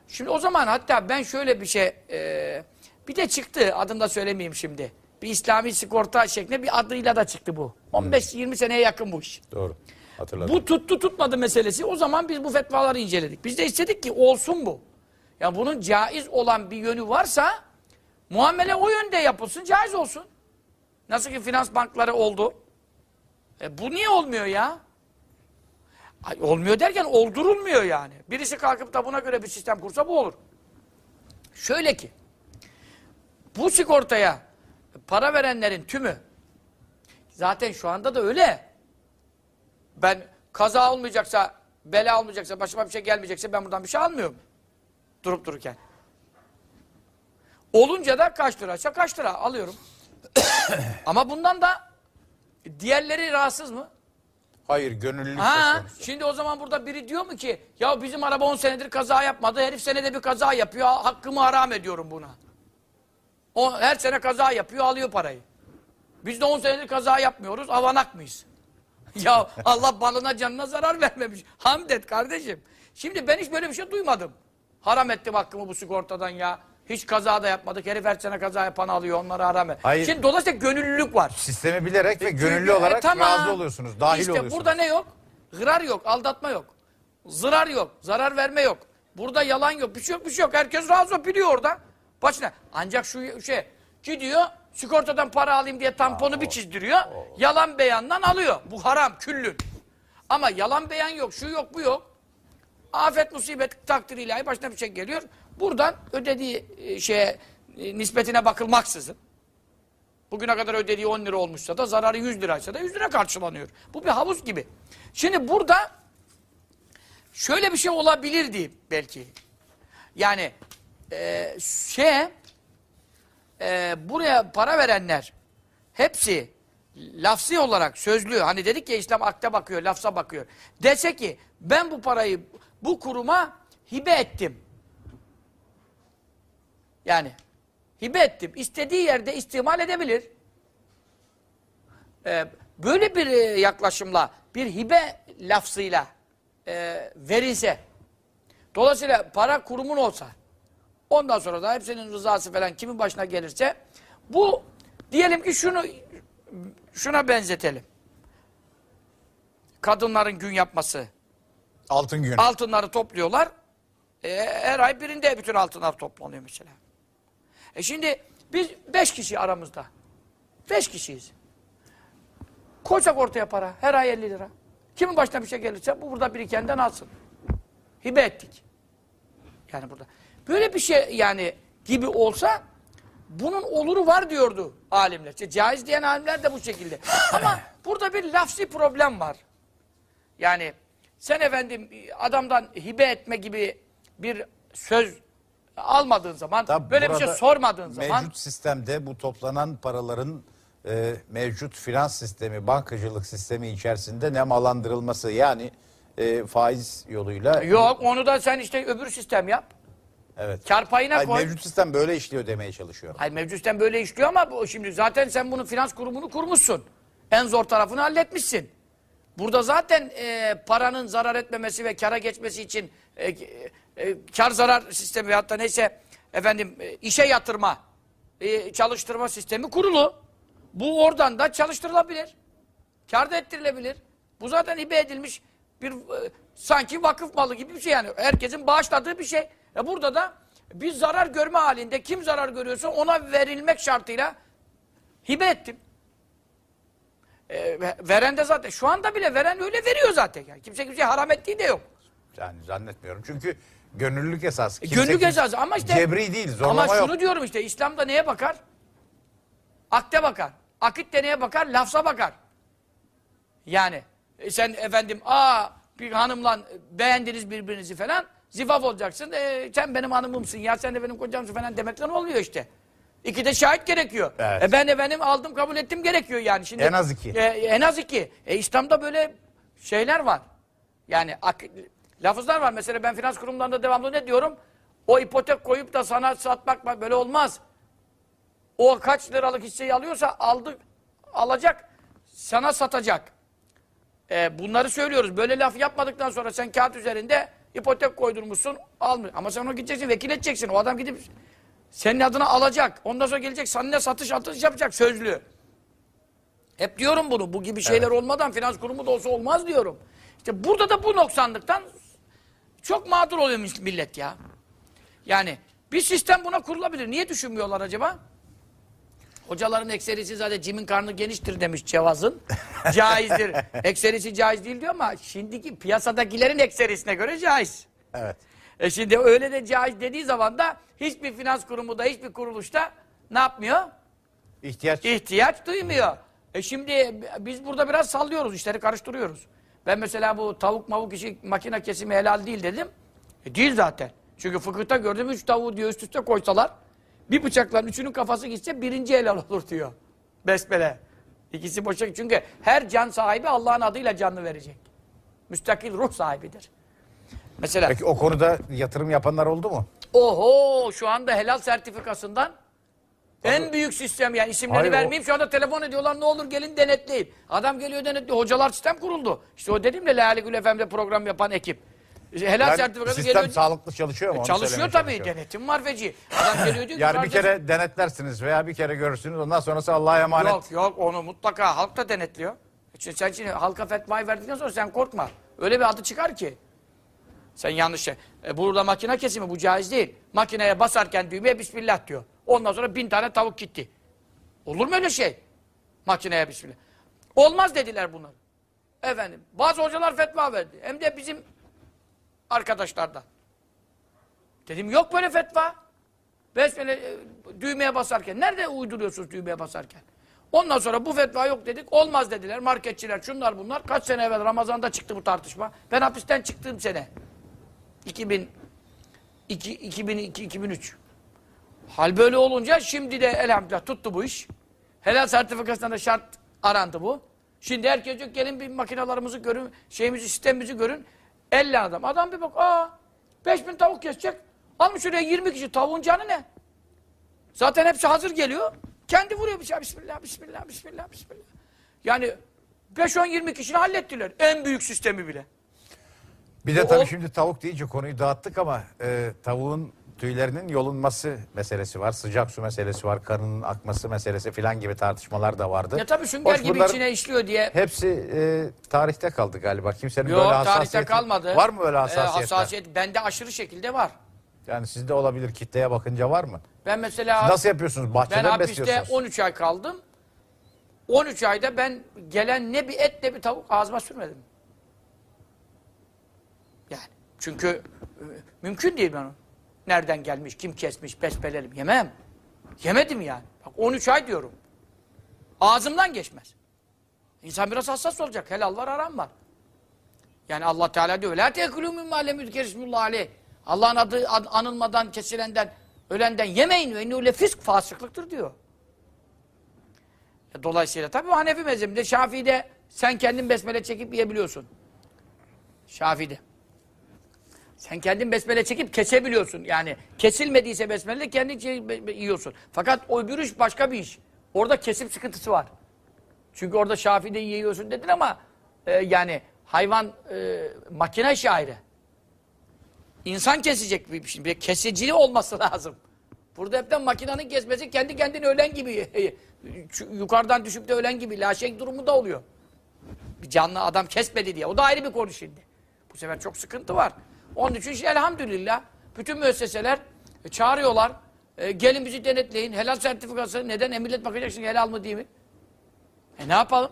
Şimdi o zaman hatta ben şöyle bir şey e, bir de çıktı adını da söylemeyeyim şimdi. Bir İslami sigorta şeklinde bir adıyla da çıktı bu. 15-20 seneye yakın bu iş. Doğru. Hatırladım. Bu tuttu tutmadı meselesi. O zaman biz bu fetvaları inceledik. Biz de istedik ki olsun bu. Ya bunun caiz olan bir yönü varsa muamele o yönde yapılsın, caiz olsun. Nasıl ki finans bankları oldu. E bu niye olmuyor ya? Ay, olmuyor derken oldurulmuyor yani. Birisi kalkıp da buna göre bir sistem kursa bu olur. Şöyle ki bu sigortaya para verenlerin tümü zaten şu anda da öyle. Ben kaza olmayacaksa, bela olmayacaksa, başıma bir şey gelmeyecekse ben buradan bir şey almıyorum. Durup dururken. Olunca da kaç liraysa kaç lira alıyorum. Ama bundan da diğerleri rahatsız mı? Hayır gönüllülük Ha, konusu. şimdi o zaman burada biri diyor mu ki ya bizim araba 10 senedir kaza yapmadı. Herif senede bir kaza yapıyor. Hakkımı haram ediyorum buna. O her sene kaza yapıyor, alıyor parayı. Biz de 10 senedir kaza yapmıyoruz. Avanak mıyız? ya Allah balına canına zarar vermemiş. Hamd et kardeşim. Şimdi ben hiç böyle bir şey duymadım. Haram ettim hakkımı bu sigortadan ya. Hiç kaza da yapmadık. Herif her sene kaza yapan alıyor. Onları haram et. Hayır. Şimdi dolayısıyla gönüllülük var. Sistemi bilerek ve gönüllü Çünkü, olarak e, tamam. razı oluyorsunuz. Dahil işte oluyorsunuz. burada ne yok? Gırar yok, aldatma yok. Zırar yok, zarar verme yok. Burada yalan yok, bir şey yok, bir şey yok. Herkes razı biliyor orada. Başına. Ancak şu şey, gidiyor, sigortadan para alayım diye tamponu bir çizdiriyor. Yalan beyandan alıyor. Bu haram, küllün. Ama yalan beyan yok, şu yok, bu yok. Afet, musibet, takdir ilahi başına bir şey geliyor. Buradan ödediği e, şeye, e, nispetine bakılmaksızın. Bugüne kadar ödediği 10 lira olmuşsa da zararı 100 liraysa da 100 lira karşılanıyor. Bu bir havuz gibi. Şimdi burada şöyle bir şey olabilirdi belki. Yani e, şey e, buraya para verenler hepsi lafsi olarak sözlü hani dedik ya İslam akte bakıyor lafza bakıyor. Dese ki ben bu parayı bu kuruma hibe ettim. Yani hibe ettim. İstediği yerde istimal edebilir. Ee, böyle bir e, yaklaşımla, bir hibe lafzıyla e, verilse, dolayısıyla para kurumun olsa, ondan sonra da hepsinin rızası falan kimin başına gelirse, bu diyelim ki şunu şuna benzetelim. Kadınların gün yapması. Altın gün. Altınları topluyorlar. E, her ay birinde bütün altınlar toplanıyor mesela. E şimdi biz beş kişi aramızda. Beş kişiyiz. Koysak ortaya para. Her ay 50 lira. Kimin başına bir şey gelirse bu burada birikenden alsın. Hibe ettik. Yani burada. Böyle bir şey yani gibi olsa bunun oluru var diyordu alimler. İşte caiz diyen alimler de bu şekilde. Ama burada bir lafsi problem var. Yani sen efendim adamdan hibe etme gibi bir söz almadığın zaman, Tabii böyle bir şey sormadığın zaman Mevcut sistemde bu toplanan paraların e, mevcut finans sistemi, bankacılık sistemi içerisinde nemalandırılması yani e, faiz yoluyla. yok onu da sen işte öbür sistem yap. Evet. Kar payına Hayır, koy. mevcut sistem böyle işliyor demeye çalışıyorum. Hayır mevcut sistem böyle işliyor ama bu, şimdi zaten sen bunun finans kurumunu kurmuşsun. En zor tarafını halletmişsin. Burada zaten e, paranın zarar etmemesi ve kara geçmesi için e, e, kar zarar sistemi veyahut da neyse efendim e, işe yatırma, e, çalıştırma sistemi kurulu. Bu oradan da çalıştırılabilir. Kar da ettirilebilir. Bu zaten hibe edilmiş bir e, sanki vakıf malı gibi bir şey yani. Herkesin bağışladığı bir şey. E burada da bir zarar görme halinde kim zarar görüyorsa ona verilmek şartıyla hibe ettim. E, ve- veren de zaten şu anda bile veren öyle veriyor zaten. Yani. Kimse kimseye haram ettiği de yok. Yani zannetmiyorum. Çünkü gönüllülük esas. Kimse Gönüllülük kim- esası ama işte Cebri değil, zorlama ama yok. şunu diyorum işte İslam'da neye bakar? Akte bakar. Akit de neye bakar? Lafza bakar. Yani e, sen efendim aa bir hanımla beğendiniz birbirinizi falan zifaf olacaksın. E, sen benim hanımımsın ya sen de benim kocamsın falan demekten olmuyor işte. İki de şahit gerekiyor. Evet. E ben efendim aldım kabul ettim gerekiyor yani. Şimdi, En az iki. E, en az iki. E, İslam'da böyle şeyler var. Yani ak- lafızlar var. Mesela ben finans kurumlarında devamlı ne diyorum? O ipotek koyup da sana satmak. Böyle olmaz. O kaç liralık hisseyi alıyorsa aldı, alacak, sana satacak. E, bunları söylüyoruz. Böyle laf yapmadıktan sonra sen kağıt üzerinde ipotek koydurmuşsun, almıyor. Ama sen onu gideceksin, vekil edeceksin. O adam gidip senin adına alacak. Ondan sonra gelecek, seninle satış atış yapacak sözlü. Hep diyorum bunu. Bu gibi şeyler olmadan finans kurumu da olsa olmaz diyorum. İşte burada da bu noksanlıktan çok mağdur oluyor millet ya. Yani bir sistem buna kurulabilir. Niye düşünmüyorlar acaba? Hocaların ekserisi zaten cimin karnı geniştir demiş Cevaz'ın. Caizdir. Ekserisi caiz değil diyor ama şimdiki piyasadakilerin ekserisine göre caiz. Evet. E şimdi öyle de caiz dediği zaman da hiçbir finans kurumu da hiçbir kuruluşta ne yapmıyor? İhtiyaç. İhtiyaç duymuyor. E şimdi biz burada biraz sallıyoruz, işleri karıştırıyoruz. Ben mesela bu tavuk mavuk işi makine kesimi helal değil dedim. E değil zaten. Çünkü fıkıhta gördüm üç tavuğu diyor üst üste koysalar bir bıçakların üçünün kafası gitse birinci helal olur diyor. Besmele. İkisi boşa çünkü her can sahibi Allah'ın adıyla canını verecek. Müstakil ruh sahibidir. Mesela Peki o konuda yatırım yapanlar oldu mu? Oho şu anda helal sertifikasından en büyük sistem yani isimleri Hayır, o- vermeyeyim şu anda telefon ediyorlar ne olur gelin denetleyin. Adam geliyor denetliyor. Hocalar sistem kuruldu. İşte o dedim ya Lale Gül FM'de program yapan ekip. Helal Yani sertifikası sistem geliyor. sağlıklı çalışıyor mu? Onu Çalışıyor tabii. çalışıyorum. Denetim var feci. Adam geliyor diyor ki Yani bir kardeşim- kere denetlersiniz veya bir kere görürsünüz ondan sonrası Allah'a emanet. Yok yok onu mutlaka halk da denetliyor. Çünkü sen şimdi halka fetvayı verdikten sonra sen korkma. Öyle bir adı çıkar ki. Sen yanlış şey. E, burada makine kesimi bu caiz değil. Makineye basarken düğmeye bismillah diyor. Ondan sonra bin tane tavuk gitti. Olur mu öyle şey? Makineye bismillah. Olmaz dediler bunlar. Efendim bazı hocalar fetva verdi. Hem de bizim arkadaşlardan. Dedim yok böyle fetva. Besmele düğmeye basarken. Nerede uyduruyorsunuz düğmeye basarken? Ondan sonra bu fetva yok dedik. Olmaz dediler. Marketçiler şunlar bunlar. Kaç sene evvel Ramazan'da çıktı bu tartışma. Ben hapisten çıktığım sene. 2000 iki- 2002 2003. Hal böyle olunca şimdi de elhamdülillah tuttu bu iş. Helal sertifikasından da şart arandı bu. Şimdi herkes diyor gelin bir makinalarımızı görün, şeyimizi, sistemimizi görün. 50 adam. Adam bir bak, aa 5000 tavuk kesecek. Almış oraya 20 kişi. Tavuğun canı ne? Zaten hepsi hazır geliyor. Kendi vuruyor bir şey. Bismillah, bismillah, bismillah, bismillah. Yani 5-10-20 kişini hallettiler. En büyük sistemi bile. Bir de O- tabii şimdi tavuk deyince konuyu dağıttık ama e, tavuğun tüylerinin yolunması meselesi var. Sıcak su meselesi var. Kanının akması meselesi filan gibi tartışmalar da vardı. Ya tabii sünger Hoş gibi bunlar içine işliyor diye. Hepsi e, tarihte kaldı galiba. Kimsenin Yok böyle tarihte hassasiyeti kalmadı. Var mı böyle Ee, hassasiyetler? hassasiyet bende aşırı şekilde var. Yani sizde olabilir kitleye bakınca var mı? Ben mesela Nasıl yapıyorsunuz? Bahçeden ben mi hapiste besliyorsunuz? 13 ay kaldım. 13 ayda ben gelen ne bir et ne bir tavuk ağzıma sürmedim. Yani çünkü e, mümkün değil ben onu. Nereden gelmiş, kim kesmiş, besbelelim yemem. Yemedim yani. Bak 13 ay diyorum. Ağzımdan geçmez. İnsan biraz hassas olacak. Helal var, haram var. Yani Allah Teala diyor. La tekulû mimmâ lem yudkerismullâh aleyh. Allah'ın adı an- anılmadan, kesilenden, ölenden yemeyin ve innû fisk fasıklıktır diyor. E, Dolayısıyla tabii o Hanefi mezhebinde, Şafii'de sen kendin besmele çekip yiyebiliyorsun. Şafii'de. Sen kendin besmele çekip kesebiliyorsun. Yani kesilmediyse besmele be- yiyorsun. Fakat o öbür iş başka bir iş. Orada kesim sıkıntısı var. Çünkü orada Şafii'de yiyorsun dedin ama e, yani hayvan e, makine ayrı. İnsan kesecek bir şey. Bir kesicili olması lazım. Burada hepten makinenin kesmesi kendi kendine ölen gibi. Yukarıdan düşüp de ölen gibi. Laşek durumu da oluyor. Bir canlı adam kesmedi diye. O da ayrı bir konu şimdi. Bu sefer çok sıkıntı var. Onun için işte elhamdülillah bütün müesseseler e, çağırıyorlar. E, gelin bizi denetleyin. Helal sertifikası. Neden? E, millet bakacaksın helal mı değil mi? E ne yapalım?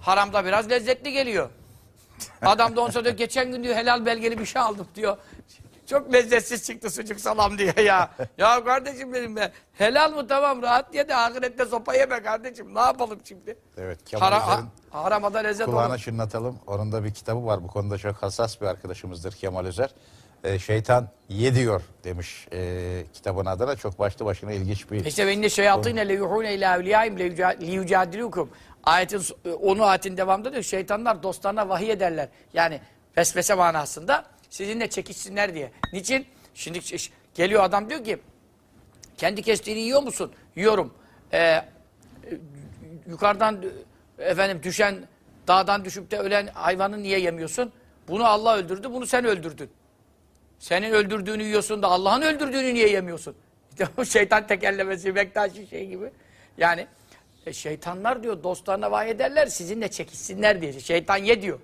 Haramda biraz lezzetli geliyor. Adam da onsa diyor geçen gün diyor helal belgeli bir şey aldım diyor. Çok lezzetsiz çıktı sucuk salam diye ya. ya kardeşim benim be. Helal mı tamam rahat ye de ahirette sopa yeme kardeşim. Ne yapalım şimdi? Evet. Kemal Hara, ha, haramada lezzet kulağına olur. şırnatalım. Onun da bir kitabı var. Bu konuda çok hassas bir arkadaşımızdır Kemal Özer. E, şeytan ye diyor demiş e, kitabın adına. Çok başlı başına ilginç bir... İşte ve inne şeyatîne le yuhûne ilâ evliyâim li. Ayetin e, onu ayetin devamında diyor. Şeytanlar dostlarına vahiy ederler. Yani vesvese manasında sizinle çekişsinler diye. Niçin? Şimdi geliyor adam diyor ki kendi kestiğini yiyor musun? Yiyorum. Ee, yukarıdan e, efendim düşen dağdan düşüp de ölen hayvanı niye yemiyorsun? Bunu Allah öldürdü, bunu sen öldürdün. Senin öldürdüğünü yiyorsun da Allah'ın öldürdüğünü niye yemiyorsun? Şeytan tekerlemesi, Bektaşi şey gibi. Yani e, şeytanlar diyor dostlarına vahiy ederler sizinle çekişsinler diye. Şeytan ye diyor.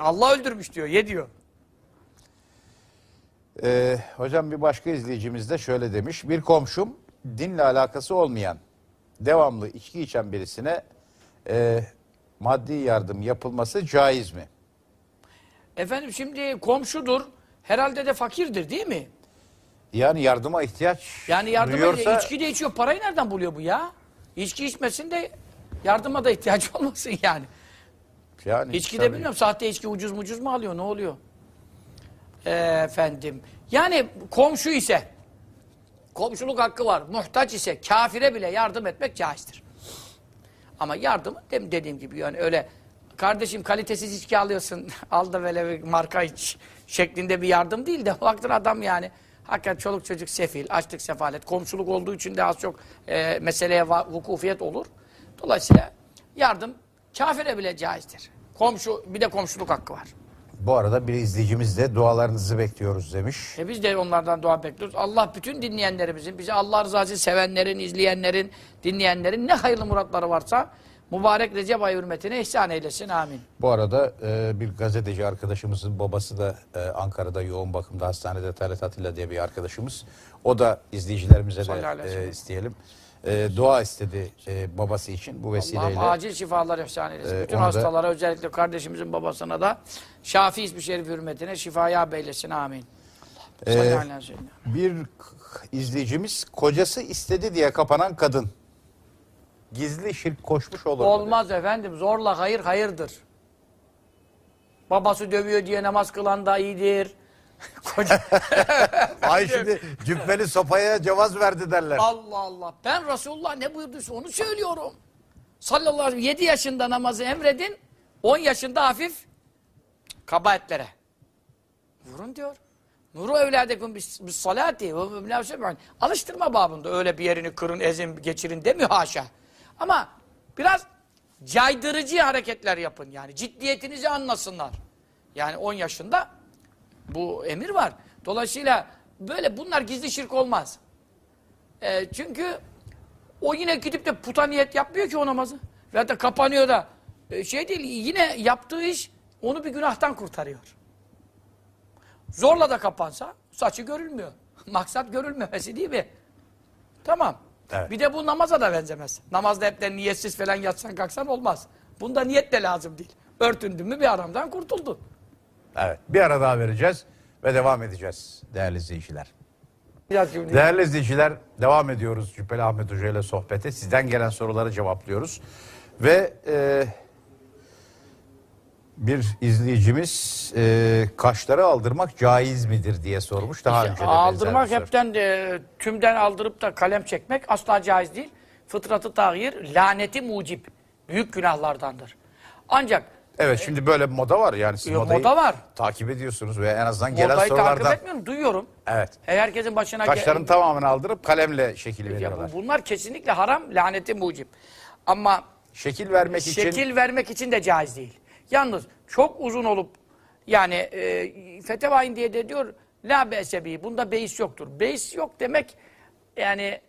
Allah öldürmüş diyor, ye diyor. Ee, hocam bir başka izleyicimiz de şöyle demiş. Bir komşum dinle alakası olmayan, devamlı içki içen birisine e, maddi yardım yapılması caiz mi? Efendim şimdi komşudur, herhalde de fakirdir değil mi? Yani yardıma ihtiyaç Yani yardıma duyuyorsa içki de içiyor. Parayı nereden buluyor bu ya? İçki içmesin de yardıma da ihtiyaç olmasın yani. Yani İçki de tabii. bilmiyorum. Sahte içki ucuz mucuz mu alıyor? Ne oluyor? Efendim. Yani komşu ise komşuluk hakkı var. Muhtaç ise kafire bile yardım etmek caizdir. Ama yardım dediğim gibi yani öyle kardeşim kalitesiz içki alıyorsun al da böyle bir marka iç şeklinde bir yardım değil de baktın adam yani hakikaten çoluk çocuk sefil, açlık sefalet, komşuluk olduğu için de az çok e, meseleye vukufiyet olur. Dolayısıyla yardım kafire bile caizdir. Komşu bir de komşuluk hakkı var. Bu arada bir izleyicimiz de dualarınızı bekliyoruz demiş. E biz de onlardan dua bekliyoruz. Allah bütün dinleyenlerimizin, bizi Allah rızası sevenlerin, izleyenlerin, dinleyenlerin ne hayırlı muratları varsa mübarek Recep ayı hürmetine ihsan eylesin. Amin. Bu arada e, bir gazeteci arkadaşımızın babası da e, Ankara'da yoğun bakımda hastanede Talat Atilla diye bir arkadaşımız. O da izleyicilerimize de e, isteyelim. E, dua istedi e, babası için bu vesileyle. Allah'ım acil şifalar ihsan eylesin. Ee, bütün ona da- hastalara özellikle kardeşimizin babasına da Şafii ismi şerif hürmetine şifaya beylesin. Amin. Ee, Sallallahu aleyhi ve sellem. Bir k- izleyicimiz kocası istedi diye kapanan kadın. Gizli şirk koşmuş olur. mu? Olmaz efendim. Zorla hayır hayırdır. Babası dövüyor diye namaz kılan da iyidir. Koca... Ay şimdi cübbeli sopaya cevaz verdi derler. Allah Allah. Ben Resulullah ne buyurduysa onu söylüyorum. Sallallahu aleyhi ve sellem 7 yaşında namazı emredin. 10 yaşında hafif kabahatlere. Vurun diyor. Nuru evladekum bis, salati Alıştırma babında öyle bir yerini kırın, ezin, geçirin demiyor haşa. Ama biraz caydırıcı hareketler yapın yani. Ciddiyetinizi anlasınlar. Yani 10 yaşında bu emir var. Dolayısıyla böyle bunlar gizli şirk olmaz. E, çünkü o yine gidip de puta niyet yapmıyor ki o namazı. Veyahut da kapanıyor da e, şey değil yine yaptığı iş onu bir günahtan kurtarıyor. Zorla da kapansa saçı görülmüyor. Maksat görülmemesi değil mi? Tamam. Evet. Bir de bu namaza da benzemez. Namazda hep de niyetsiz falan yatsan kalksan olmaz. Bunda niyet de lazım değil. Örtündün mü bir aramdan kurtuldun. Evet. Bir ara daha vereceğiz ve devam edeceğiz değerli izleyiciler. Değerli izleyiciler devam ediyoruz Cübbeli Ahmet Hoca ile sohbete. Sizden gelen soruları cevaplıyoruz. Ve e, bir izleyicimiz e, kaşları aldırmak caiz midir diye sormuş. Daha önce de benzer Aldırmak bir soru. hepten de, tümden aldırıp da kalem çekmek asla caiz değil. Fıtratı tahir, laneti mucip. Büyük günahlardandır. Ancak Evet şimdi böyle bir moda var yani siz modayı moda var. takip ediyorsunuz ve en azından gelen modayı takip sorulardan etmiyorum, duyuyorum. evet E, herkesin başına... kaşların tamamını aldırıp kalemle şekil Ya veriyorlar. bu- bunlar kesinlikle haram, laneti mucip. Ama Şekil vermek için şekil vermek için de caiz değil. Yalnız çok uzun olup yani e, Feteva diye de diyor la besebi bunda beis yoktur. Beis yok demek yani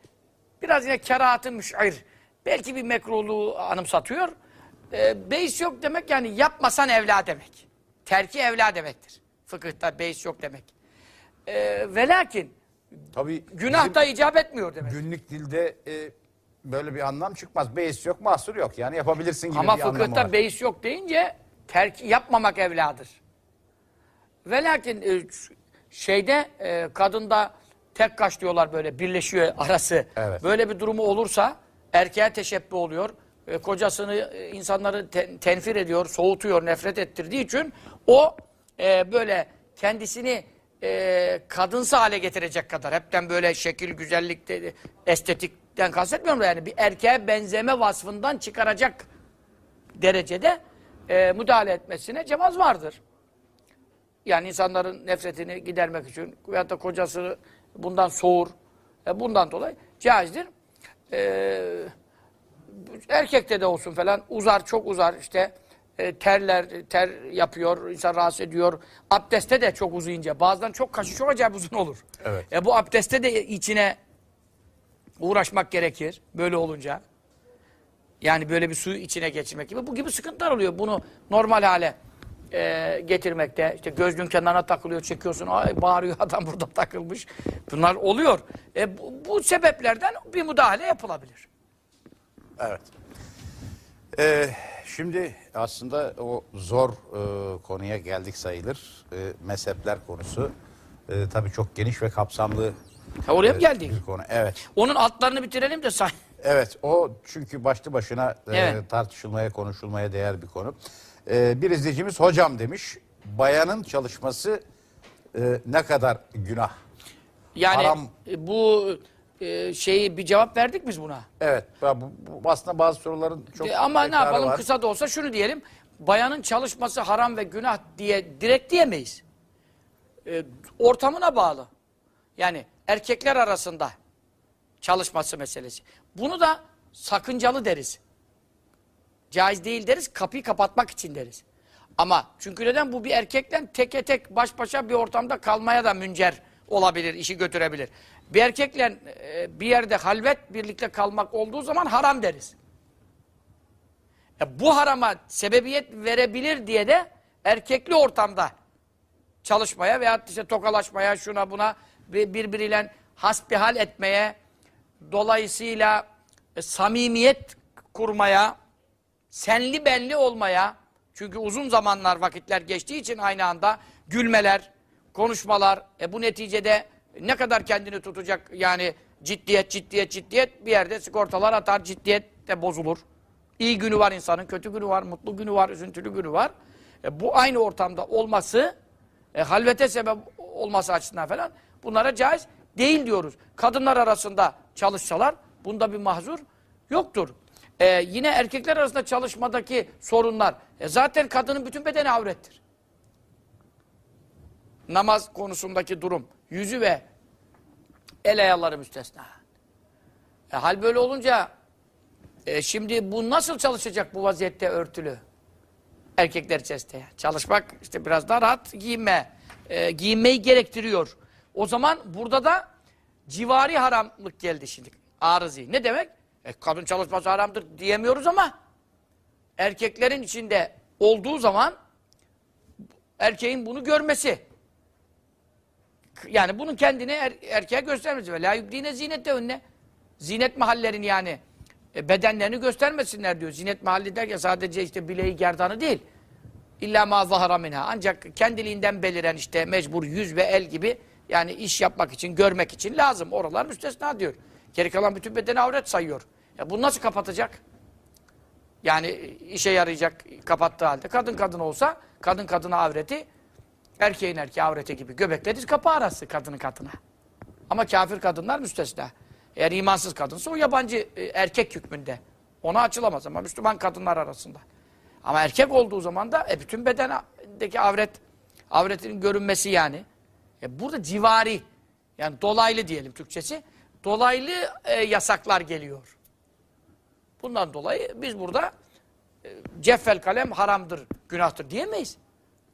biraz yine kerahatı müş'ir. Belki bir mekruhluğu anımsatıyor. E, beis yok demek yani yapmasan evla demek. Terki evla demektir. Fıkıhta beis yok demek. E, ve lakin tabii günah da icap etmiyor demek. günlük dilde e, böyle bir anlam çıkmaz. Beis yok, mahsur yok. Yani yapabilirsin gibi Ama bir anlamı var. fıkıhta beis yok deyince terk yapmamak evladır. Ve lakin e, şeyde e, kadında tek kaş diyorlar böyle birleşiyor arası. Evet. Böyle bir durumu olursa erkeğe teşebbü oluyor. E, kocasını e, insanları te- tenfir ediyor, soğutuyor, nefret ettirdiği için o e, böyle kendisini e, kadınsı hale getirecek kadar hepten böyle şekil, güzellikte, estetikten kastetmiyorum da yani bir erkeğe benzeme vasfından çıkaracak derecede e, müdahale etmesine cevaz vardır. Yani insanların nefretini gidermek için veyahut da kocası bundan soğur. E, bundan dolayı caizdir. E, erkekte de olsun falan uzar çok uzar işte e, terler ter yapıyor insan rahatsız ediyor. Abdestte de çok uzayınca bazen çok kaşı çok acayip uzun olur. Evet. E, bu abdestte de içine uğraşmak gerekir böyle olunca. Yani böyle bir suyu içine geçirmek gibi. Bu gibi sıkıntılar oluyor. Bunu normal hale e, getirmekte. İşte gözlüğün kenarına takılıyor, çekiyorsun. Ay bağırıyor adam burada takılmış. Bunlar oluyor. E, bu, bu sebeplerden bir müdahale yapılabilir. Evet. Ee, şimdi aslında o zor e, konuya geldik sayılır. E, mezhepler konusu. E, tabii çok geniş ve kapsamlı Ha, oraya mı e, geldik? bir konu. Evet. Onun altlarını bitirelim de say. Evet o çünkü başlı başına e, Evet. tartışılmaya konuşulmaya değer bir konu. E, bir izleyicimiz hocam demiş bayanın çalışması e, ne kadar günah. Yani Haram. e, bu e, şeyi bir cevap verdik biz buna. Evet bu, bu aslında bazı soruların çok De- Ama ne yapalım var. kısa da olsa şunu diyelim. Bayanın çalışması haram ve günah diye direkt diyemeyiz. E, ortamına bağlı. Yani erkekler arasında çalışması meselesi. Bunu da sakıncalı deriz. Caiz değil deriz, kapıyı kapatmak için deriz. Ama çünkü neden? Bu bir erkekle teke tek baş başa bir ortamda kalmaya da müncer olabilir, işi götürebilir. Bir erkekle e, bir yerde halvet birlikte kalmak olduğu zaman haram deriz. E, bu harama sebebiyet verebilir diye de erkekli ortamda çalışmaya veya işte tokalaşmaya, şuna buna bir- birbiriyle hasbihal etmeye, dolayısıyla e, samimiyet kurmaya, senli belli olmaya, çünkü uzun zamanlar vakitler geçtiği için aynı anda gülmeler, konuşmalar, e bu neticede ne kadar kendini tutacak yani ciddiyet, ciddiyet, ciddiyet bir yerde sigortalar atar, ciddiyet de bozulur. İyi günü var insanın, kötü günü var, mutlu günü var, üzüntülü günü var. E bu aynı ortamda olması, e, halvete sebep olması açısından falan bunlara caiz değil diyoruz. Kadınlar arasında çalışsalar bunda bir mahzur yoktur. E, yine erkekler arasında çalışmadaki sorunlar, e, zaten kadının bütün bedeni avrettir. Namaz konusundaki durum, yüzü ve el ayarları müstesna. E, hal böyle olunca e, şimdi bu nasıl çalışacak bu vaziyette örtülü? Erkekler içerisinde. Çalışmak işte biraz daha rahat giyinme, e, giyinmeyi gerektiriyor. O zaman burada da civari haramlık geldi şimdi. Arızi. Ne demek? E, kadın çalışması haramdır diyemiyoruz ama erkeklerin içinde olduğu zaman erkeğin bunu görmesi. Yani bunun kendini er, erkeğe göstermesi. Ve la yubdine zinette önüne. Zinet mahallerini yani e, bedenlerini göstermesinler diyor. Zinet mahalli derken sadece işte bileği gerdanı değil. İlla ma zahara minha. Ancak kendiliğinden beliren işte mecbur yüz ve el gibi yani iş yapmak için, görmek için lazım. Oralar müstesna diyor. Geri kalan bütün bedeni avret sayıyor. Ya bunu nasıl kapatacak? Yani işe yarayacak kapattığı halde. Kadın kadın olsa kadın kadına avreti erkeğin erkeğe avreti gibi göbekleriz kapı arası kadının kadına. Ama kafir kadınlar müstesna. Eğer imansız kadınsa o yabancı e, erkek hükmünde. Ona açılamaz ama Müslüman kadınlar arasında. Ama erkek olduğu zaman da e, bütün bedendeki avret, avretinin görünmesi yani. E, burada civari, yani dolaylı diyelim Türkçesi, dolaylı e, yasaklar geliyor. Bundan dolayı biz burada e, ceffel kalem haramdır, günahtır diyemeyiz.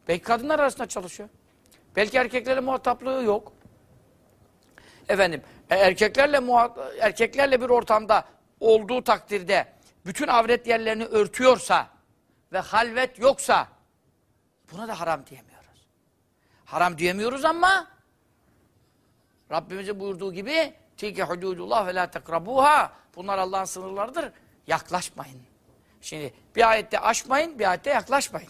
Belki kadınlar arasında çalışıyor. Belki erkeklerle muhataplığı yok. Efendim, e, erkeklerle erkeklerle bir ortamda olduğu takdirde bütün avret yerlerini örtüyorsa ve halvet yoksa buna da haram diyemiyoruz. Haram diyemiyoruz ama Rabbimizin buyurduğu gibi tilke hududullah ve la tekrabuha bunlar Allah'ın sınırlarıdır. Yaklaşmayın. Şimdi bir ayette aşmayın, bir ayette yaklaşmayın.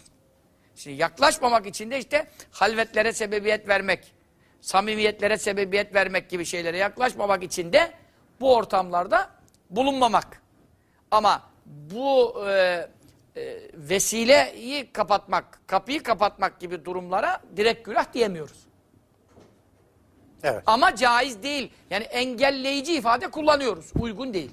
Şimdi yaklaşmamak için de işte halvetlere sebebiyet vermek, samimiyetlere sebebiyet vermek gibi şeylere yaklaşmamak için de bu ortamlarda bulunmamak. Ama bu e, e, vesileyi kapatmak, kapıyı kapatmak gibi durumlara direkt günah diyemiyoruz. Evet. Ama caiz değil. Yani engelleyici ifade kullanıyoruz. Uygun değil.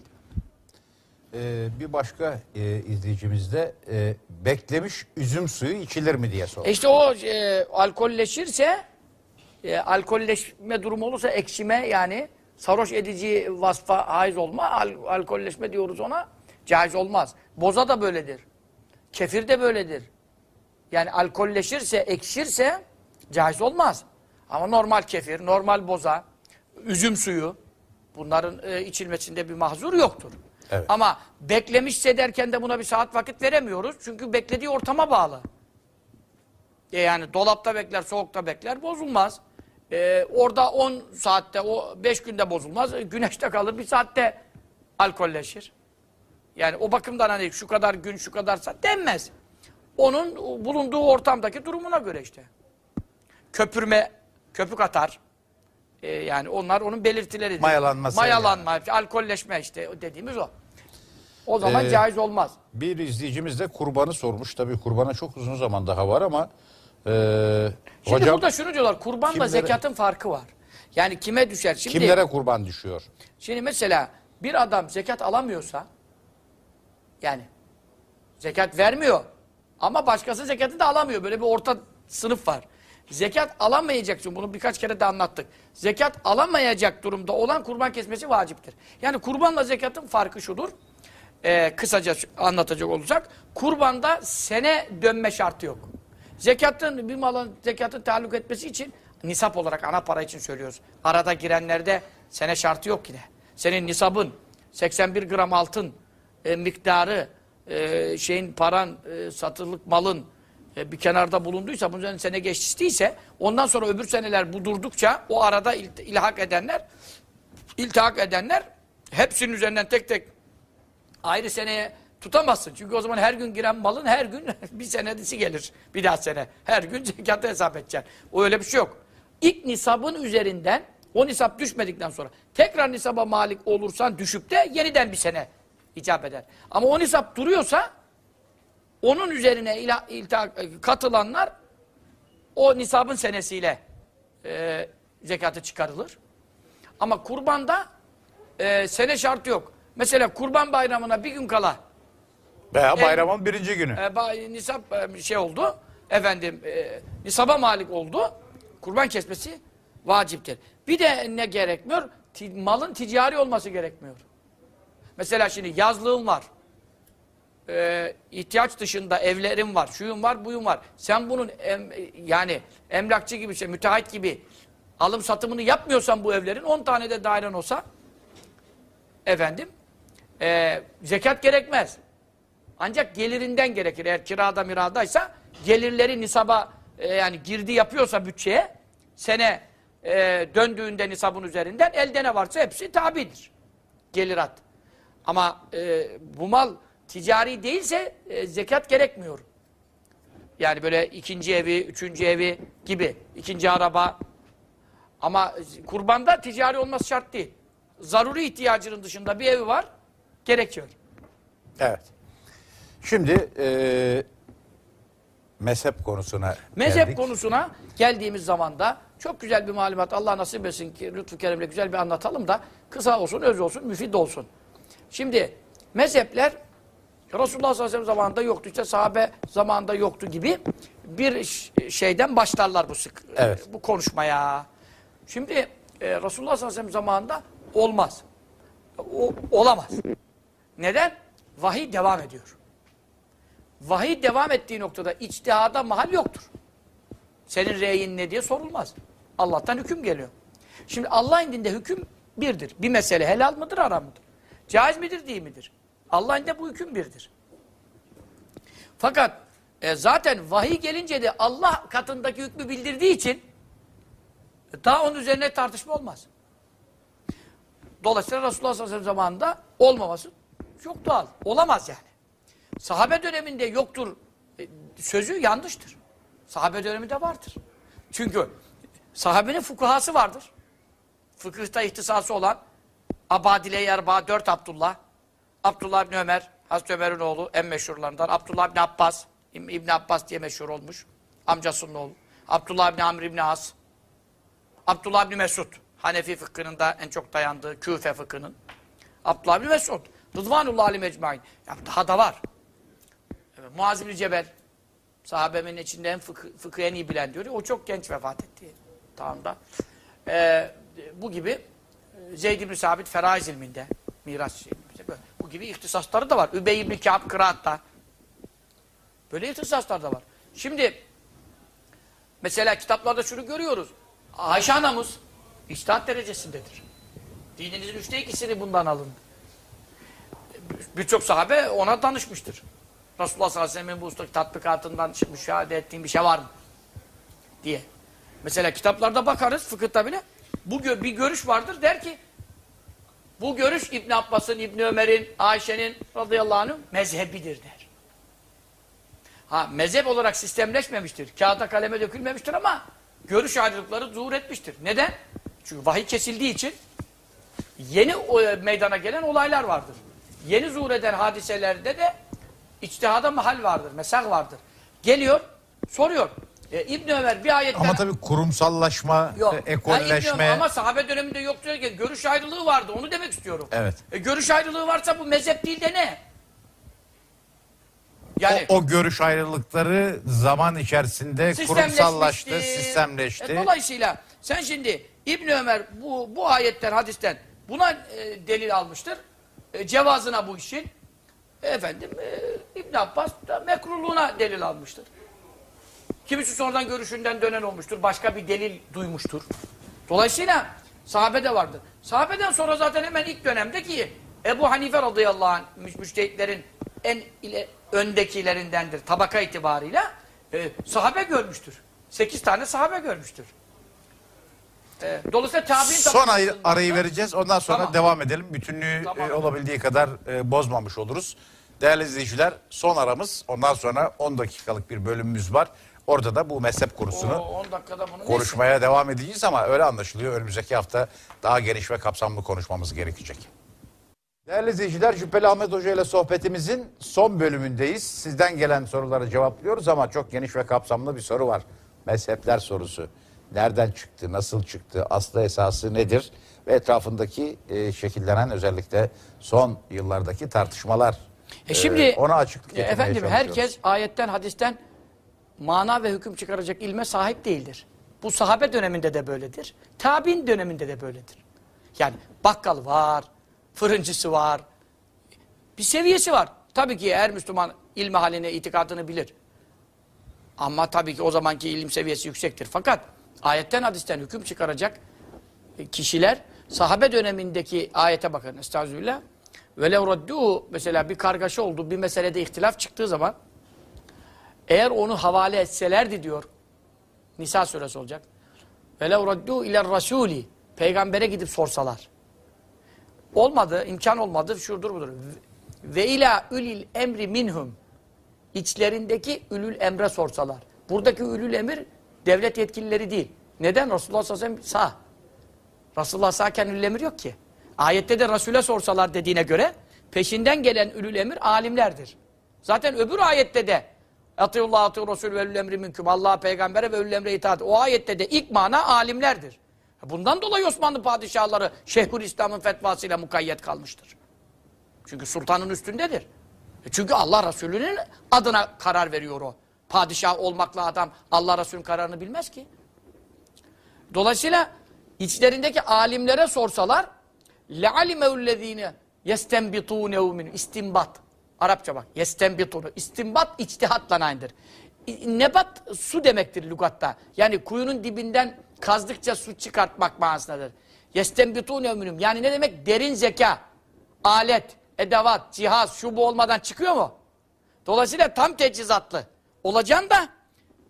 Ee, bir başka e, izleyicimiz de e, beklemiş üzüm suyu içilir mi diye sordu. İşte o e, alkolleşirse, e, alkolleşme durumu olursa ekşime yani sarhoş edici vasfa haiz olma, al, alkolleşme diyoruz ona, caiz olmaz. Boza da böyledir. Kefir de böyledir. Yani alkolleşirse, ekşirse caiz olmaz. Ama normal kefir, normal boza, üzüm suyu bunların e, içilmesinde bir mahzur yoktur. Evet. Ama beklemişse derken de buna bir saat vakit veremiyoruz. Çünkü beklediği ortama bağlı. E yani dolapta bekler, soğukta bekler bozulmaz. E, orada 10 saatte, o 5 günde bozulmaz. E, güneşte kalır, bir saatte alkolleşir. Yani o bakımdan hani şu kadar gün, şu kadar saat denmez. Onun bulunduğu ortamdaki durumuna göre işte. Köpürme, köpük atar. e, yani onlar onun belirtileridir. Mayalanması Mayalanma, alkolleşme işte dediğimiz o. O zaman Ee, caiz olmaz. Bir izleyicimiz de kurbanı sormuş. Tabii kurbana çok uzun zaman daha var ama e, Şimdi hocam burada şunu diyorlar, kurbanla kimlere- zekatın farkı var. Yani kime düşer? Şimdi, kimlere kurban düşüyor? Şimdi mesela bir adam zekat alamıyorsa yani zekat vermiyor ama başkası zekatı da alamıyor. Böyle bir orta sınıf var. Zekat alamayacaksın. Bunu birkaç kere de anlattık. Zekat alamayacak durumda olan kurban kesmesi vaciptir. Yani kurbanla zekatın farkı şudur. Ee, kısaca anlatacak olursak. Kurbanda sene dönme şartı yok. Zekatın bir malın zekatın taalluk etmesi için nisap olarak ana para için söylüyoruz. Arada girenlerde sene şartı yok yine. Senin nisabın 81 gram altın e, miktarı e, şeyin paran e, satılık malın e, bir kenarda bulunduysa bunun üzerine sene geçtiyse ondan sonra öbür seneler bu durdukça o arada il, ilhak edenler iltihak edenler hepsinin üzerinden tek tek ayrı seneye tutamazsın. Çünkü o zaman her gün giren malın her gün bir senedisi gelir. Bir daha sene. Her gün zekatı hesap edeceksin. O öyle bir şey yok. İlk nisabın üzerinden o nisap düşmedikten sonra tekrar nisaba malik olursan düşüp de yeniden bir sene icap eder. Ama o nisap duruyorsa onun üzerine ila, iltihak- katılanlar o nisabın senesiyle e, zekatı çıkarılır. Ama kurbanda e, sene şartı yok. Mesela kurban bayramına bir gün kala Veya bayramın birinci günü. e, ba- nisap e, şey oldu. Efendim e, nisaba malik oldu. Kurban kesmesi vaciptir. Bir de ne gerekmiyor? Ti- malın ticari olması gerekmiyor. Mesela şimdi yazlığın var. E, ihtiyaç dışında evlerin var, şuyun var, buyun var. Sen bunun em- yani emlakçı gibi, şey, müteahhit gibi alım satımını yapmıyorsan bu evlerin 10 tane de dairen olsa efendim e, zekat gerekmez. Ancak gelirinden gerekir. Eğer kirada miradaysa gelirleri nisaba e, yani girdi yapıyorsa bütçeye sene e, döndüğünde nisabın üzerinden elde ne varsa hepsi tabidir. Gelirat. Ama e, bu mal ticari değilse e, zekat gerekmiyor. Yani böyle ikinci evi, üçüncü evi gibi. ikinci araba. Ama kurbanda ticari olması şart değil. Zaruri ihtiyacının dışında bir evi var, gerekiyor. Evet. Şimdi e, mezhep konusuna Mezhep geldik. konusuna geldiğimiz zaman da çok güzel bir malumat Allah nasip etsin ki lütfu keremle güzel bir anlatalım da kısa olsun, öz olsun, müfid olsun. Şimdi mezhepler Resulullah sallallahu aleyhi ve sellem zamanında yoktu, işte sahabe zamanında yoktu gibi bir şeyden başlarlar bu sık Evet. bu konuşmaya. Şimdi e, Resulullah sallallahu aleyhi ve sellem zamanında olmaz. O, olamaz. Neden? Vahiy devam ediyor. Vahiy devam ettiği noktada içtihada mahal yoktur. Senin reyin ne diye sorulmaz. Allah'tan hüküm geliyor. Şimdi Allah indinde hüküm birdir. Bir mesele helal mıdır, haram mıdır? Caiz midir, değil midir? Allah indinde bu hüküm birdir. Fakat e, zaten vahiy gelince de Allah katındaki hükmü bildirdiği için e, daha onun üzerine tartışma olmaz. Dolayısıyla Resulullah sallallahu aleyhi ve sellem zamanında olmaması çok doğal. Olamaz yani. Sahabe döneminde yoktur e, sözü yanlıştır. Sahabe döneminde vardır. Çünkü sahabenin fukahası vardır. Fıkıhta ihtisası olan Abadile-i Erba, dört Abdullah, Abdullah bin Ömer, Hazreti Ömer'in oğlu en meşhurlarından, Abdullah bin Abbas, İb- İbn Abbas diye meşhur olmuş, amcasının oğlu, Abdullah bin Amr bin As, Abdullah bin Mesud, Hanefi fıkhının da en çok dayandığı Küfe fıkhının, Abdullah bin Mesud, Rıdvanullah Ali Mecmain, ya daha da var. Evet, Muaz bin Cebel, sahabemin içinde en fıkı, fıkıh en iyi bilen diyor. O çok genç vefat etti. Tamam da. Ee, bu gibi e, Zeyd ibn Sabit feraiz ilminde, miras ilminde. Bu gibi ihtisasları da var. Übey ibn Kâb kıraatta. Böyle ihtisaslar da var. Şimdi mesela kitaplarda şunu görüyoruz. Ayşe anamız içtihat derecesindedir. Dininizin üçte ikisini bundan alın. Birçok sahabe ona danışmıştır. Resulullah sallallahu aleyhi ve sellem'in bu ustaki tatbikatından müşahede ettiğin bir şey var mı? Diye. Mesela kitaplarda bakarız, fıkıhta bile. Bu bir görüş vardır der ki bu görüş İbn Abbas'ın, İbn Ömer'in, Ayşe'nin radıyallahu anh'ın mezhebidir der. Ha mezhep olarak sistemleşmemiştir. Kağıda kaleme dökülmemiştir ama görüş ayrılıkları zuhur etmiştir. Neden? Çünkü vahiy kesildiği için yeni e, meydana gelen olaylar vardır. Yeni zuhur eden hadiselerde de içtihada mahal vardır, mesak vardır. Geliyor, soruyor. E, İbn Ömer bir ayetten... Ama tabii kurumsallaşma, Yok. e, ekolleşme. Ömer- ama sahabe döneminde yoktu görüş ayrılığı vardı. Onu demek istiyorum. Evet. E, görüş ayrılığı varsa bu mezhep değil de ne? Yani o, o görüş ayrılıkları zaman içerisinde kurumsallaştı, sistemleşti. E, dolayısıyla sen şimdi İbn Ömer bu bu ayetten, hadisten buna e, delil almıştır. E, cevazına bu işin. Efendim e, İbn Abbas da mekruluğuna delil almıştır. Kimisi sonradan görüşünden dönen olmuştur. Başka bir delil duymuştur. Dolayısıyla sahabe de vardır. Sahabeden sonra zaten hemen ilk dönemdeki Ebu Hanife radıyallahu anh müç- en ile, öndekilerindendir tabaka itibarıyla. E, sahabe görmüştür. Sekiz tane sahabe görmüştür. E, dolayısıyla tabi'in Son ayı, arayı vereceğiz. Ondan sonra Tamam. devam edelim. Bütünlüğü Tamam. e, olabildiği kadar e, bozmamış oluruz. Değerli izleyiciler son aramız. Ondan sonra 10 dakikalık bir bölümümüz var. Orada da bu mezhep konusunu O 10 dakikada bunu konuşmaya devam edeceğiz ama öyle anlaşılıyor. Önümüzdeki hafta daha geniş ve kapsamlı konuşmamız gerekecek. Değerli izleyiciler Cübbeli Ahmet Hoca ile sohbetimizin son bölümündeyiz. Sizden gelen soruları cevaplıyoruz ama çok geniş ve kapsamlı bir soru var. Mezhepler sorusu. Nereden çıktı, nasıl çıktı, aslı esası nedir? Ve etrafındaki e, şekillenen özellikle son yıllardaki tartışmalar. E şimdi E, ona açıklık e, efendim herkes ayetten hadisten mana ve hüküm çıkaracak ilme sahip değildir. Bu sahabe döneminde de böyledir. Tabi'in döneminde de böyledir. Yani bakkal var, fırıncısı var. Bir seviyesi var. Tabii ki her Müslüman ilmi haline itikadını bilir. Ama tabii ki o zamanki ilim seviyesi yüksektir. Fakat ayetten hadisten hüküm çıkaracak kişiler sahabe dönemindeki ayete bakın estağfirullah. Velev raddu mesela bir kargaşa oldu, bir meselede ihtilaf çıktığı zaman eğer onu havale etselerdi diyor. Nisa suresi olacak. Velev raddu iler rasuli peygambere gidip sorsalar. Olmadı, imkan olmadı, şudur budur. Ve ila ülil emri minhum içlerindeki ülül emre sorsalar. Buradaki ülül emir devlet yetkilileri değil. Neden? Resulullah sallallahu aleyhi ve sellem sağ. Resulullah sağken ülül emir yok ki. Ayette de Resul'e sorsalar dediğine göre peşinden gelen ülül emir alimlerdir. Zaten öbür ayette de Atıyullah atıyur Resul ve ülül emri mümküm. Allah'a peygambere ve ülül emre itaat. O ayette de ilk mana alimlerdir. Bundan dolayı Osmanlı padişahları Şeyhülislam'ın fetvasıyla mukayyet kalmıştır. Çünkü sultanın üstündedir. E Çünkü Allah Resulü'nün adına karar veriyor o. Padişah olmakla adam Allah Resulü'nün kararını bilmez ki. Dolayısıyla içlerindeki alimlere sorsalar لَعَلِمَوُ الَّذ۪ينَ يَسْتَنْبِطُونَهُ مِنْ İstimbat. Arapça bak. Yestembitunu. İstimbat içtihatla aynıdır. İ- Nebat su demektir lügatta. Yani kuyunun dibinden kazdıkça su çıkartmak manasındadır. Yestembitune minhum. Yani ne demek? Derin zeka, alet, edevat, cihaz, şu bu olmadan çıkıyor mu? Dolayısıyla tam teçhizatlı. Olacaksın da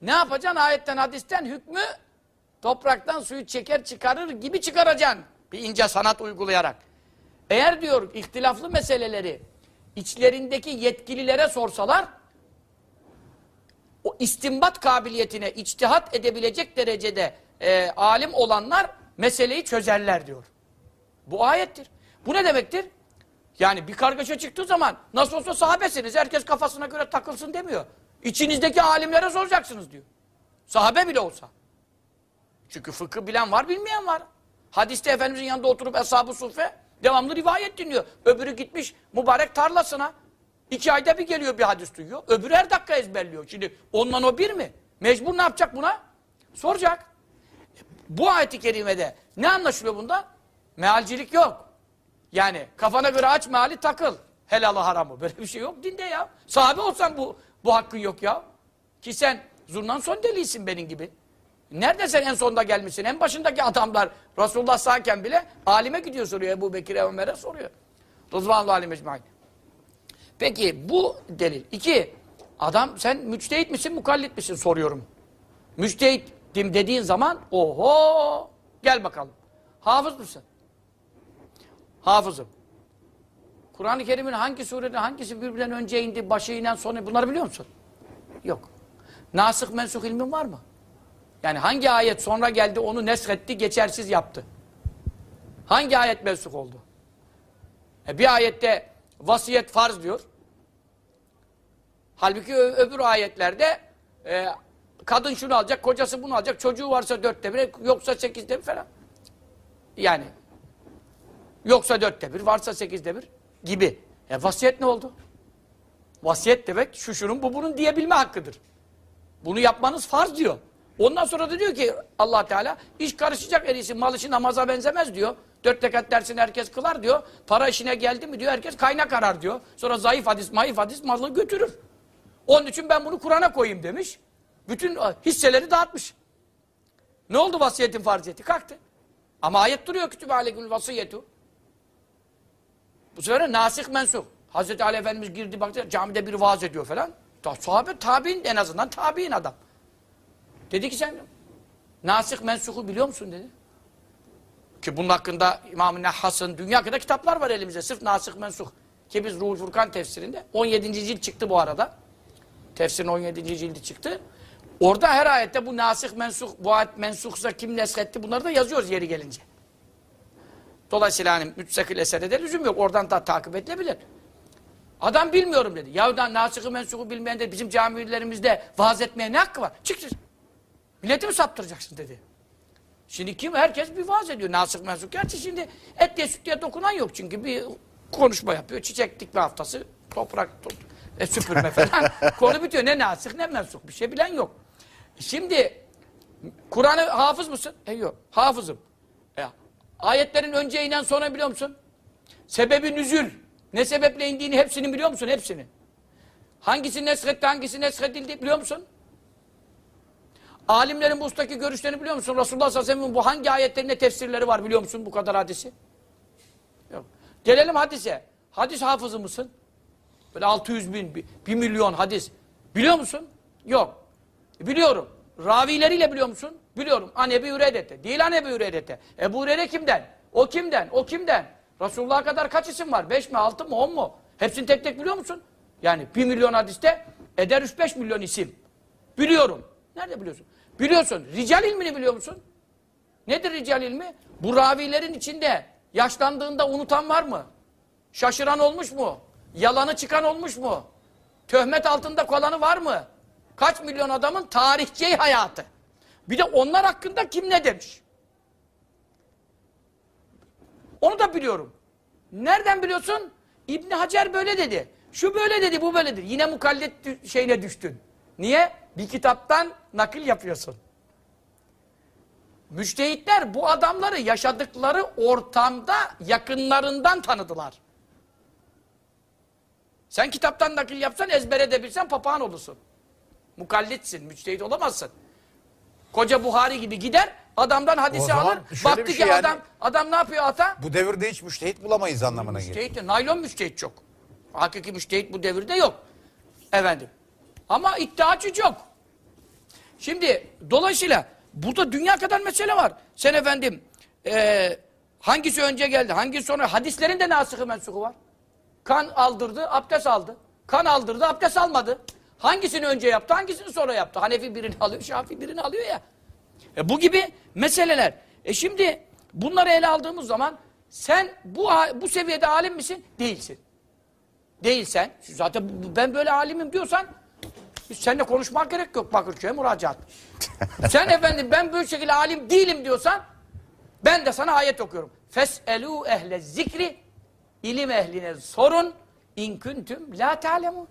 ne yapacaksın? Ayetten, hadisten hükmü topraktan suyu çeker çıkarır gibi çıkaracaksın. Bir ince sanat uygulayarak. Eğer diyor ihtilaflı meseleleri içlerindeki yetkililere sorsalar o istimbat kabiliyetine içtihat edebilecek derecede e, alim olanlar meseleyi çözerler diyor. Bu ayettir. Bu ne demektir? Yani bir kargaşa çıktığı zaman nasıl olsa sahabesiniz. Herkes kafasına göre takılsın demiyor. İçinizdeki alimlere soracaksınız diyor. Sahabe bile olsa. Çünkü fıkıh bilen var, bilmeyen var. Hadiste Efendimizin yanında oturup Eshab-ı Suffe devamlı rivayet dinliyor. Öbürü gitmiş mübarek tarlasına. İki ayda bir geliyor bir hadis duyuyor. Öbürü her dakika ezberliyor. Şimdi onunla o bir mi? Mecbur ne yapacak buna? Soracak. Bu ayeti kerimede ne anlaşılıyor bunda? Mealcilik yok. Yani kafana göre aç meali takıl. Helalı haramı. Böyle bir şey yok dinde ya. Sahabe olsan bu bu hakkın yok ya. Ki sen zurnan son delisin benim gibi. Nerede sen en sonda gelmişsin? En başındaki adamlar Resulullah sağken bile alime gidiyor soruyor. Ebu Bekir'e Ömer'e soruyor. Rızvanullah alim ecmaîn. Peki bu delil. İki, adam sen müçtehit misin, mukallit misin soruyorum. Müçtehitim dediğin zaman oho gel bakalım. Hafız mısın? Hafızım. Kur'an-ı Kerim'in hangi surede hangisi birbirinden önce indi, başı inen sonu bunları biliyor musun? Yok. Nasık mensuh ilmin var mı? Yani hangi ayet sonra geldi onu neshetti, geçersiz yaptı? Hangi ayet mensuh oldu? E bir ayette vasiyet farz diyor. Halbuki öbür ayetlerde e, kadın şunu alacak, kocası bunu alacak, çocuğu varsa dörtte bir, yoksa sekizde bir falan. Yani yoksa dörtte bir, varsa sekizde bir gibi. E vasiyet ne oldu? Vasiyet demek şu şunun bu bunun diyebilme hakkıdır. Bunu yapmanız farz diyor. Ondan sonra da diyor ki allah Teala iş karışacak en iyisi mal işi namaza benzemez diyor. Dört rekat dersini herkes kılar diyor. Para işine geldi mi diyor herkes kaynak arar diyor. Sonra zayıf hadis mayıf hadis malı götürür. Onun için ben bunu Kur'an'a koyayım demiş. Bütün e, hisseleri dağıtmış. Ne oldu vasiyetin farziyeti? Kalktı. Ama ayet duruyor kütübe aleyküm vasiyetu. Bu sefer nasih mensuh. Hazreti Ali Efendimiz girdi baktı camide biri vaaz ediyor falan. Ta, sahabe tabi'in en azından tabi'in adam. Dedi ki sen nasih mensuhu biliyor musun dedi. Ki bunun hakkında İmam-ı Nehhas'ın dünya kadar kitaplar var elimizde. Sırf nasih mensuh. Ki biz Ruhul Furkan tefsirinde 17. cilt çıktı bu arada. Tefsirin 17. cildi çıktı. Orada her ayette bu nasih mensuh, bu ayet mensuhsa kim neshetti bunları da yazıyoruz yeri gelince. Dolayısıyla hani mütsakil eserde de lüzum yok. Oradan da takip edilebilir. Adam bilmiyorum dedi. Yahudan nasıhı mensuhu bilmeyen de bizim camilerimizde vaaz etmeye ne hakkı var? Çık çık. Milleti mi saptıracaksın dedi. Şimdi kim? Herkes bir vaaz ediyor. Nasıh mensuh. Gerçi şimdi et diye süt diye dokunan yok çünkü bir konuşma yapıyor. Çiçek dikme haftası. Toprak to- e, süpürme falan. Konu bitiyor. Ne nasıh ne mensuh. Bir şey bilen yok. Şimdi Kur'an'ı hafız mısın? E yok. Hafızım. Ayetlerin önce inen sonra biliyor musun? Sebebi nüzül. Ne sebeple indiğini hepsini biliyor musun? Hepsini. Hangisi neshetti, hangisi neshedildi biliyor musun? Alimlerin bu ustaki görüşlerini biliyor musun? Resulullah sallallahu aleyhi ve bu hangi ayetlerinde tefsirleri var biliyor musun bu kadar hadisi? Yok. Gelelim hadise. Hadis hafızı mısın? Böyle 600 bin, 1 milyon hadis. Biliyor musun? Yok. E, Biliyorum. Ravileriyle biliyor musun? Biliyorum. An Ebu Hüreyre'de. Değil An Ebu Hüreyre'de. Ebu Hüreyre kimden? O kimden? O kimden? Resulullah'a kadar kaç isim var? 5 mi, 6 mı, 10 mu? Hepsini tek tek biliyor musun? Yani 1 milyon hadiste eder 3-5 milyon isim. Biliyorum. Nerede biliyorsun? Biliyorsun. Rical ilmini biliyor musun? Nedir rical ilmi? Bu ravilerin içinde yaşlandığında unutan var mı? Şaşıran olmuş mu? Yalanı çıkan olmuş mu? Töhmet altında kalanı var mı? Kaç milyon adamın tarihçi hayatı. Bir de onlar hakkında kim ne demiş? Onu da biliyorum. Nereden biliyorsun? İbn Hacer böyle dedi. Şu böyle dedi, bu böyle dedi. Yine mukallit dü- şeyine düştün. Niye? Bir kitaptan nakil yapıyorsun. Müçtehitler bu adamları yaşadıkları ortamda yakınlarından tanıdılar. Sen kitaptan nakil yapsan ezbere de bilsen papağan olursun. Mukallitsin, müçtehit olamazsın. Koca Buhari gibi gider, adamdan hadisi zaman alır. şöyle Baktı bir ki şey yani- adam adam ne yapıyor ata? Bu devirde hiç müştehit bulamayız anlamına geliyor. Müştehit de, naylon müştehit çok. Hakiki müştehit bu devirde yok. Efendim. Ama iddiacı çok. Şimdi dolayısıyla burada dünya kadar mesele var. Sen efendim eee, hangisi önce geldi, hangisi sonra hadislerin de nasıhı mensuhu var. Kan aldırdı, abdest aldı. Kan aldırdı, abdest almadı. Hangisini önce yaptı, hangisini sonra yaptı? Hanefi birini alıyor, Şafii birini alıyor ya. E bu gibi meseleler. E şimdi bunları ele aldığımız zaman sen bu bu seviyede alim misin? Değilsin. Değilsen, zaten ben böyle alimim diyorsan seninle konuşmak gerek yok Bakırköy'e müracaat. sen efendim ben böyle şekilde alim değilim diyorsan ben de sana ayet okuyorum. Fes'elû ehle zikri ilim ehline sorun in kuntum la ta'lemun.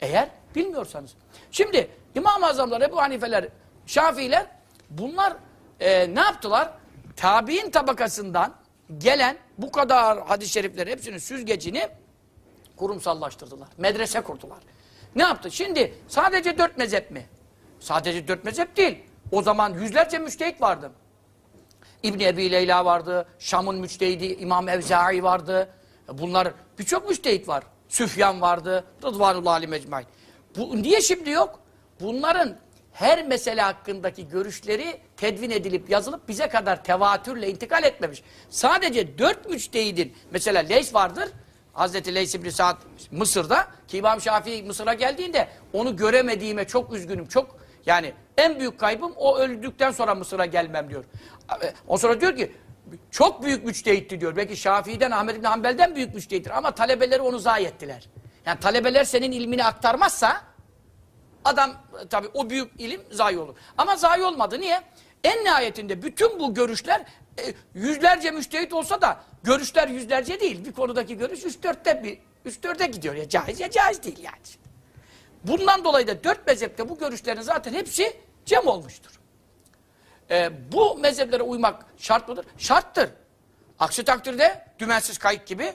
Eğer bilmiyorsanız. Şimdi İmam-ı Azamlar, Ebu Hanifeler, Şafiiler bunlar e, ne yaptılar? Tabi'in tabakasından gelen bu kadar hadis-i şeriflerin hepsinin süzgecini kurumsallaştırdılar. Medrese kurdular. Ne yaptı? Şimdi sadece dört mezhep mi? Sadece dört mezhep değil. O zaman yüzlerce müştehit vardı. İbni Ebi Leyla vardı, Şam'ın müçtehidi İmam Evzai vardı. Bunlar birçok müştehit var. Süfyan vardı, Rıdvanullah Ali Mecmain. Bu niye şimdi yok? Bunların her mesele hakkındaki görüşleri tedvin edilip yazılıp bize kadar tevatürle intikal etmemiş. Sadece dört müçtehidin, mesela Leys vardır, Hazreti Leys İbni Sa'd Mısır'da ki İmam Şafii Mısır'a geldiğinde onu göremediğime çok üzgünüm. Çok yani en büyük kaybım o öldükten sonra Mısır'a gelmem diyor. O sonra diyor ki çok büyük müçtehitti diyor. Belki Şafii'den, Ahmed İbni Hanbel'den büyük müçtehittir. Ama talebeleri onu zayi ettiler. Yani talebeler senin ilmini aktarmazsa adam tabii o büyük ilim zayi olur. Ama zayi olmadı. Niye? En nihayetinde bütün bu görüşler e, yüzlerce müştehit olsa da görüşler yüzlerce değil. Bir konudaki görüş üç dörtte bir, üç dörde gidiyor. Ya caiz ya caiz değil yani. Bundan dolayı da dört mezhepte bu görüşlerin zaten hepsi cem olmuştur. Ee, bu mezheplere uymak şart mıdır? Şarttır. Aksi takdirde dümensiz kayık gibi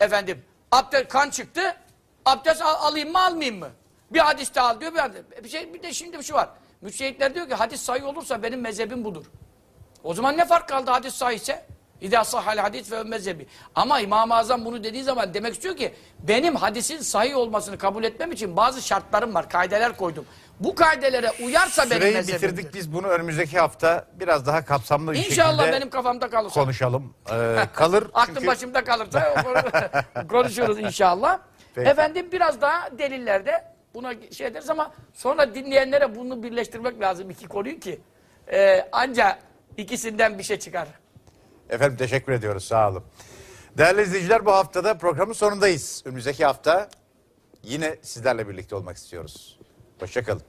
efendim abdest kan çıktı abdest al- alayım mı almayayım mı? Bir hadiste al diyor bir hadis. Bir, şey, bir de şimdi bir şey var. Müçtehitler diyor ki hadis sayı olursa benim mezhebim budur. O zaman ne fark kaldı hadis sahihse? İdâ sahhal hadis ve mezhebi. Ama İmam-ı Azam bunu dediği zaman demek istiyor ki benim hadisin sahih olmasını kabul etmem için bazı şartlarım var, kaideler koydum. Bu kaidelere uyarsa benim Süreyi mezhebimdir. bitirdik biz bunu önümüzdeki hafta biraz daha kapsamlı bir İnşallah şekilde benim kafamda kalırsa. konuşalım. Ee, kalır Aklım çünkü başımda kalırsa konuşuruz inşallah. Peki. Efendim biraz daha delillerde buna şey ederiz ama sonra dinleyenlere bunu birleştirmek lazım iki konuyu ki e, anca ikisinden bir şey çıkar. Efendim teşekkür ediyoruz sağ olun. Değerli izleyiciler bu haftada programın sonundayız. Önümüzdeki hafta yine sizlerle birlikte olmak istiyoruz. Hoşçakalın.